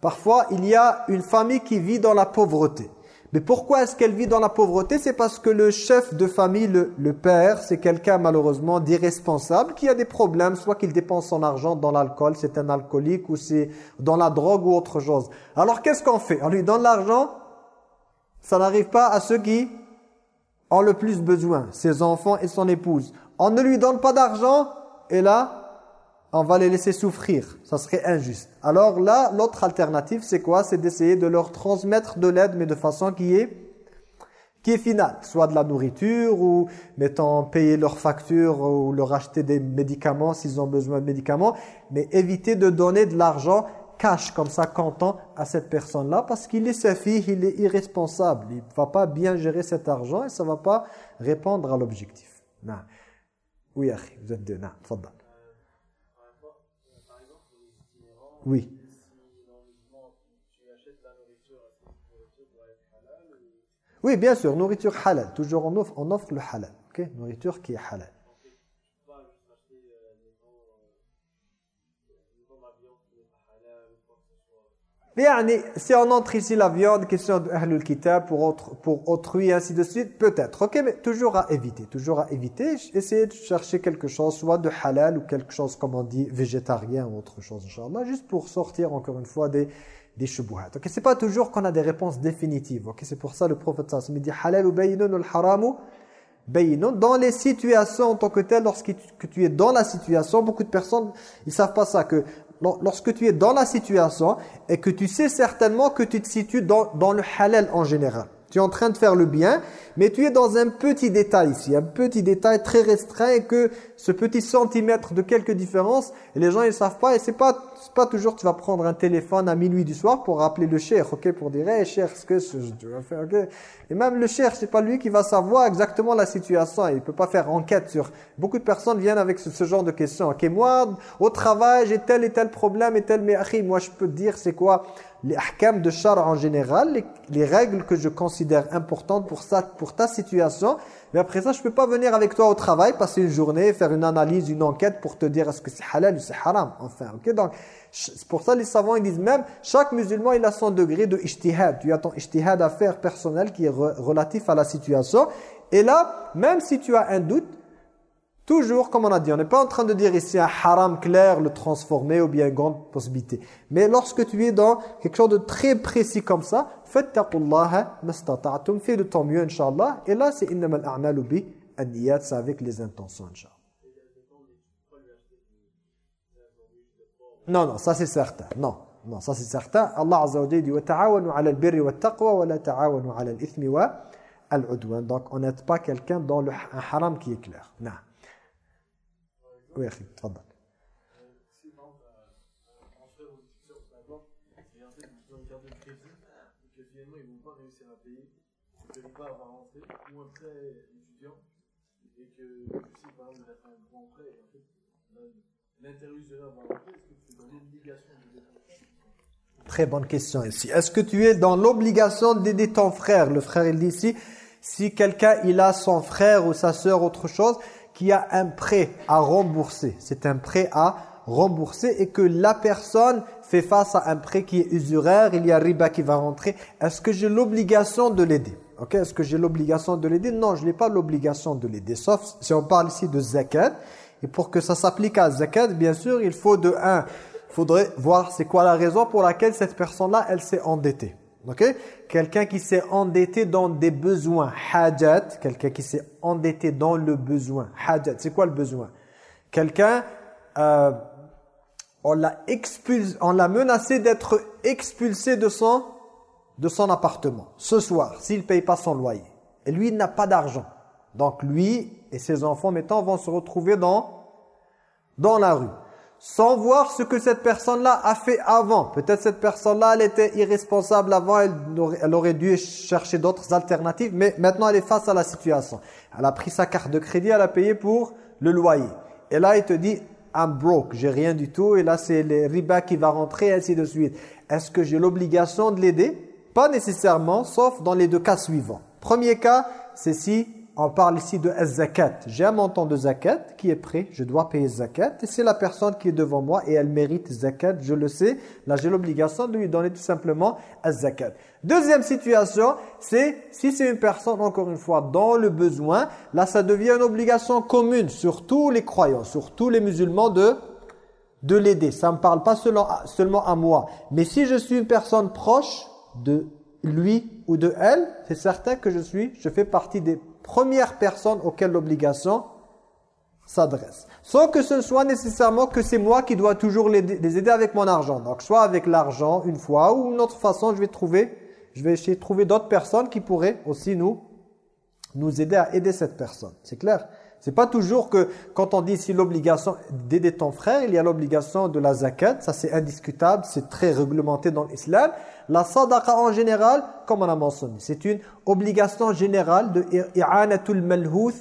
parfois, il y a une famille qui vit dans la pauvreté. Mais pourquoi est-ce qu'elle vit dans la pauvreté? C'est parce que le chef de famille, le, père, c'est quelqu'un malheureusement d'irresponsable qui a des problèmes, soit qu'il dépense son argent dans l'alcool, c'est un alcoolique, ou c'est dans la drogue ou autre chose. Alors qu'est-ce qu'on fait? On lui donne l'argent, ça n'arrive pas à ceux qui ont le plus besoin, ses enfants et son épouse. On ne lui donne pas d'argent, et là, on va les laisser souffrir. Ça serait injuste. Alors là, l'autre alternative, c'est quoi? C'est d'essayer de leur transmettre de l'aide, mais de façon qui est qui est finale. Soit de la nourriture, ou mettons payer leurs factures, ou leur acheter des médicaments s'ils ont besoin de médicaments. Mais éviter de donner de l'argent cash, comme ça, comptant à cette personne-là, parce qu'il est sa fille, il est irresponsable. Il ne va pas bien gérer cet argent et ça ne va pas répondre à l'objectif. Oui, vous êtes deux. Non, Oui. Oui, bien sûr, nourriture halal. Toujours on offre, on offre le halal. Nourriture qui est halal. Si on entre ici la viande, question de Ahlul Kitab pour, autre, pour autrui, ainsi de suite, peut-être. Ok, mais toujours à éviter, toujours à éviter. Essayez de chercher quelque chose, soit de halal ou quelque chose, comme on dit, végétarien ou autre chose, Inch'Allah, juste pour sortir encore une fois des, des shubuhat. Ok, c'est pas toujours qu'on a des réponses définitives. Ok, c'est pour ça le prophète sallallahu dit halal ou bayinun ou haramu. Dans les situations en tant que tel, lorsque tu es dans la situation, beaucoup de personnes, ils savent pas ça, que lorsque tu es dans la situation et que tu sais certainement que tu te situes dans, le halal en général. Tu es en train de faire le bien, mais tu es dans un petit détail ici, un petit détail très restreint que ce petit centimètre de quelques différences, les gens ils savent pas et c'est pas pas toujours tu vas prendre un téléphone à minuit du soir pour rappeler le cher, OK, pour dire hey cher, ce que je dois faire, OK. Et même le cher, c'est pas lui qui va savoir exactement la situation, il peut pas faire enquête sur beaucoup de personnes viennent avec ce, genre de questions. OK, moi au travail, j'ai tel et tel problème et tel mais moi je peux te dire c'est quoi les ahkam de char en général, les, règles que je considère importantes pour, ça, pour ta situation. Mais après ça, je ne peux pas venir avec toi au travail, passer une journée, faire une analyse, une enquête pour te dire est-ce que c'est halal ou c'est haram. Enfin, ok Donc, c'est pour ça les savants ils disent même, chaque musulman il a son degré de ijtihad. Tu as ton ijtihad à faire personnel qui est relatif à la situation. Et là, même si tu as un doute, Toujours, comme on a dit, on n'est pas en train de dire ici un haram clair, le transformer ou bien une grande possibilité. Mais lorsque tu es dans quelque chose de très précis comme ça, fattaqullaha mastata'tum, fais de ton mieux, Inch'Allah. Et là, c'est innamal a'malu bi an-niyat, c'est avec les intentions, Inch'Allah. Non, non, ça c'est certain. Non, non, ça c'est certain. Allah Azza dit « Wa ta'awanu 'ala al-birri wa taqwa wa la ta'awanu 'ala al-ithmi wa al-'udwan » Donc, on n'aide pas quelqu'un dans le, un haram qui est clair. Non Oui, أخي تفضل Si par exemple, un transfert ou une par exemple, et en fait, ils ont une carte de crédit, et que finalement, ils ne vont pas réussir à payer, ils ne peuvent pas avoir rentré, ou un prêt étudiant, et que si par exemple, il a fait un grand prêt, et en fait, l'interrogeur va rentrer, est-ce que tu es dans l'obligation de dépenser Très bonne question ici. Est-ce que tu es dans l'obligation d'aider ton frère Le frère, il dit ici, si quelqu'un, il a son frère ou sa sœur, autre chose, qui a un prêt à rembourser, c'est un prêt à rembourser et que la personne fait face à un prêt qui est usuraire, il y a riba qui va rentrer, est-ce que j'ai l'obligation de l'aider? Est-ce que j'ai l'obligation de l'aider? Non, je n'ai pas l'obligation de l'aider, sauf si on parle ici de zakat. Et pour que ça s'applique à zakat, bien sûr, il faut de un, il faudrait voir c'est quoi la raison pour laquelle cette personne-là, elle s'est endettée. Quelqu'un qui s'est endetté dans des besoins, hajat, quelqu'un qui s'est endetté dans le besoin, hajat, c'est quoi le besoin? Quelqu'un, euh, on l'a expulsé, on l'a menacé d'être expulsé de son, de son appartement, ce soir, s'il ne paye pas son loyer. Et lui, il n'a pas d'argent. Donc lui et ses enfants, mettons, vont se retrouver dans, dans la rue sans voir ce que cette personne-là a fait avant. Peut-être cette personne-là, elle était irresponsable avant, elle aurait, dû chercher d'autres alternatives, mais maintenant elle est face à la situation. Elle a pris sa carte de crédit, elle a payé pour le loyer. Et là, il te dit, I'm broke, j'ai rien du tout et là c'est le riba qui va rentrer ainsi de suite. Est-ce que j'ai l'obligation de l'aider? Pas nécessairement, sauf dans les deux cas suivants. Premier cas, c'est si on parle ici de zakat. J'ai un montant de zakat qui est prêt, je dois payer zakat. Et c'est la personne qui est devant moi et elle mérite zakat, je le sais. Là, j'ai l'obligation de lui donner tout simplement zakat. Deuxième situation, c'est si c'est une personne, encore une fois, dans le besoin, là, ça devient une obligation commune sur tous les croyants, sur tous les musulmans de de l'aider. Ça ne me parle pas seulement à moi. Mais si je suis une personne proche de lui ou de elle, c'est certain que je suis, je fais partie des première personne auquel l'obligation s'adresse. Sans que ce soit nécessairement que c'est moi qui dois toujours les, aider avec mon argent. Donc soit avec l'argent une fois ou une autre façon, je vais trouver, je vais essayer de trouver d'autres personnes qui pourraient aussi nous, nous aider à aider cette personne. C'est clair? C'est pas toujours que quand on dit ici l'obligation d'aider ton frère, il y a l'obligation de la zakat, ça c'est indiscutable, c'est très réglementé dans l'islam. La sadaqa en général, comme on a mentionné, c'est une obligation générale de i'anatul malhouth,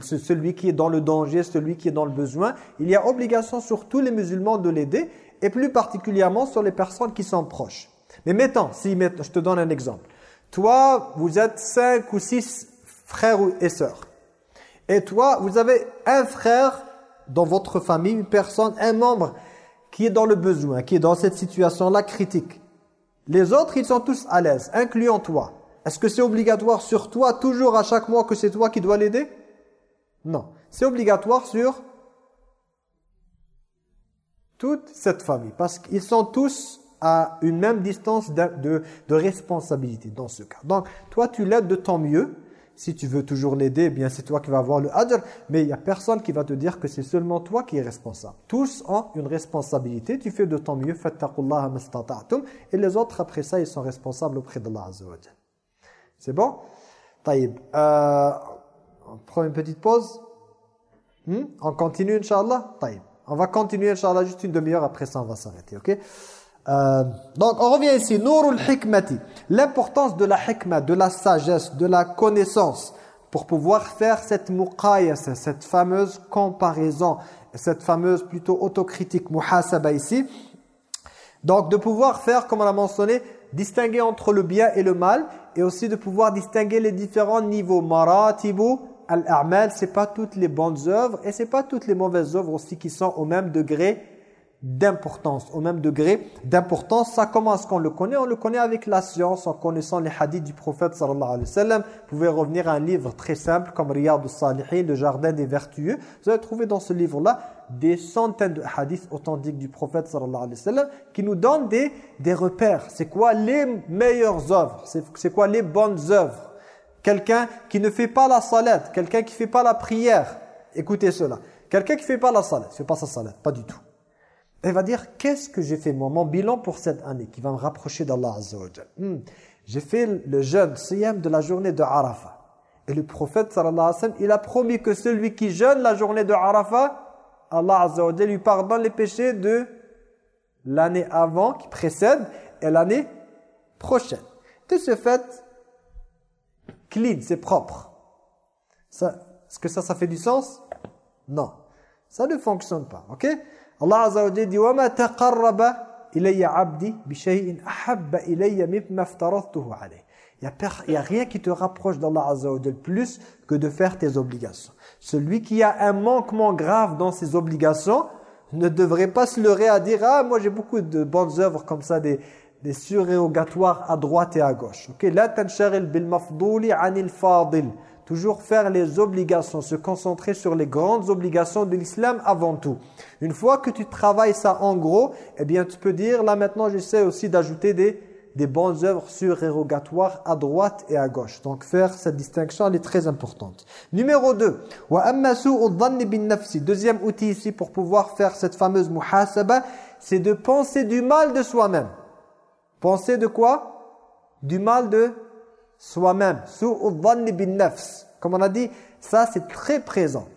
celui qui est dans le danger, celui qui est dans le besoin. Il y a obligation sur tous les musulmans de l'aider et plus particulièrement sur les personnes qui sont proches. Mais mettons, si je te donne un exemple. Toi, vous êtes cinq ou six frères et sœurs. Et toi, vous avez un frère dans votre famille, une personne, un membre qui est dans le besoin, qui est dans cette situation-là critique. Les autres, ils sont tous à l'aise, incluant toi. Est-ce que c'est obligatoire sur toi, toujours à chaque mois, que c'est toi qui dois l'aider? Non. C'est obligatoire sur toute cette famille. Parce qu'ils sont tous à une même distance de, de responsabilité dans ce cas. Donc, toi, tu l'aides de ton mieux. Si tu veux toujours l'aider, eh bien c'est toi qui vas avoir le adr. Mais il n'y a personne qui va te dire que c'est seulement toi qui es responsable. Tous ont une responsabilité. Tu fais de ton mieux. Et les autres, après ça, ils sont responsables auprès d'Allah C'est bon? Taïb. Euh, on prend une petite pause. Hmm? On continue, Inch'Allah? Taïb. On va continuer, Inch'Allah, juste une demi-heure. Après ça, on va s'arrêter, ok? Euh, donc on revient ici, Nurul Hikmati, l'importance de la hikmah, de la sagesse, de la connaissance pour pouvoir faire cette muqayas, cette fameuse comparaison, cette fameuse plutôt autocritique muhasaba ici. Donc de pouvoir faire, comme on l'a mentionné, distinguer entre le bien et le mal et aussi de pouvoir distinguer les différents niveaux. Maratibu, al-a'mal, c'est pas toutes les bonnes œuvres et c'est pas toutes les mauvaises œuvres aussi qui sont au même degré d'importance, au même degré d'importance. Ça commence qu'on le connaît, on le connaît avec la science, en connaissant les hadiths du prophète sallallahu alayhi wa sallam. Vous pouvez revenir à un livre très simple comme Riyad al-Salihin, le jardin des vertueux. Vous allez trouver dans ce livre-là des centaines de hadiths authentiques du prophète sallallahu alayhi wa sallam qui nous donnent des, des repères. C'est quoi les meilleures œuvres? C'est quoi les bonnes œuvres? Quelqu'un qui ne fait pas la salat, quelqu'un qui ne fait pas la prière. Écoutez cela. Quelqu'un qui ne fait pas la salat, ne fait pas sa salat, pas du tout. Elle va dire, qu'est-ce que j'ai fait moi Mon bilan pour cette année qui va me rapprocher d'Allah Azza hmm. J'ai fait le jeûne, siyam de la journée de Arafah. Et le prophète sallallahu alayhi wa sallam, il a promis que celui qui jeûne la journée de Arafah, Allah Azza lui pardonne les péchés de l'année avant qui précède et l'année prochaine. De ce fait, clean, c'est propre. Est-ce que ça, ça fait du sens? Non. Ça ne fonctionne pas, ok? Allah Azza wa Jalla dit وَمَا تَقَرَّبَ إِلَيَّ عَبْدِي بِشَيْءٍ أَحَبَّ إِلَيَّ مِمَّا افْتَرَضْتُهُ عَلَيْهِ Il n'y a, a, rien qui te rapproche d'Allah Azza wa Jalla plus que de faire tes obligations. Celui qui a un manquement grave dans ses obligations ne devrait pas se leurrer à dire « Ah, moi j'ai beaucoup de bonnes œuvres comme ça, des, des surérogatoires à droite et à gauche. » Ok, « La tanshagil bil mafdouli anil fadil » Toujours faire les obligations, se concentrer sur les grandes obligations de l'islam avant tout. Une fois que tu travailles ça en gros, eh bien tu peux dire, là maintenant j'essaie aussi d'ajouter des, des bonnes œuvres surérogatoires à droite et à gauche. Donc faire cette distinction, elle est très importante. Numéro 2. Deuxième outil ici pour pouvoir faire cette fameuse muhasaba, c'est de penser du mal de soi-même. Penser de quoi? Du mal de soi-même. Comme on a dit, ça c'est très présent.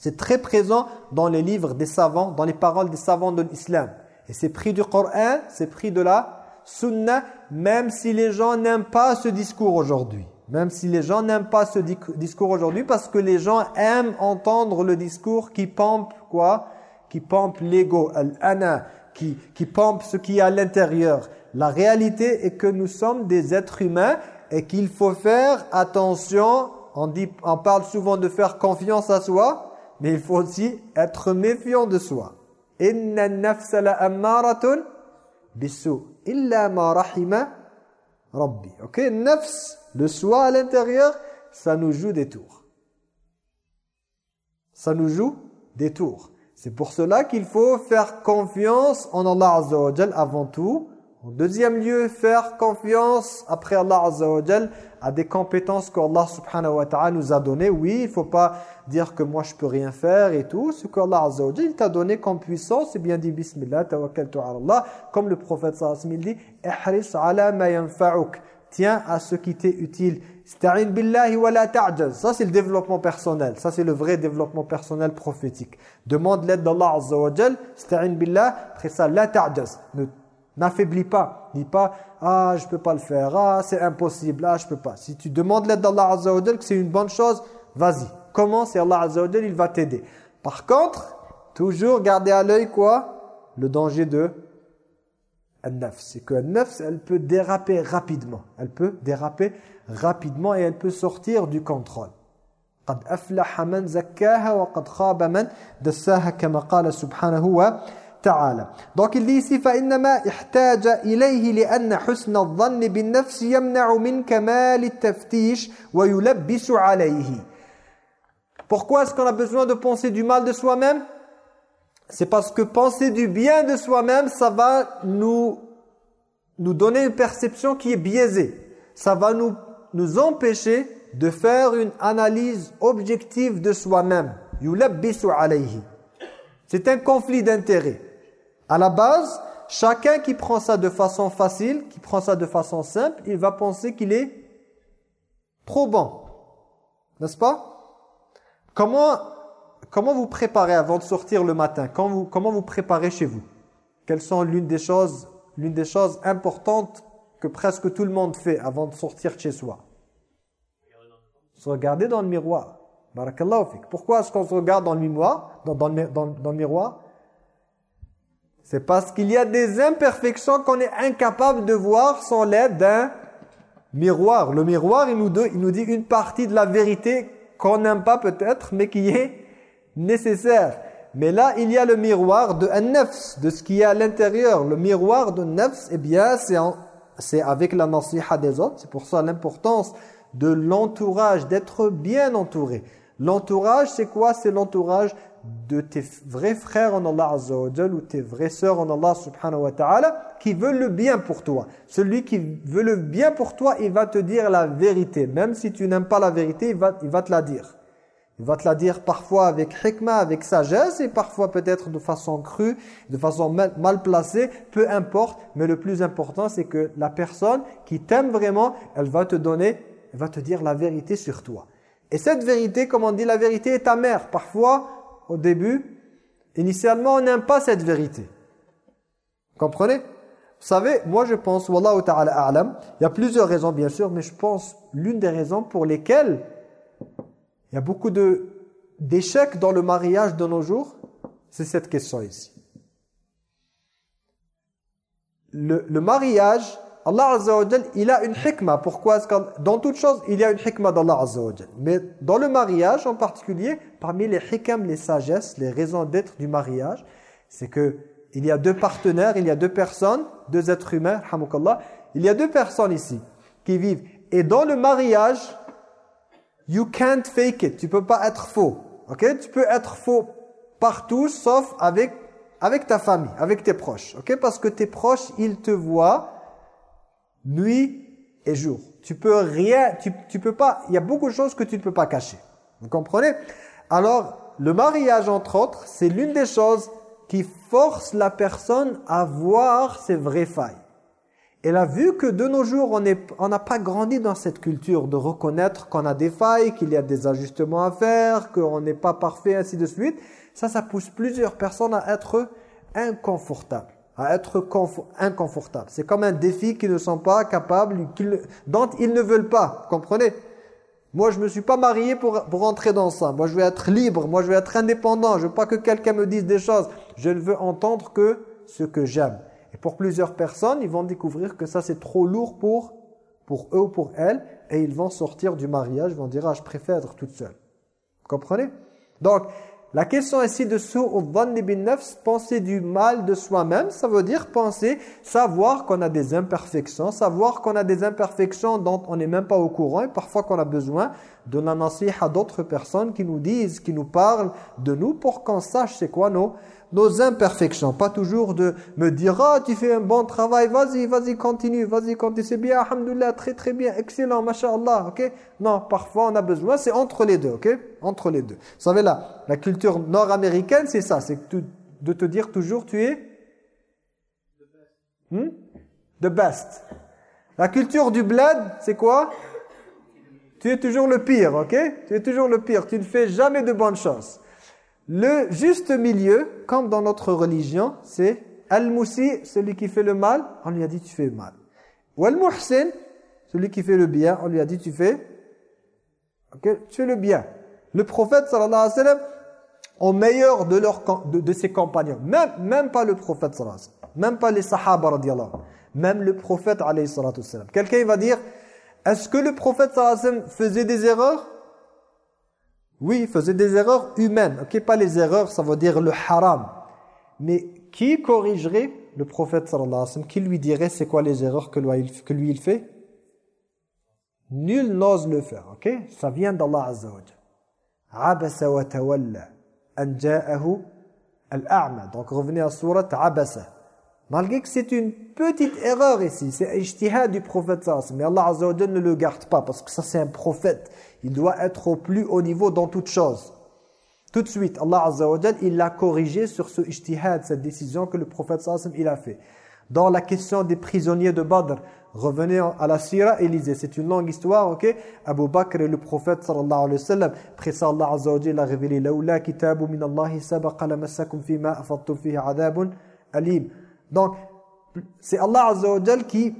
C'est très présent dans les livres des savants, dans les paroles des savants de l'islam. Et c'est pris du Coran, c'est pris de la Sunna, même si les gens n'aiment pas ce discours aujourd'hui. Même si les gens n'aiment pas ce discours aujourd'hui parce que les gens aiment entendre le discours qui pompe quoi? Qui pompe l'ego, l'ana, qui, qui pompe ce qui est à l'intérieur. La réalité est que nous sommes des êtres humains et qu'il faut faire attention. On, parle souvent de faire confiance à soi, mais il faut aussi être méfiant de soi. Inna nafsa la ammaratun bisu illa ma rahima rabbi. OK, nafs le soi à l'intérieur, ça nous joue des tours. Ça nous joue des tours. C'est pour cela qu'il faut faire confiance en Allah Azza avant tout. Deuxième lieu, faire confiance après Allah Azza wa à des compétences qu'Allah subhanahu wa ta'ala nous a données. Oui, il ne faut pas dire que moi je peux rien faire et tout. Ce qu'Allah Azza wa t'a donné comme puissance, c'est bien dit Bismillah, tawakkaltu ala Allah. Comme le prophète sallallahu alayhi wa sallam dit, « Ihris ala ma yanfa'uk » tiens à ce qui t'est utile. billahi wa la Ça c'est le développement personnel. Ça c'est le vrai développement personnel prophétique. Demande l'aide d'Allah Azza wa Jal. billah. Après ça, la ta'jaz. N'affaiblis pas. Dis pas ah je peux pas le faire. Ah c'est impossible. Ah je peux pas. Si tu demandes l'aide d'Allah Azza wa Jal que c'est une bonne chose, vas-y. Commence et Allah Azza wa Jal il va t'aider. Par contre, toujours garder à l'œil quoi Le danger de c'est que nafs elle peut déraper rapidement elle peut déraper rapidement et elle peut sortir du contrôle قد أفلح من زكاها وقد خاب من دساها كما قال سبحانه وتعالى donc il dit ici فإنما احتاج إليه لأن حسن الظن بالنفس يمنع من كمال التفتيش ويلبس عليه pourquoi est-ce qu'on a besoin de penser du mal de soi-même c'est parce que penser du bien de soi-même, ça va nous, nous donner une perception qui est biaisée. Ça va nous, nous empêcher de faire une analyse objective de soi-même. C'est un conflit d'intérêts. À la base, chacun qui prend ça de façon facile, qui prend ça de façon simple, il va penser qu'il est trop bon. N'est-ce pas? Comment Comment vous préparez avant de sortir le matin? Comment vous, préparez chez vous? Quelles sont l'une des choses l'une des choses importantes que presque tout le monde fait avant de sortir de chez soi? Se regarder dans le miroir. Barakallahu Pourquoi est-ce qu'on se regarde dans le miroir dans le miroir? C'est parce qu'il y a des imperfections qu'on est incapable de voir sans l'aide d'un miroir. Le miroir, il nous, dit une partie de la vérité qu'on n'aime pas peut-être, mais qui est nécessaire. Mais là, il y a le miroir de nafs, de ce qui est à l'intérieur. Le miroir de nafs, eh bien, c'est avec la nasiha des autres. C'est pour ça l'importance de l'entourage, d'être bien entouré. L'entourage, c'est quoi? C'est l'entourage de tes vrais frères en Allah Azza wa ou tes vraies sœurs en Allah subhanahu wa ta'ala qui veulent le bien pour toi. Celui qui veut le bien pour toi, il va te dire la vérité. Même si tu n'aimes pas la vérité, il va, il va te la dire. Il va te la dire parfois avec hikmah, avec sagesse, et parfois peut-être de façon crue, de façon mal, placée, peu importe. Mais le plus important, c'est que la personne qui t'aime vraiment, elle va te donner, elle va te dire la vérité sur toi. Et cette vérité, comme on dit, la vérité est amère. Parfois, au début, initialement, on n'aime pas cette vérité. Comprenez? Vous savez, moi je pense, Wallahu ta'ala a'lam, il y a plusieurs raisons bien sûr, mais je pense l'une des raisons pour lesquelles il y a beaucoup d'échecs dans le mariage de nos jours. C'est cette question ici. Le mariage, Allah Azza wa il a une hikmah. Pourquoi? Est-ce que dans toute chose, il y a une hikmah d'Allah Azza wa Mais dans le mariage en particulier, parmi les hikam, les sagesses, les raisons d'être du mariage, c'est que il y a deux partenaires, il y a deux personnes, deux êtres humains, il y a deux personnes ici qui vivent. Et dans le mariage, You can't fake it. Tu peux pas être faux. OK? Tu peux être faux partout sauf avec avec ta famille, avec tes proches. OK? Parce que tes proches, ils te voient nuit et jour. Tu peux rien tu tu peux pas il y a beaucoup de choses que tu ne peux pas cacher. Vous comprenez? Alors, le mariage entre autres, c'est l'une des choses qui force la personne à voir ses vraies failles. Elle a vu que de nos jours, on n'a pas grandi dans cette culture de reconnaître qu'on a des failles, qu'il y a des ajustements à faire, qu'on n'est pas parfait, ainsi de suite. Ça, ça pousse plusieurs personnes à être inconfortables, à être inconfortable. C'est comme un défi qu'ils ne sont pas capables, dont ils ne veulent pas, comprenez? Moi, je ne me suis pas marié pour, pour entrer dans ça. Moi, je veux être libre, moi, je veux être indépendant. Je veux pas que quelqu'un me dise des choses. Je ne veux entendre que ce que j'aime. Et pour plusieurs personnes, ils vont découvrir que ça, c'est trop lourd pour, pour eux ou pour elles. Et ils vont sortir du mariage, ils vont dire, ah, je préfère être toute seule. comprenez? Donc, la question ici de penser du mal de soi-même, ça veut dire penser, savoir qu'on a des imperfections, savoir qu'on a des imperfections dont on n'est même pas au courant et parfois qu'on a besoin de la à d'autres personnes qui nous disent, qui nous parlent de nous pour qu'on sache c'est quoi nos, nos imperfections. Pas toujours de me dire « Ah, tu fais un bon travail, vas-y, vas-y, continue, vas-y, continue, c'est bien, alhamdoulilah, très très bien, excellent, mashallah, ok ?» Non, parfois on a besoin, c'est entre les deux, ok? Entre les deux. Vous savez là, la culture nord-américaine, c'est ça, c'est de te dire toujours « Tu es hmm? The best. La culture du bled, c'est quoi? Tu es toujours le pire, ok? Tu es toujours le pire, tu ne fais jamais de bonnes choses. Le juste milieu, comme dans notre religion, c'est Al-Moussi, celui qui fait le mal, on lui a dit tu fais le mal. Ou Al-Muhsin, celui qui fait le bien, on lui a dit tu fais tu fais le bien. Le prophète sallallahu alayhi wa sallam, au meilleur de, leur, de, ses compagnons, même, même pas le prophète sallallahu alayhi wa sallam, même pas les sahaba radiallahu même le prophète alayhi wa sallam. Quelqu'un va dire, est-ce que le prophète sallallahu alayhi wa sallam faisait des erreurs? Oui, il faisait des erreurs humaines. Ok, pas les erreurs, ça veut dire le haram. Mais qui corrigerait le prophète sallallahu alayhi wa sallam Qui lui dirait c'est quoi les erreurs que lui, il fait? Nul n'ose le faire, ok? Ça vient d'Allah Azza wa Abasa wa tawalla an al-a'ma. Donc revenez à surat Abasa. Malgré que c'est une petite erreur ici, c'est ijtihad du prophète sallallahu mais Allah Azza wa ne le garde pas parce que ça c'est un prophète. Il doit être au plus haut niveau dans toute chose. Tout de suite, Allah Azza wa il l'a corrigé sur ce ijtihad, cette décision que le prophète sallallahu il a fait. Dans la question des prisonniers de Badr, revenez à la Sira et. C'est une longue histoire, ok? Abu Bakr et le prophète sallallahu alayhi wa sallam. Après Allah Azza wa a révélé « Laoula kitabu min Allahi sabaqa lamassakum fima afattum fihi adabun alim » Donc, c'est Allah Azza wa qui,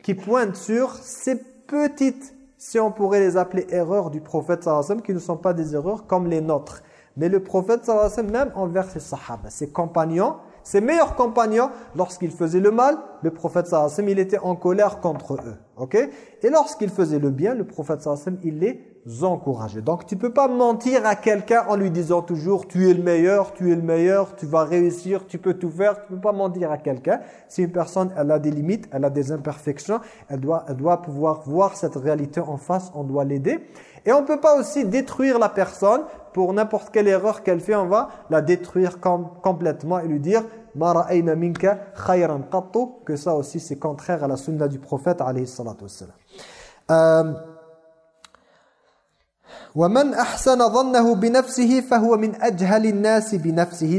qui pointe sur ces petites si on pourrait les appeler erreurs du prophète sallallahu qui ne sont pas des erreurs comme les nôtres. Mais le prophète sallallahu même envers ses sahaba, ses compagnons, ses meilleurs compagnons, lorsqu'il faisait le mal, le prophète sallallahu il était en colère contre eux. Et lorsqu'il faisait le bien, le prophète sallallahu il les encourager. Donc tu peux pas mentir à quelqu'un en lui disant toujours tu es le meilleur, tu es le meilleur, tu vas réussir, tu peux tout faire. Tu peux pas mentir à quelqu'un. Si une personne elle a des limites, elle a des imperfections, elle doit, elle doit pouvoir voir cette réalité en face, on doit l'aider. Et on peut pas aussi détruire la personne pour n'importe quelle erreur qu'elle fait, on va la détruire complètement et lui dire khayran que ça aussi c'est contraire à la sunna du prophète alayhi salatu euh,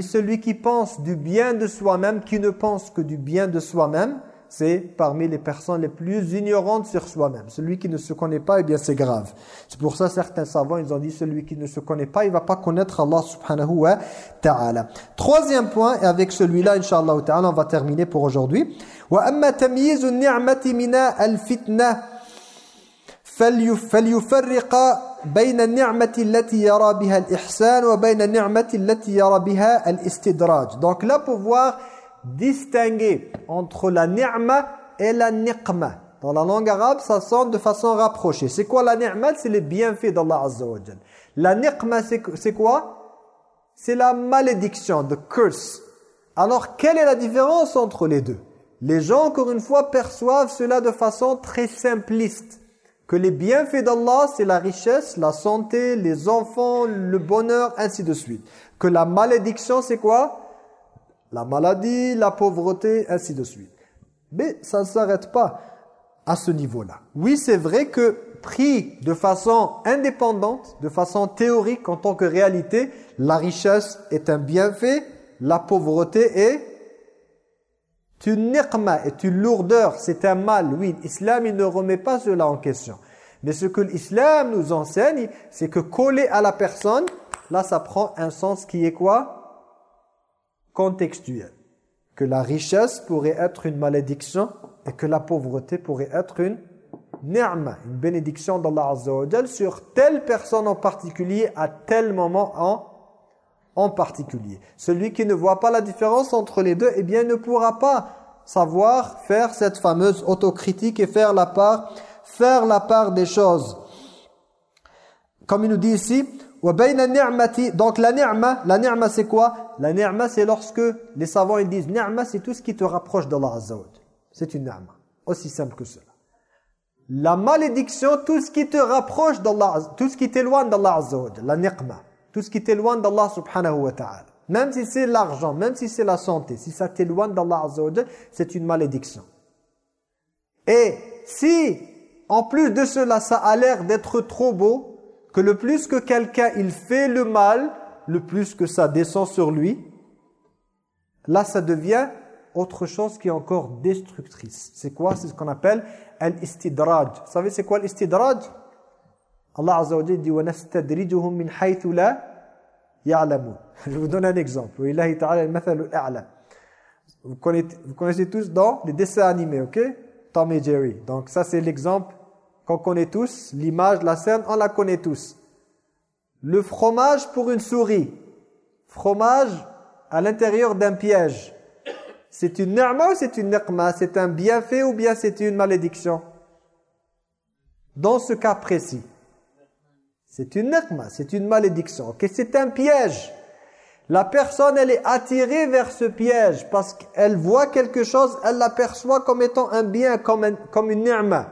celui qui pense du bien de soi-même qui ne pense que du bien de soi-même c'est parmi les personnes les plus ignorantes sur soi-même celui qui ne se connaît pas eh bien c'est grave c'est pour ça certains savants ils ont dit celui qui ne se connaît pas il va pas connaître Allah subhanahu wa ta'ala troisième point et avec celui-là inshallah ta'ala on va terminer pour aujourd'hui wa amma tamyizu ni'mati mina al-fitna فليفرق بين النعمة التي يرى بها الإحسان وبين النعمة التي يرى بها الاستدراج donc là pour voir distinguer entre la ni'ma et la niqma dans la langue arabe ça sonne de façon rapprochée c'est quoi la ni'ma c'est les bienfaits d'Allah Azza wa Jal la niqma c'est quoi c'est la malédiction the curse alors quelle est la différence entre les deux les gens encore une fois perçoivent cela de façon très simpliste que les bienfaits d'Allah, c'est la richesse, la santé, les enfants, le bonheur, ainsi de suite. Que la malédiction, c'est quoi? La maladie, la pauvreté, ainsi de suite. Mais ça ne s'arrête pas à ce niveau-là. Oui, c'est vrai que pris de façon indépendante, de façon théorique en tant que réalité, la richesse est un bienfait, la pauvreté est une niqma une lourdeur, c'est un mal. Oui, l'islam il ne remet pas cela en question. Mais ce que l'islam nous enseigne, c'est que coller à la personne, là ça prend un sens qui est quoi? Contextuel. que la richesse pourrait être une malédiction et que la pauvreté pourrait être une ni'ma, une bénédiction d'Allah Azza wa sur telle personne en particulier à tel moment en, en particulier. Celui qui ne voit pas la différence entre les deux, eh bien ne pourra pas savoir faire cette fameuse autocritique et faire la part, faire la part des choses. Comme il nous dit ici, donc la ni'ma, la ni'ma c'est quoi? La ni'ma c'est lorsque les savants ils disent ni'ma c'est tout ce qui te rapproche d'Allah Azza C'est une ni'ma, aussi simple que cela. La malédiction, tout ce qui te rapproche d'Allah, tout ce qui t'éloigne d'Allah Azza la ni'ma, tout ce qui t'éloigne d'Allah subhanahu wa ta'ala. Même si c'est l'argent, même si c'est la santé, si ça t'éloigne d'Allah Azza c'est une malédiction. Et si, en plus de cela, ça a l'air d'être trop beau, que le plus que quelqu'un il fait le mal, le plus que ça descend sur lui, là ça devient autre chose qui est encore destructrice. C'est quoi? C'est ce qu'on appelle al-istidraj. Vous savez c'est quoi l'istidraj? Allah Azza wa dit min haythu la Je vous donne un exemple. Vous connaissez, vous connaissez tous dans les dessins animés, OK? Tom et Jerry. Donc ça c'est l'exemple qu'on connaît tous, l'image, la scène, on la connaît tous. Le fromage pour une souris. Fromage à l'intérieur d'un piège. C'est une ni'ma ou c'est une ni'ma C'est un bienfait ou bien c'est une malédiction? Dans ce cas précis. C'est une ni'ma, c'est une malédiction. Okay? C'est un piège. La personne, elle est attirée vers ce piège parce qu'elle voit quelque chose, elle l'aperçoit comme étant un bien, comme, comme une ni'ma.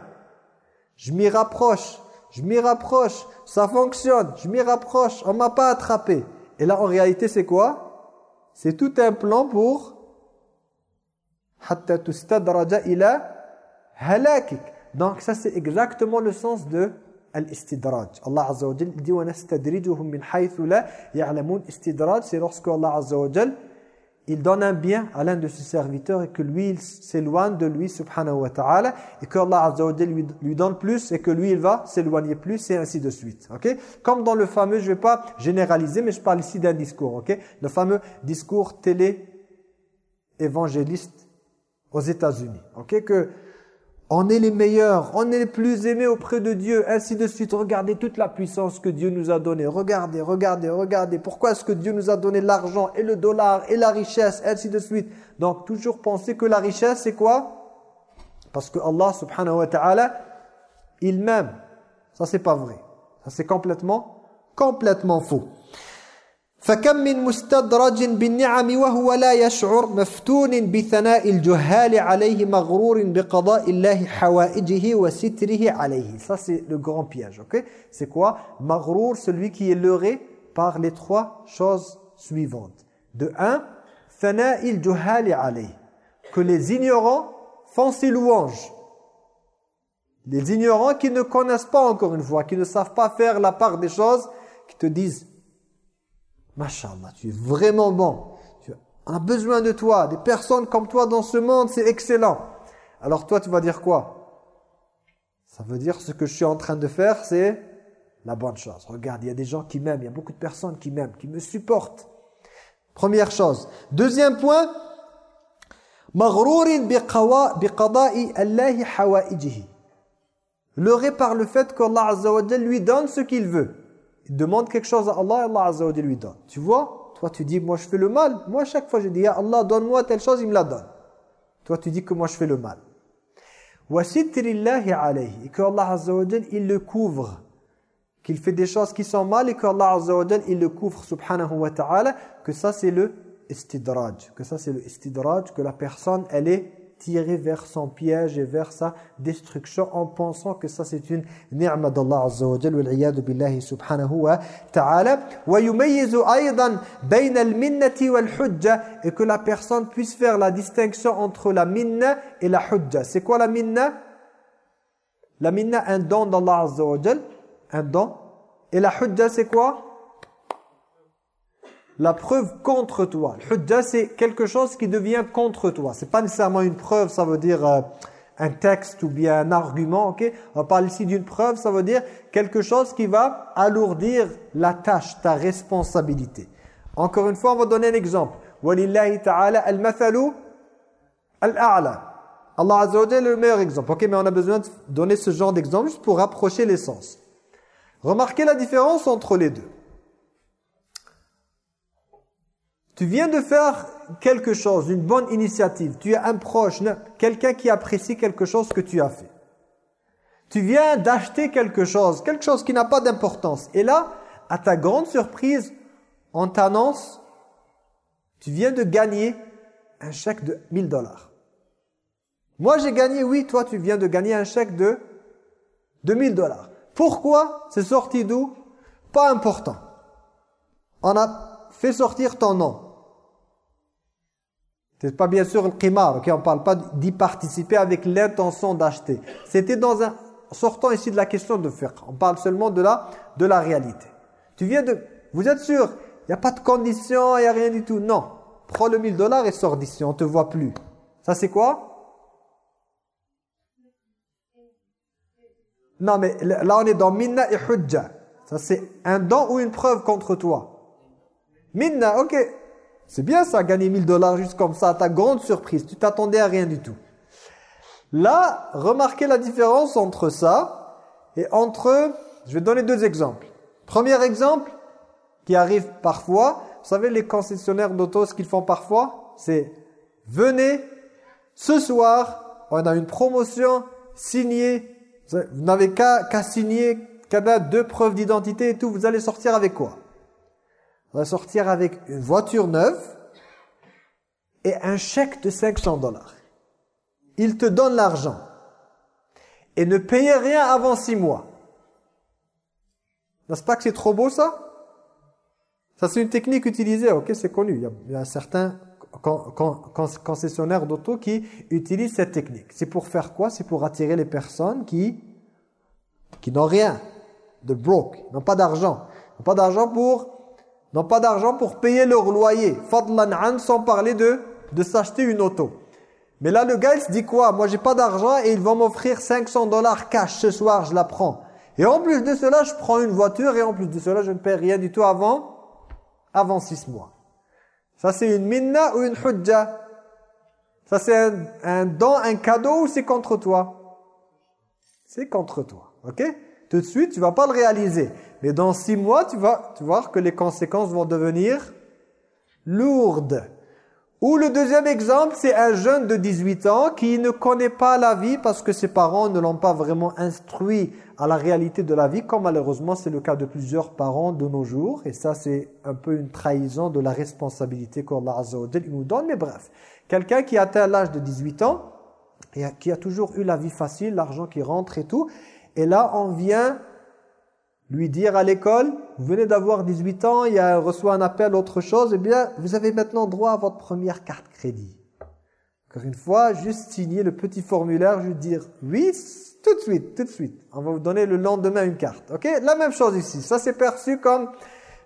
Je m'y rapproche, je m'y rapproche, ça fonctionne, je m'y rapproche, on m'a pas attrapé. Et là, en réalité, c'est quoi? C'est tout un plan pour donc ça c'est exactement le sens de al-istidraj. Allah Azza wa Jal dit c'est lorsque Allah Azza wa il donne un bien à l'un de ses serviteurs et que lui il s'éloigne de lui subhanahu wa ta'ala et que Allah Azza wa lui, donne plus et que lui il va s'éloigner plus et ainsi de suite. OK? Comme dans le fameux je ne vais pas généraliser mais je parle ici d'un discours, OK? Le fameux discours télé évangéliste aux États-Unis. OK? On est les meilleurs, on est les plus aimés auprès de Dieu, ainsi de suite. Regardez toute la puissance que Dieu nous a donnée. Regardez, regardez, regardez. Pourquoi est-ce que Dieu nous a donné l'argent et le dollar et la richesse, ainsi de suite. Donc, toujours penser que la richesse, c'est quoi? Parce que Allah subhanahu wa ta'ala, il m'aime. Ça, c'est pas vrai. Ça, c'est complètement, complètement faux. فكم من مستدرج بالنعم وهو لا يشعر مفتون بثناء الجهال عليه مغرور بقضاء الله حوائجه وستره عليه ça c'est le grand piège ok c'est quoi maghrour celui qui est leurré par les trois choses suivantes de un ثناء الجهال عليه que les ignorants font ses louanges les ignorants qui ne connaissent pas encore une fois qui ne savent pas faire la part des choses qui te disent Masha'Allah, tu es vraiment bon. Tu as besoin de toi. Des personnes comme toi dans ce monde, c'est excellent. Alors toi, tu vas dire quoi? Ça veut dire ce que je suis en train de faire, c'est la bonne chose. Regarde, il y a des gens qui m'aiment, il y a beaucoup de personnes qui m'aiment, qui me supportent. Première chose. Deuxième point, Leurré par le fait qu'Allah Azza lui donne ce qu'il veut demande quelque chose à Allah Allah Azza wa lui donne. Tu vois? Toi tu dis moi je fais le mal. Moi chaque fois je dis Allah donne-moi telle chose, il me la donne. Toi tu dis que moi je fais le mal. et que Allah Azza wa il le couvre. Qu'il fait des choses qui sont mal et que Allah Azza wa il le couvre subhanahu wa ta'ala. Que ça c'est le istidraj. Que ça c'est le istidraj. Que la personne elle est tirer vers son piège et vers sa destruction en pensant que ça c'est une ni'ma d'Allah Azza wa Jalla wal billahi subhanahu wa ta'ala. Wa yumayyizu aydan bayna al-minnati wal-hujja et que la personne puisse faire la distinction entre la minna et la hujja. C'est quoi la minna? La minna un don d'Allah Azza wa Jalla, un don. Et la hujja c'est quoi? la preuve contre toi. Le hujja, c'est quelque chose qui devient contre toi. C'est pas nécessairement une preuve, ça veut dire euh, un texte ou bien un argument. ok On parle ici d'une preuve, ça veut dire quelque chose qui va alourdir la tâche, ta responsabilité. Encore une fois, on va donner un exemple. وَلِلَّهِ تَعَالَى الْمَثَلُ Al-A'la. Allah Azza wa est le meilleur exemple. Ok, mais on a besoin de donner ce genre d'exemple juste pour rapprocher l'essence. Remarquez la différence entre les deux. Tu viens de faire quelque chose, une bonne initiative. Tu as un proche, quelqu'un qui apprécie quelque chose que tu as fait. Tu viens d'acheter quelque chose, quelque chose qui n'a pas d'importance. Et là, à ta grande surprise, on t'annonce, tu viens de gagner un chèque de 1000 dollars. Moi, j'ai gagné, oui, toi, tu viens de gagner un chèque de 2000 dollars. Pourquoi C'est sorti d'où? Pas important. On a fait sortir ton nom. C'est pas bien sûr le qimar, ok On parle pas d'y participer avec l'intention d'acheter. C'était dans un... Sortant ici de la question de fiqh. On parle seulement de la, de la réalité. Tu viens de... Vous êtes sûr? Il n'y a pas de condition, il n'y a rien du tout. Non. Prends le 1000 dollars et sors d'ici, on te voit plus. Ça c'est quoi? Non, mais là, on est dans minna et hujja. Ça, c'est un don ou une preuve contre toi? Minna, ok. C'est bien ça, gagner 1000 dollars juste comme ça, ta grande surprise. Tu t'attendais à rien du tout. Là, remarquez la différence entre ça et entre... Je vais donner deux exemples. Premier exemple, qui arrive parfois, vous savez les concessionnaires d'auto, ce qu'ils font parfois, c'est venez, ce soir, on a une promotion, signée vous n'avez qu'à signer, qu'à deux preuves d'identité et tout. Vous allez sortir avec quoi? Vous allez sortir avec une voiture neuve et un chèque de 500 dollars. Il te donne l'argent. Et ne payez rien avant six mois. N'est-ce pas que c'est trop beau ça? Ça c'est une technique utilisée, ok, c'est connu. Il y, a, il y a certains concessionnaires d'auto qui utilisent cette technique. C'est pour faire quoi? C'est pour attirer les personnes qui, qui n'ont rien, de broke, n'ont pas d'argent. N'ont pas d'argent pour n'ont pas d'argent pour payer leur loyer. Fadlan an, sans parler de, de s'acheter une auto. Mais là, le gars, il se dit quoi? Moi, j'ai pas d'argent et ils vont m'offrir 500 dollars cash ce soir, je la prends. Et en plus de cela, je prends une voiture et en plus de cela, je ne paie rien du tout avant, avant six mois. Ça, c'est une minna ou une hujja? Ça, c'est un, don, un cadeau ou c'est contre toi? C'est contre toi, ok? Tout de suite, tu vas pas le réaliser. Mais dans six mois, tu vas, voir que les conséquences vont devenir lourdes. Ou le deuxième exemple, c'est un jeune de 18 ans qui ne connaît pas la vie parce que ses parents ne l'ont pas vraiment instruit à la réalité de la vie, comme malheureusement c'est le cas de plusieurs parents de nos jours. Et ça, c'est un peu une trahison de la responsabilité qu'Allah Azza wa nous donne. Mais bref, quelqu'un qui atteint l'âge de 18 ans et qui a toujours eu la vie facile, l'argent qui rentre et tout, et là, on vient lui dire à l'école, vous venez d'avoir 18 ans, il a reçoit un appel, autre chose, eh bien, vous avez maintenant droit à votre première carte crédit. Encore une fois, juste signer le petit formulaire, juste dire oui, tout de suite, tout de suite. On va vous donner le lendemain une carte. Ok? La même chose ici. Ça, c'est perçu comme...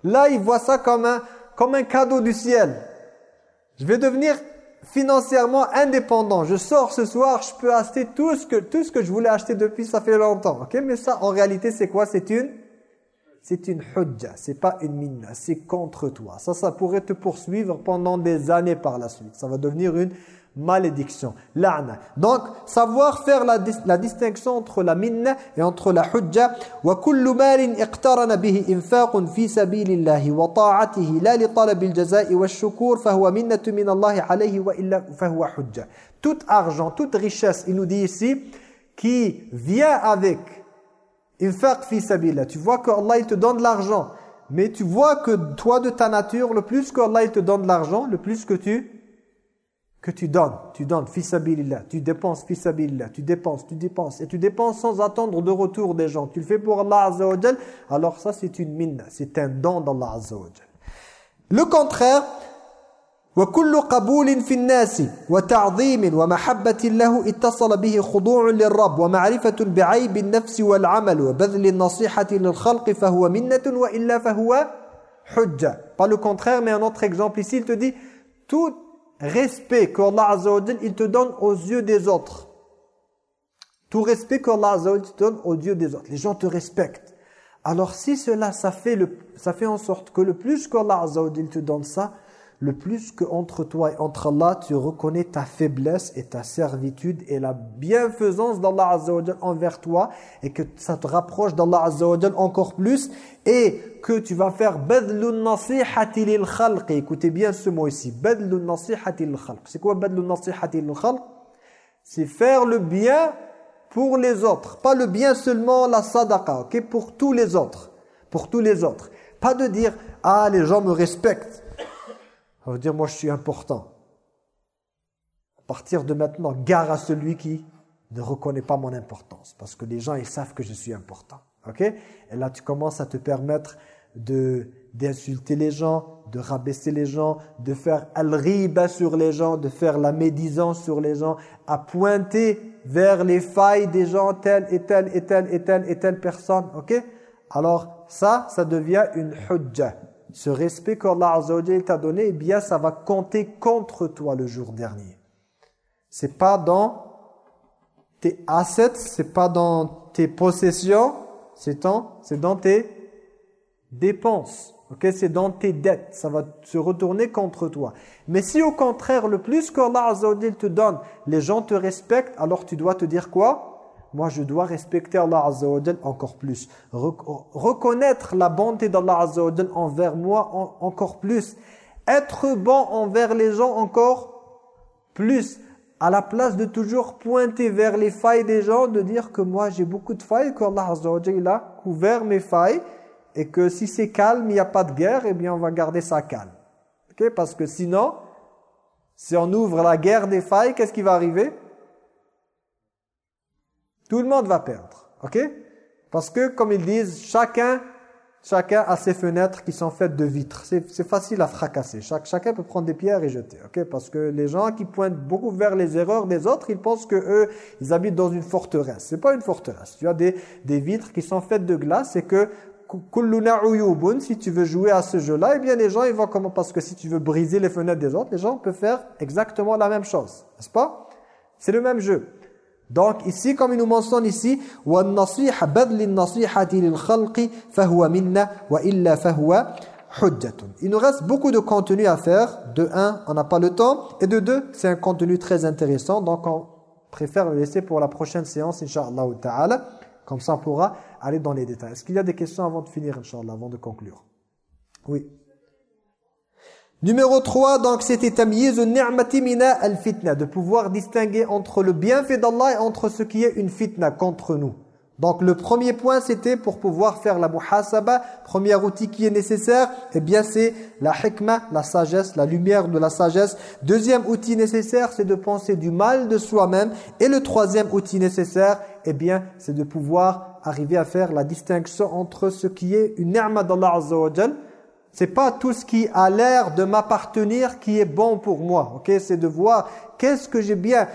Là, il voit ça comme un, comme un cadeau du ciel. Je vais devenir financièrement indépendant. Je sors ce soir, je peux acheter tout ce que, tout ce que je voulais acheter depuis ça fait longtemps. Ok? Mais ça, en réalité, c'est quoi? C'est une c'est une hujja, c'est pas une minna, c'est contre toi. Ça, ça pourrait te poursuivre pendant des années par la suite. Ça va devenir une malédiction, la'na. Donc, savoir faire la, la, distinction entre la minna et entre la hujja. وَكُلُّ مَالٍ اقْتَرَنَ بِهِ إِنفَاقٌ فِي سَبِيلِ اللَّهِ وَطَاعَتِهِ لَا لِطَلَبِ الْجَزَاءِ وَالشُّكُورِ فَهُوَ مِنَّةٌ مِنَ اللَّهِ عَلَيْهِ وَإِلَّا فَهُوَ حُجَّةٌ Tout argent, toute richesse, il nous dit ici, qui vient avec Infaq fi sabilillah. Tu vois que Allah il te donne de l'argent. Mais tu vois que toi de ta nature, le plus que Allah il te donne de l'argent, le plus que tu que tu donnes, tu donnes fi tu dépenses fi tu dépenses, tu dépenses. Et tu dépenses sans attendre de retour des gens. Tu le fais pour Allah Azza wa alors ça c'est une minna, c'est un don d'Allah Azza wa Le contraire, وكل قبول في الناس وتعظيم ومحبة له اتصل به خضوع للرب ومعرفة بعيب النفس والعمل وبذل النصيحة للخلق فهو منة وإلا فهو حجة Pas le contraire, mais un autre exemple ici, il te dit tout respect qu'Allah Azza wa il te donne aux yeux des autres. Tout respect qu'Allah Azza wa te donne aux yeux des autres. Les gens te respectent. Alors si cela, ça fait, le, ça fait en sorte que le plus qu'Allah Azza wa te donne ça, le plus que entre toi et entre Allah, tu reconnais ta faiblesse et ta servitude et la bienfaisance d'Allah Azza envers toi et que ça te rapproche d'Allah Azza encore plus et que tu vas faire badlun nasihati lil khalq. Écoutez bien ce mot ici, badlun nasihati lil khalq. C'est quoi badlun nasihati lil khalq? C'est faire le bien pour les autres, pas le bien seulement la sadaqa, OK Pour tous les autres, pour tous les autres. Pas de dire ah les gens me respectent ça veut dire, moi, je suis important. À partir de maintenant, gare à celui qui ne reconnaît pas mon importance. Parce que les gens, ils savent que je suis important. Ok? Et là, tu commences à te permettre d'insulter les gens, de rabaisser les gens, de faire al-riba sur les gens, de faire la médisance sur les gens, à pointer vers les failles des gens, telle et telle et telle et telle et telle personne. Ok? Alors, ça, ça devient une hujjah ce respect qu'Allah t'a donné, eh bien ça va compter contre toi le jour dernier. C'est pas dans tes assets, c'est pas dans tes possessions, c'est dans, dans tes dépenses. ok? C'est dans tes dettes, ça va se retourner contre toi. Mais si au contraire, le plus qu'Allah te donne, les gens te respectent, alors tu dois te dire quoi? Moi je dois respecter Allah Azza wa encore plus. reconnaître la bonté d'Allah Azza wa envers moi encore plus. Être bon envers les gens encore plus. À la place de toujours pointer vers les failles des gens, de dire que moi j'ai beaucoup de failles, qu'Allah Azza wa a couvert mes failles et que si c'est calme, il n'y a pas de guerre, eh bien on va garder ça calme. Parce que sinon, si on ouvre la guerre des failles, qu'est-ce qui va arriver? Tout le monde va perdre. OK? Parce que, comme ils disent, chacun, chacun a ses fenêtres qui sont faites de vitres. C'est facile à fracasser. Chacun peut prendre des pierres et jeter. OK? Parce que les gens qui pointent beaucoup vers les erreurs des autres, ils pensent que eux, ils habitent dans une forteresse. C'est pas une forteresse. Tu as des, des vitres qui sont faites de glace et que si tu veux jouer à ce jeu-là, eh bien les gens ils vont comment Parce que si tu veux briser les fenêtres des autres, les gens peuvent faire exactement la même chose. N'est-ce pas? C'est le même jeu. Donc ici, comme il nous mentionne ici, Il nous reste beaucoup de contenu à faire. De un, on n'a pas le temps. Et de deux, c'est un contenu très intéressant. Donc on préfère le laisser pour la prochaine séance, Inch'Allah ta'ala. Comme ça, on pourra aller dans les détails. Est-ce qu'il y a des questions avant de finir, Inch'Allah, avant de conclure? Oui. Numéro 3, donc c'était tamyiz ni'mati mina al-fitna, de pouvoir distinguer entre le bienfait d'Allah et entre ce qui est une fitna contre nous. Donc le premier point c'était pour pouvoir faire la muhasaba, premier outil qui est nécessaire, eh bien c'est la hikmah, la sagesse, la lumière de la sagesse. Deuxième outil nécessaire, c'est de penser du mal de soi-même et le troisième outil nécessaire, eh bien c'est de pouvoir arriver à faire la distinction entre ce qui est une ni'ma d'Allah Azza c'est pas tout ce qui a l'air de m'appartenir qui est bon pour moi. Ok, C'est de voir qu'est-ce que j'ai bien,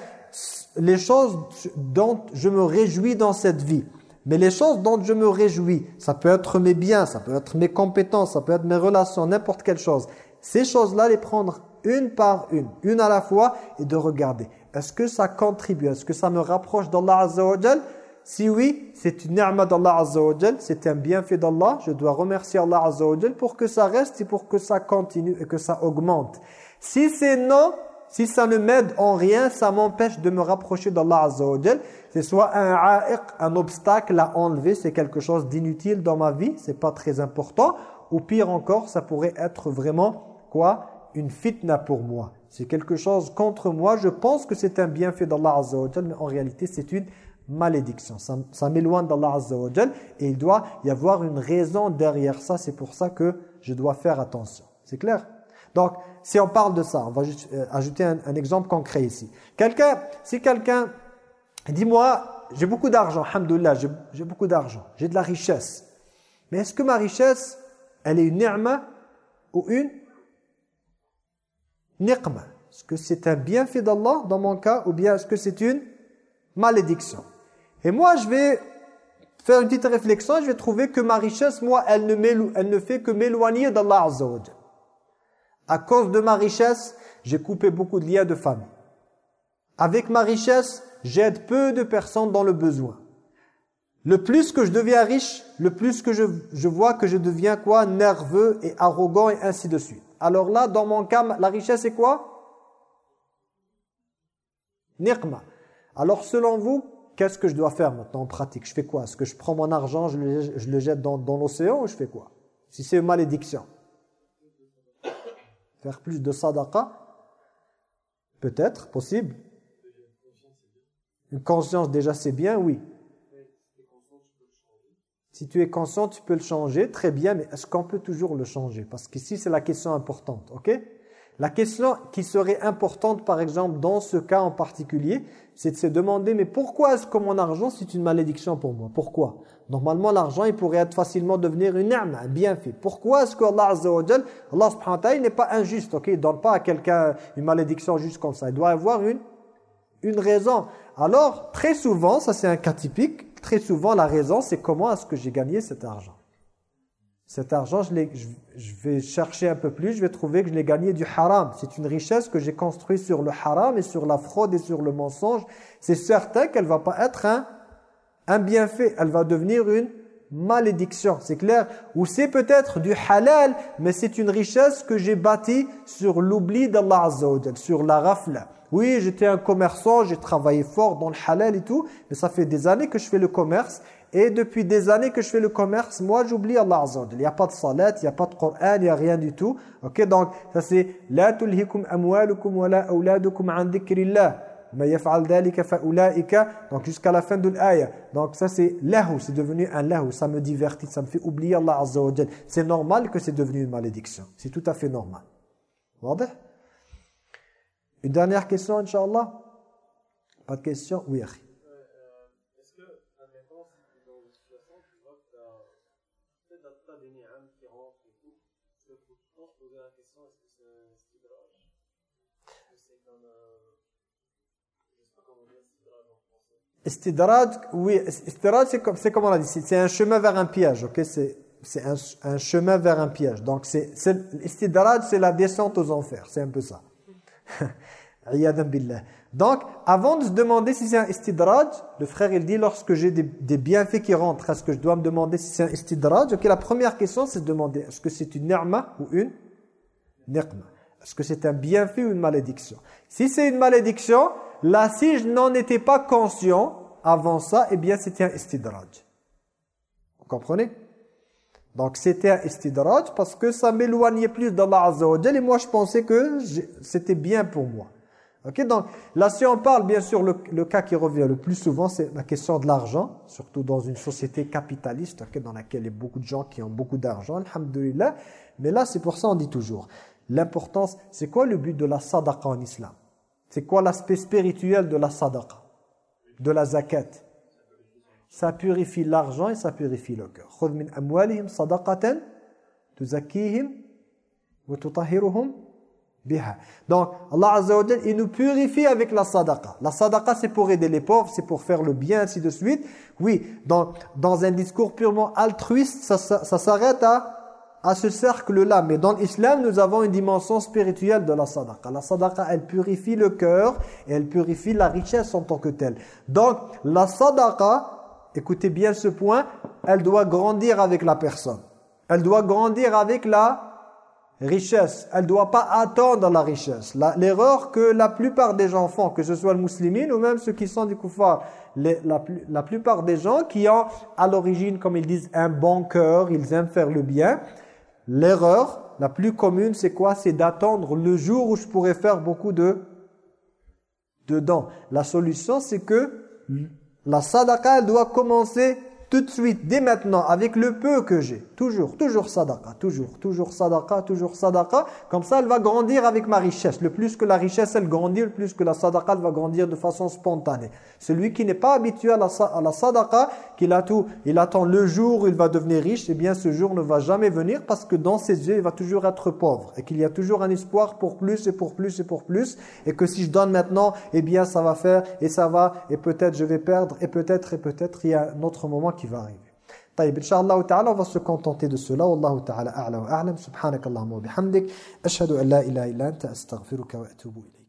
les choses dont je me réjouis dans cette vie. Mais les choses dont je me réjouis, ça peut être mes biens, ça peut être mes compétences, ça peut être mes relations, n'importe quelle chose. Ces choses-là, les prendre une par une, une à la fois, et de regarder. Est-ce que ça contribue Est-ce que ça me rapproche d'Allah Azza si oui, c'est une ni'ma d'Allah Azza c'est un bienfait d'Allah, je dois remercier Allah Azza pour que ça reste et pour que ça continue et que ça augmente. Si c'est non, si ça ne m'aide en rien, ça m'empêche de me rapprocher d'Allah Azza C'est soit un a'iq, un obstacle à enlever, c'est quelque chose d'inutile dans ma vie, c'est pas très important. Ou pire encore, ça pourrait être vraiment, quoi? Une fitna pour moi. C'est quelque chose contre moi, je pense que c'est un bienfait d'Allah Azza mais en réalité c'est une malédiction. Ça, m'éloigne d'Allah Azza wa et il doit y avoir une raison derrière ça. C'est pour ça que je dois faire attention. C'est clair? Donc, si on parle de ça, on va juste, euh, ajouter un, exemple concret ici. Quelqu'un, si quelqu'un dit moi, j'ai beaucoup d'argent, alhamdoulilah, j'ai beaucoup d'argent, j'ai de la richesse. Mais est-ce que ma richesse, elle est une ni'ma ou une niqma? Est-ce que c'est un bienfait d'Allah dans mon cas ou bien est-ce que c'est une malédiction? Et moi, je vais faire une petite réflexion je vais trouver que ma richesse, moi, elle ne, elle ne fait que m'éloigner d'Allah Azza À cause de ma richesse, j'ai coupé beaucoup de liens de famille. Avec ma richesse, j'aide peu de personnes dans le besoin. Le plus que je deviens riche, le plus que je, je vois que je deviens quoi? Nerveux et arrogant et ainsi de suite. Alors là, dans mon cas, la richesse c'est quoi? Niqma. Alors selon vous, qu'est-ce que je dois faire maintenant en pratique? Je fais quoi? Est-ce que je prends mon argent, je le, jette dans, l'océan ou je fais quoi? Si c'est une malédiction. Faire plus de sadaqa? Peut-être, possible. Une conscience déjà c'est bien, oui. Si tu es conscient, tu peux le changer, très bien, mais est-ce qu'on peut toujours le changer? Parce qu'ici, c'est la question importante, ok? La question qui serait importante, par exemple, dans ce cas en particulier, c'est de se demander, mais pourquoi est-ce que mon argent, c'est une malédiction pour moi? Pourquoi? Normalement, l'argent, il pourrait facilement devenir une arme, un bienfait. Pourquoi est-ce que Allah Azza wa Allah subhanahu wa n'est pas injuste, ok? Il ne donne pas à quelqu'un une malédiction juste comme ça. Il doit avoir une, une raison. Alors, très souvent, ça c'est un cas typique, très souvent, la raison, c'est comment est-ce que j'ai gagné cet argent. Cet argent, je, vais chercher un peu plus, je vais trouver que je l'ai gagné du haram. C'est une richesse que j'ai construite sur le haram et sur la fraude et sur le mensonge. C'est certain qu'elle va pas être un, un bienfait, elle va devenir une malédiction, c'est clair? Ou c'est peut-être du halal, mais c'est une richesse que j'ai bâtie sur l'oubli d'Allah Azza sur la rafla. Oui, j'étais un commerçant, j'ai travaillé fort dans le halal et tout, mais ça fait des années que je fais le commerce. Et depuis des années que je fais le commerce, moi j'oublie Allah Azza Il n'y a pas de salat, il n'y a pas de Coran, il n'y a rien du tout. Ok, donc ça c'est « La tulhikum amwalukum wa la awladukum an dhikrillah » donc jusqu'à la fin de l'aya donc ça c'est lahu c'est devenu un lahu ça me divertit ça me fait oublier Allah Azza c'est normal que c'est devenu une malédiction. C'est tout à fait normal. Une dernière question, Inch'Allah? Pas de question Oui, Est-ce que, admettons, dans une situation, tu vois que tu as peut-être as des ni'am qui rentrent et tout, est-ce que tu peux te poser la question, est-ce que c'est un stidraj Est-ce que c'est comme un... Je ne sais pas comment dire stidraj en français. Stidraj, oui, stidraj, c'est comme, comme on l'a dit, c'est un chemin vers un piège, ok? C'est un, un, chemin vers un piège. Donc, c'est l'istidraj, c'est la descente aux enfers. C'est un peu ça. Donc, avant de se demander si c'est un istidraj, le frère il dit lorsque j'ai des, bienfaits qui rentrent, est-ce que je dois me demander si c'est un istidraj? Ok, la première question c'est de demander est-ce que c'est une ni'ma ou une ni'ma? Est-ce que c'est un bienfait ou une malédiction? Si c'est une malédiction, là si je n'en étais pas conscient avant ça, eh bien c'était un istidraj. Vous comprenez? Donc c'était un istidraj parce que ça m'éloignait plus d'Allah Azza wa et moi je pensais que c'était bien pour moi. Ok, donc là si on parle bien sûr le, cas qui revient le plus souvent c'est la question de l'argent, surtout dans une société capitaliste dans laquelle il y a beaucoup de gens qui ont beaucoup d'argent, alhamdoulilah. Mais là c'est pour ça on dit toujours, l'importance, c'est quoi le but de la sadaqa en islam? C'est quoi l'aspect spirituel de la sadaqa De la zakat ça purifie l'argent et ça purifie le cœur. خذ من أموالهم صدقة تزكيهم وتطهرهم بها. Donc Allah Azza wa il nous purifie avec la sadaqa. La sadaqa c'est pour aider les pauvres, c'est pour faire le bien ainsi de suite. Oui, dans dans un discours purement altruiste, ça, ça, ça s'arrête à à ce cercle-là. Mais dans l'islam, nous avons une dimension spirituelle de la sadaqa. La sadaqa, elle purifie le cœur et elle purifie la richesse en tant que telle. Donc, la sadaqa, écoutez bien ce point, elle doit grandir avec la personne. Elle doit grandir avec la richesse. Elle ne doit pas attendre la richesse. L'erreur que la plupart des gens font, que ce soit le musulman ou même ceux qui sont du koufar, la, la, plupart des gens qui ont à l'origine, comme ils disent, un bon cœur, ils aiment faire le bien, l'erreur la plus commune, c'est quoi? C'est d'attendre le jour où je pourrais faire beaucoup de dedans. La solution, c'est que la sadaqa doit commencer tout de suite, dès maintenant, avec le peu que j'ai. Toujours, toujours sadaqa, toujours, toujours sadaqa, toujours sadaqa. Comme ça, elle va grandir avec ma richesse. Le plus que la richesse, elle grandit, le plus que la sadaqa, elle va grandir de façon spontanée. Celui qui n'est pas habitué à la, à la sadaqa, qu'il attend le jour où il va devenir riche, eh bien ce jour ne va jamais venir parce que dans ses yeux, il va toujours être pauvre. Et qu'il y a toujours un espoir pour plus et pour plus et pour plus. Et que si je donne maintenant, eh bien ça va faire et ça va, et peut-être je vais perdre, et peut-être, et peut-être, il y a un autre moment qui va arriver. طيب إن شاء الله تعالى on va se contenter de cela. والله تعالى أعلى وأعلم سبحانك اللهم وبحمدك أشهد أن لا إله إلا أنت أستغفرك وأتوب إليك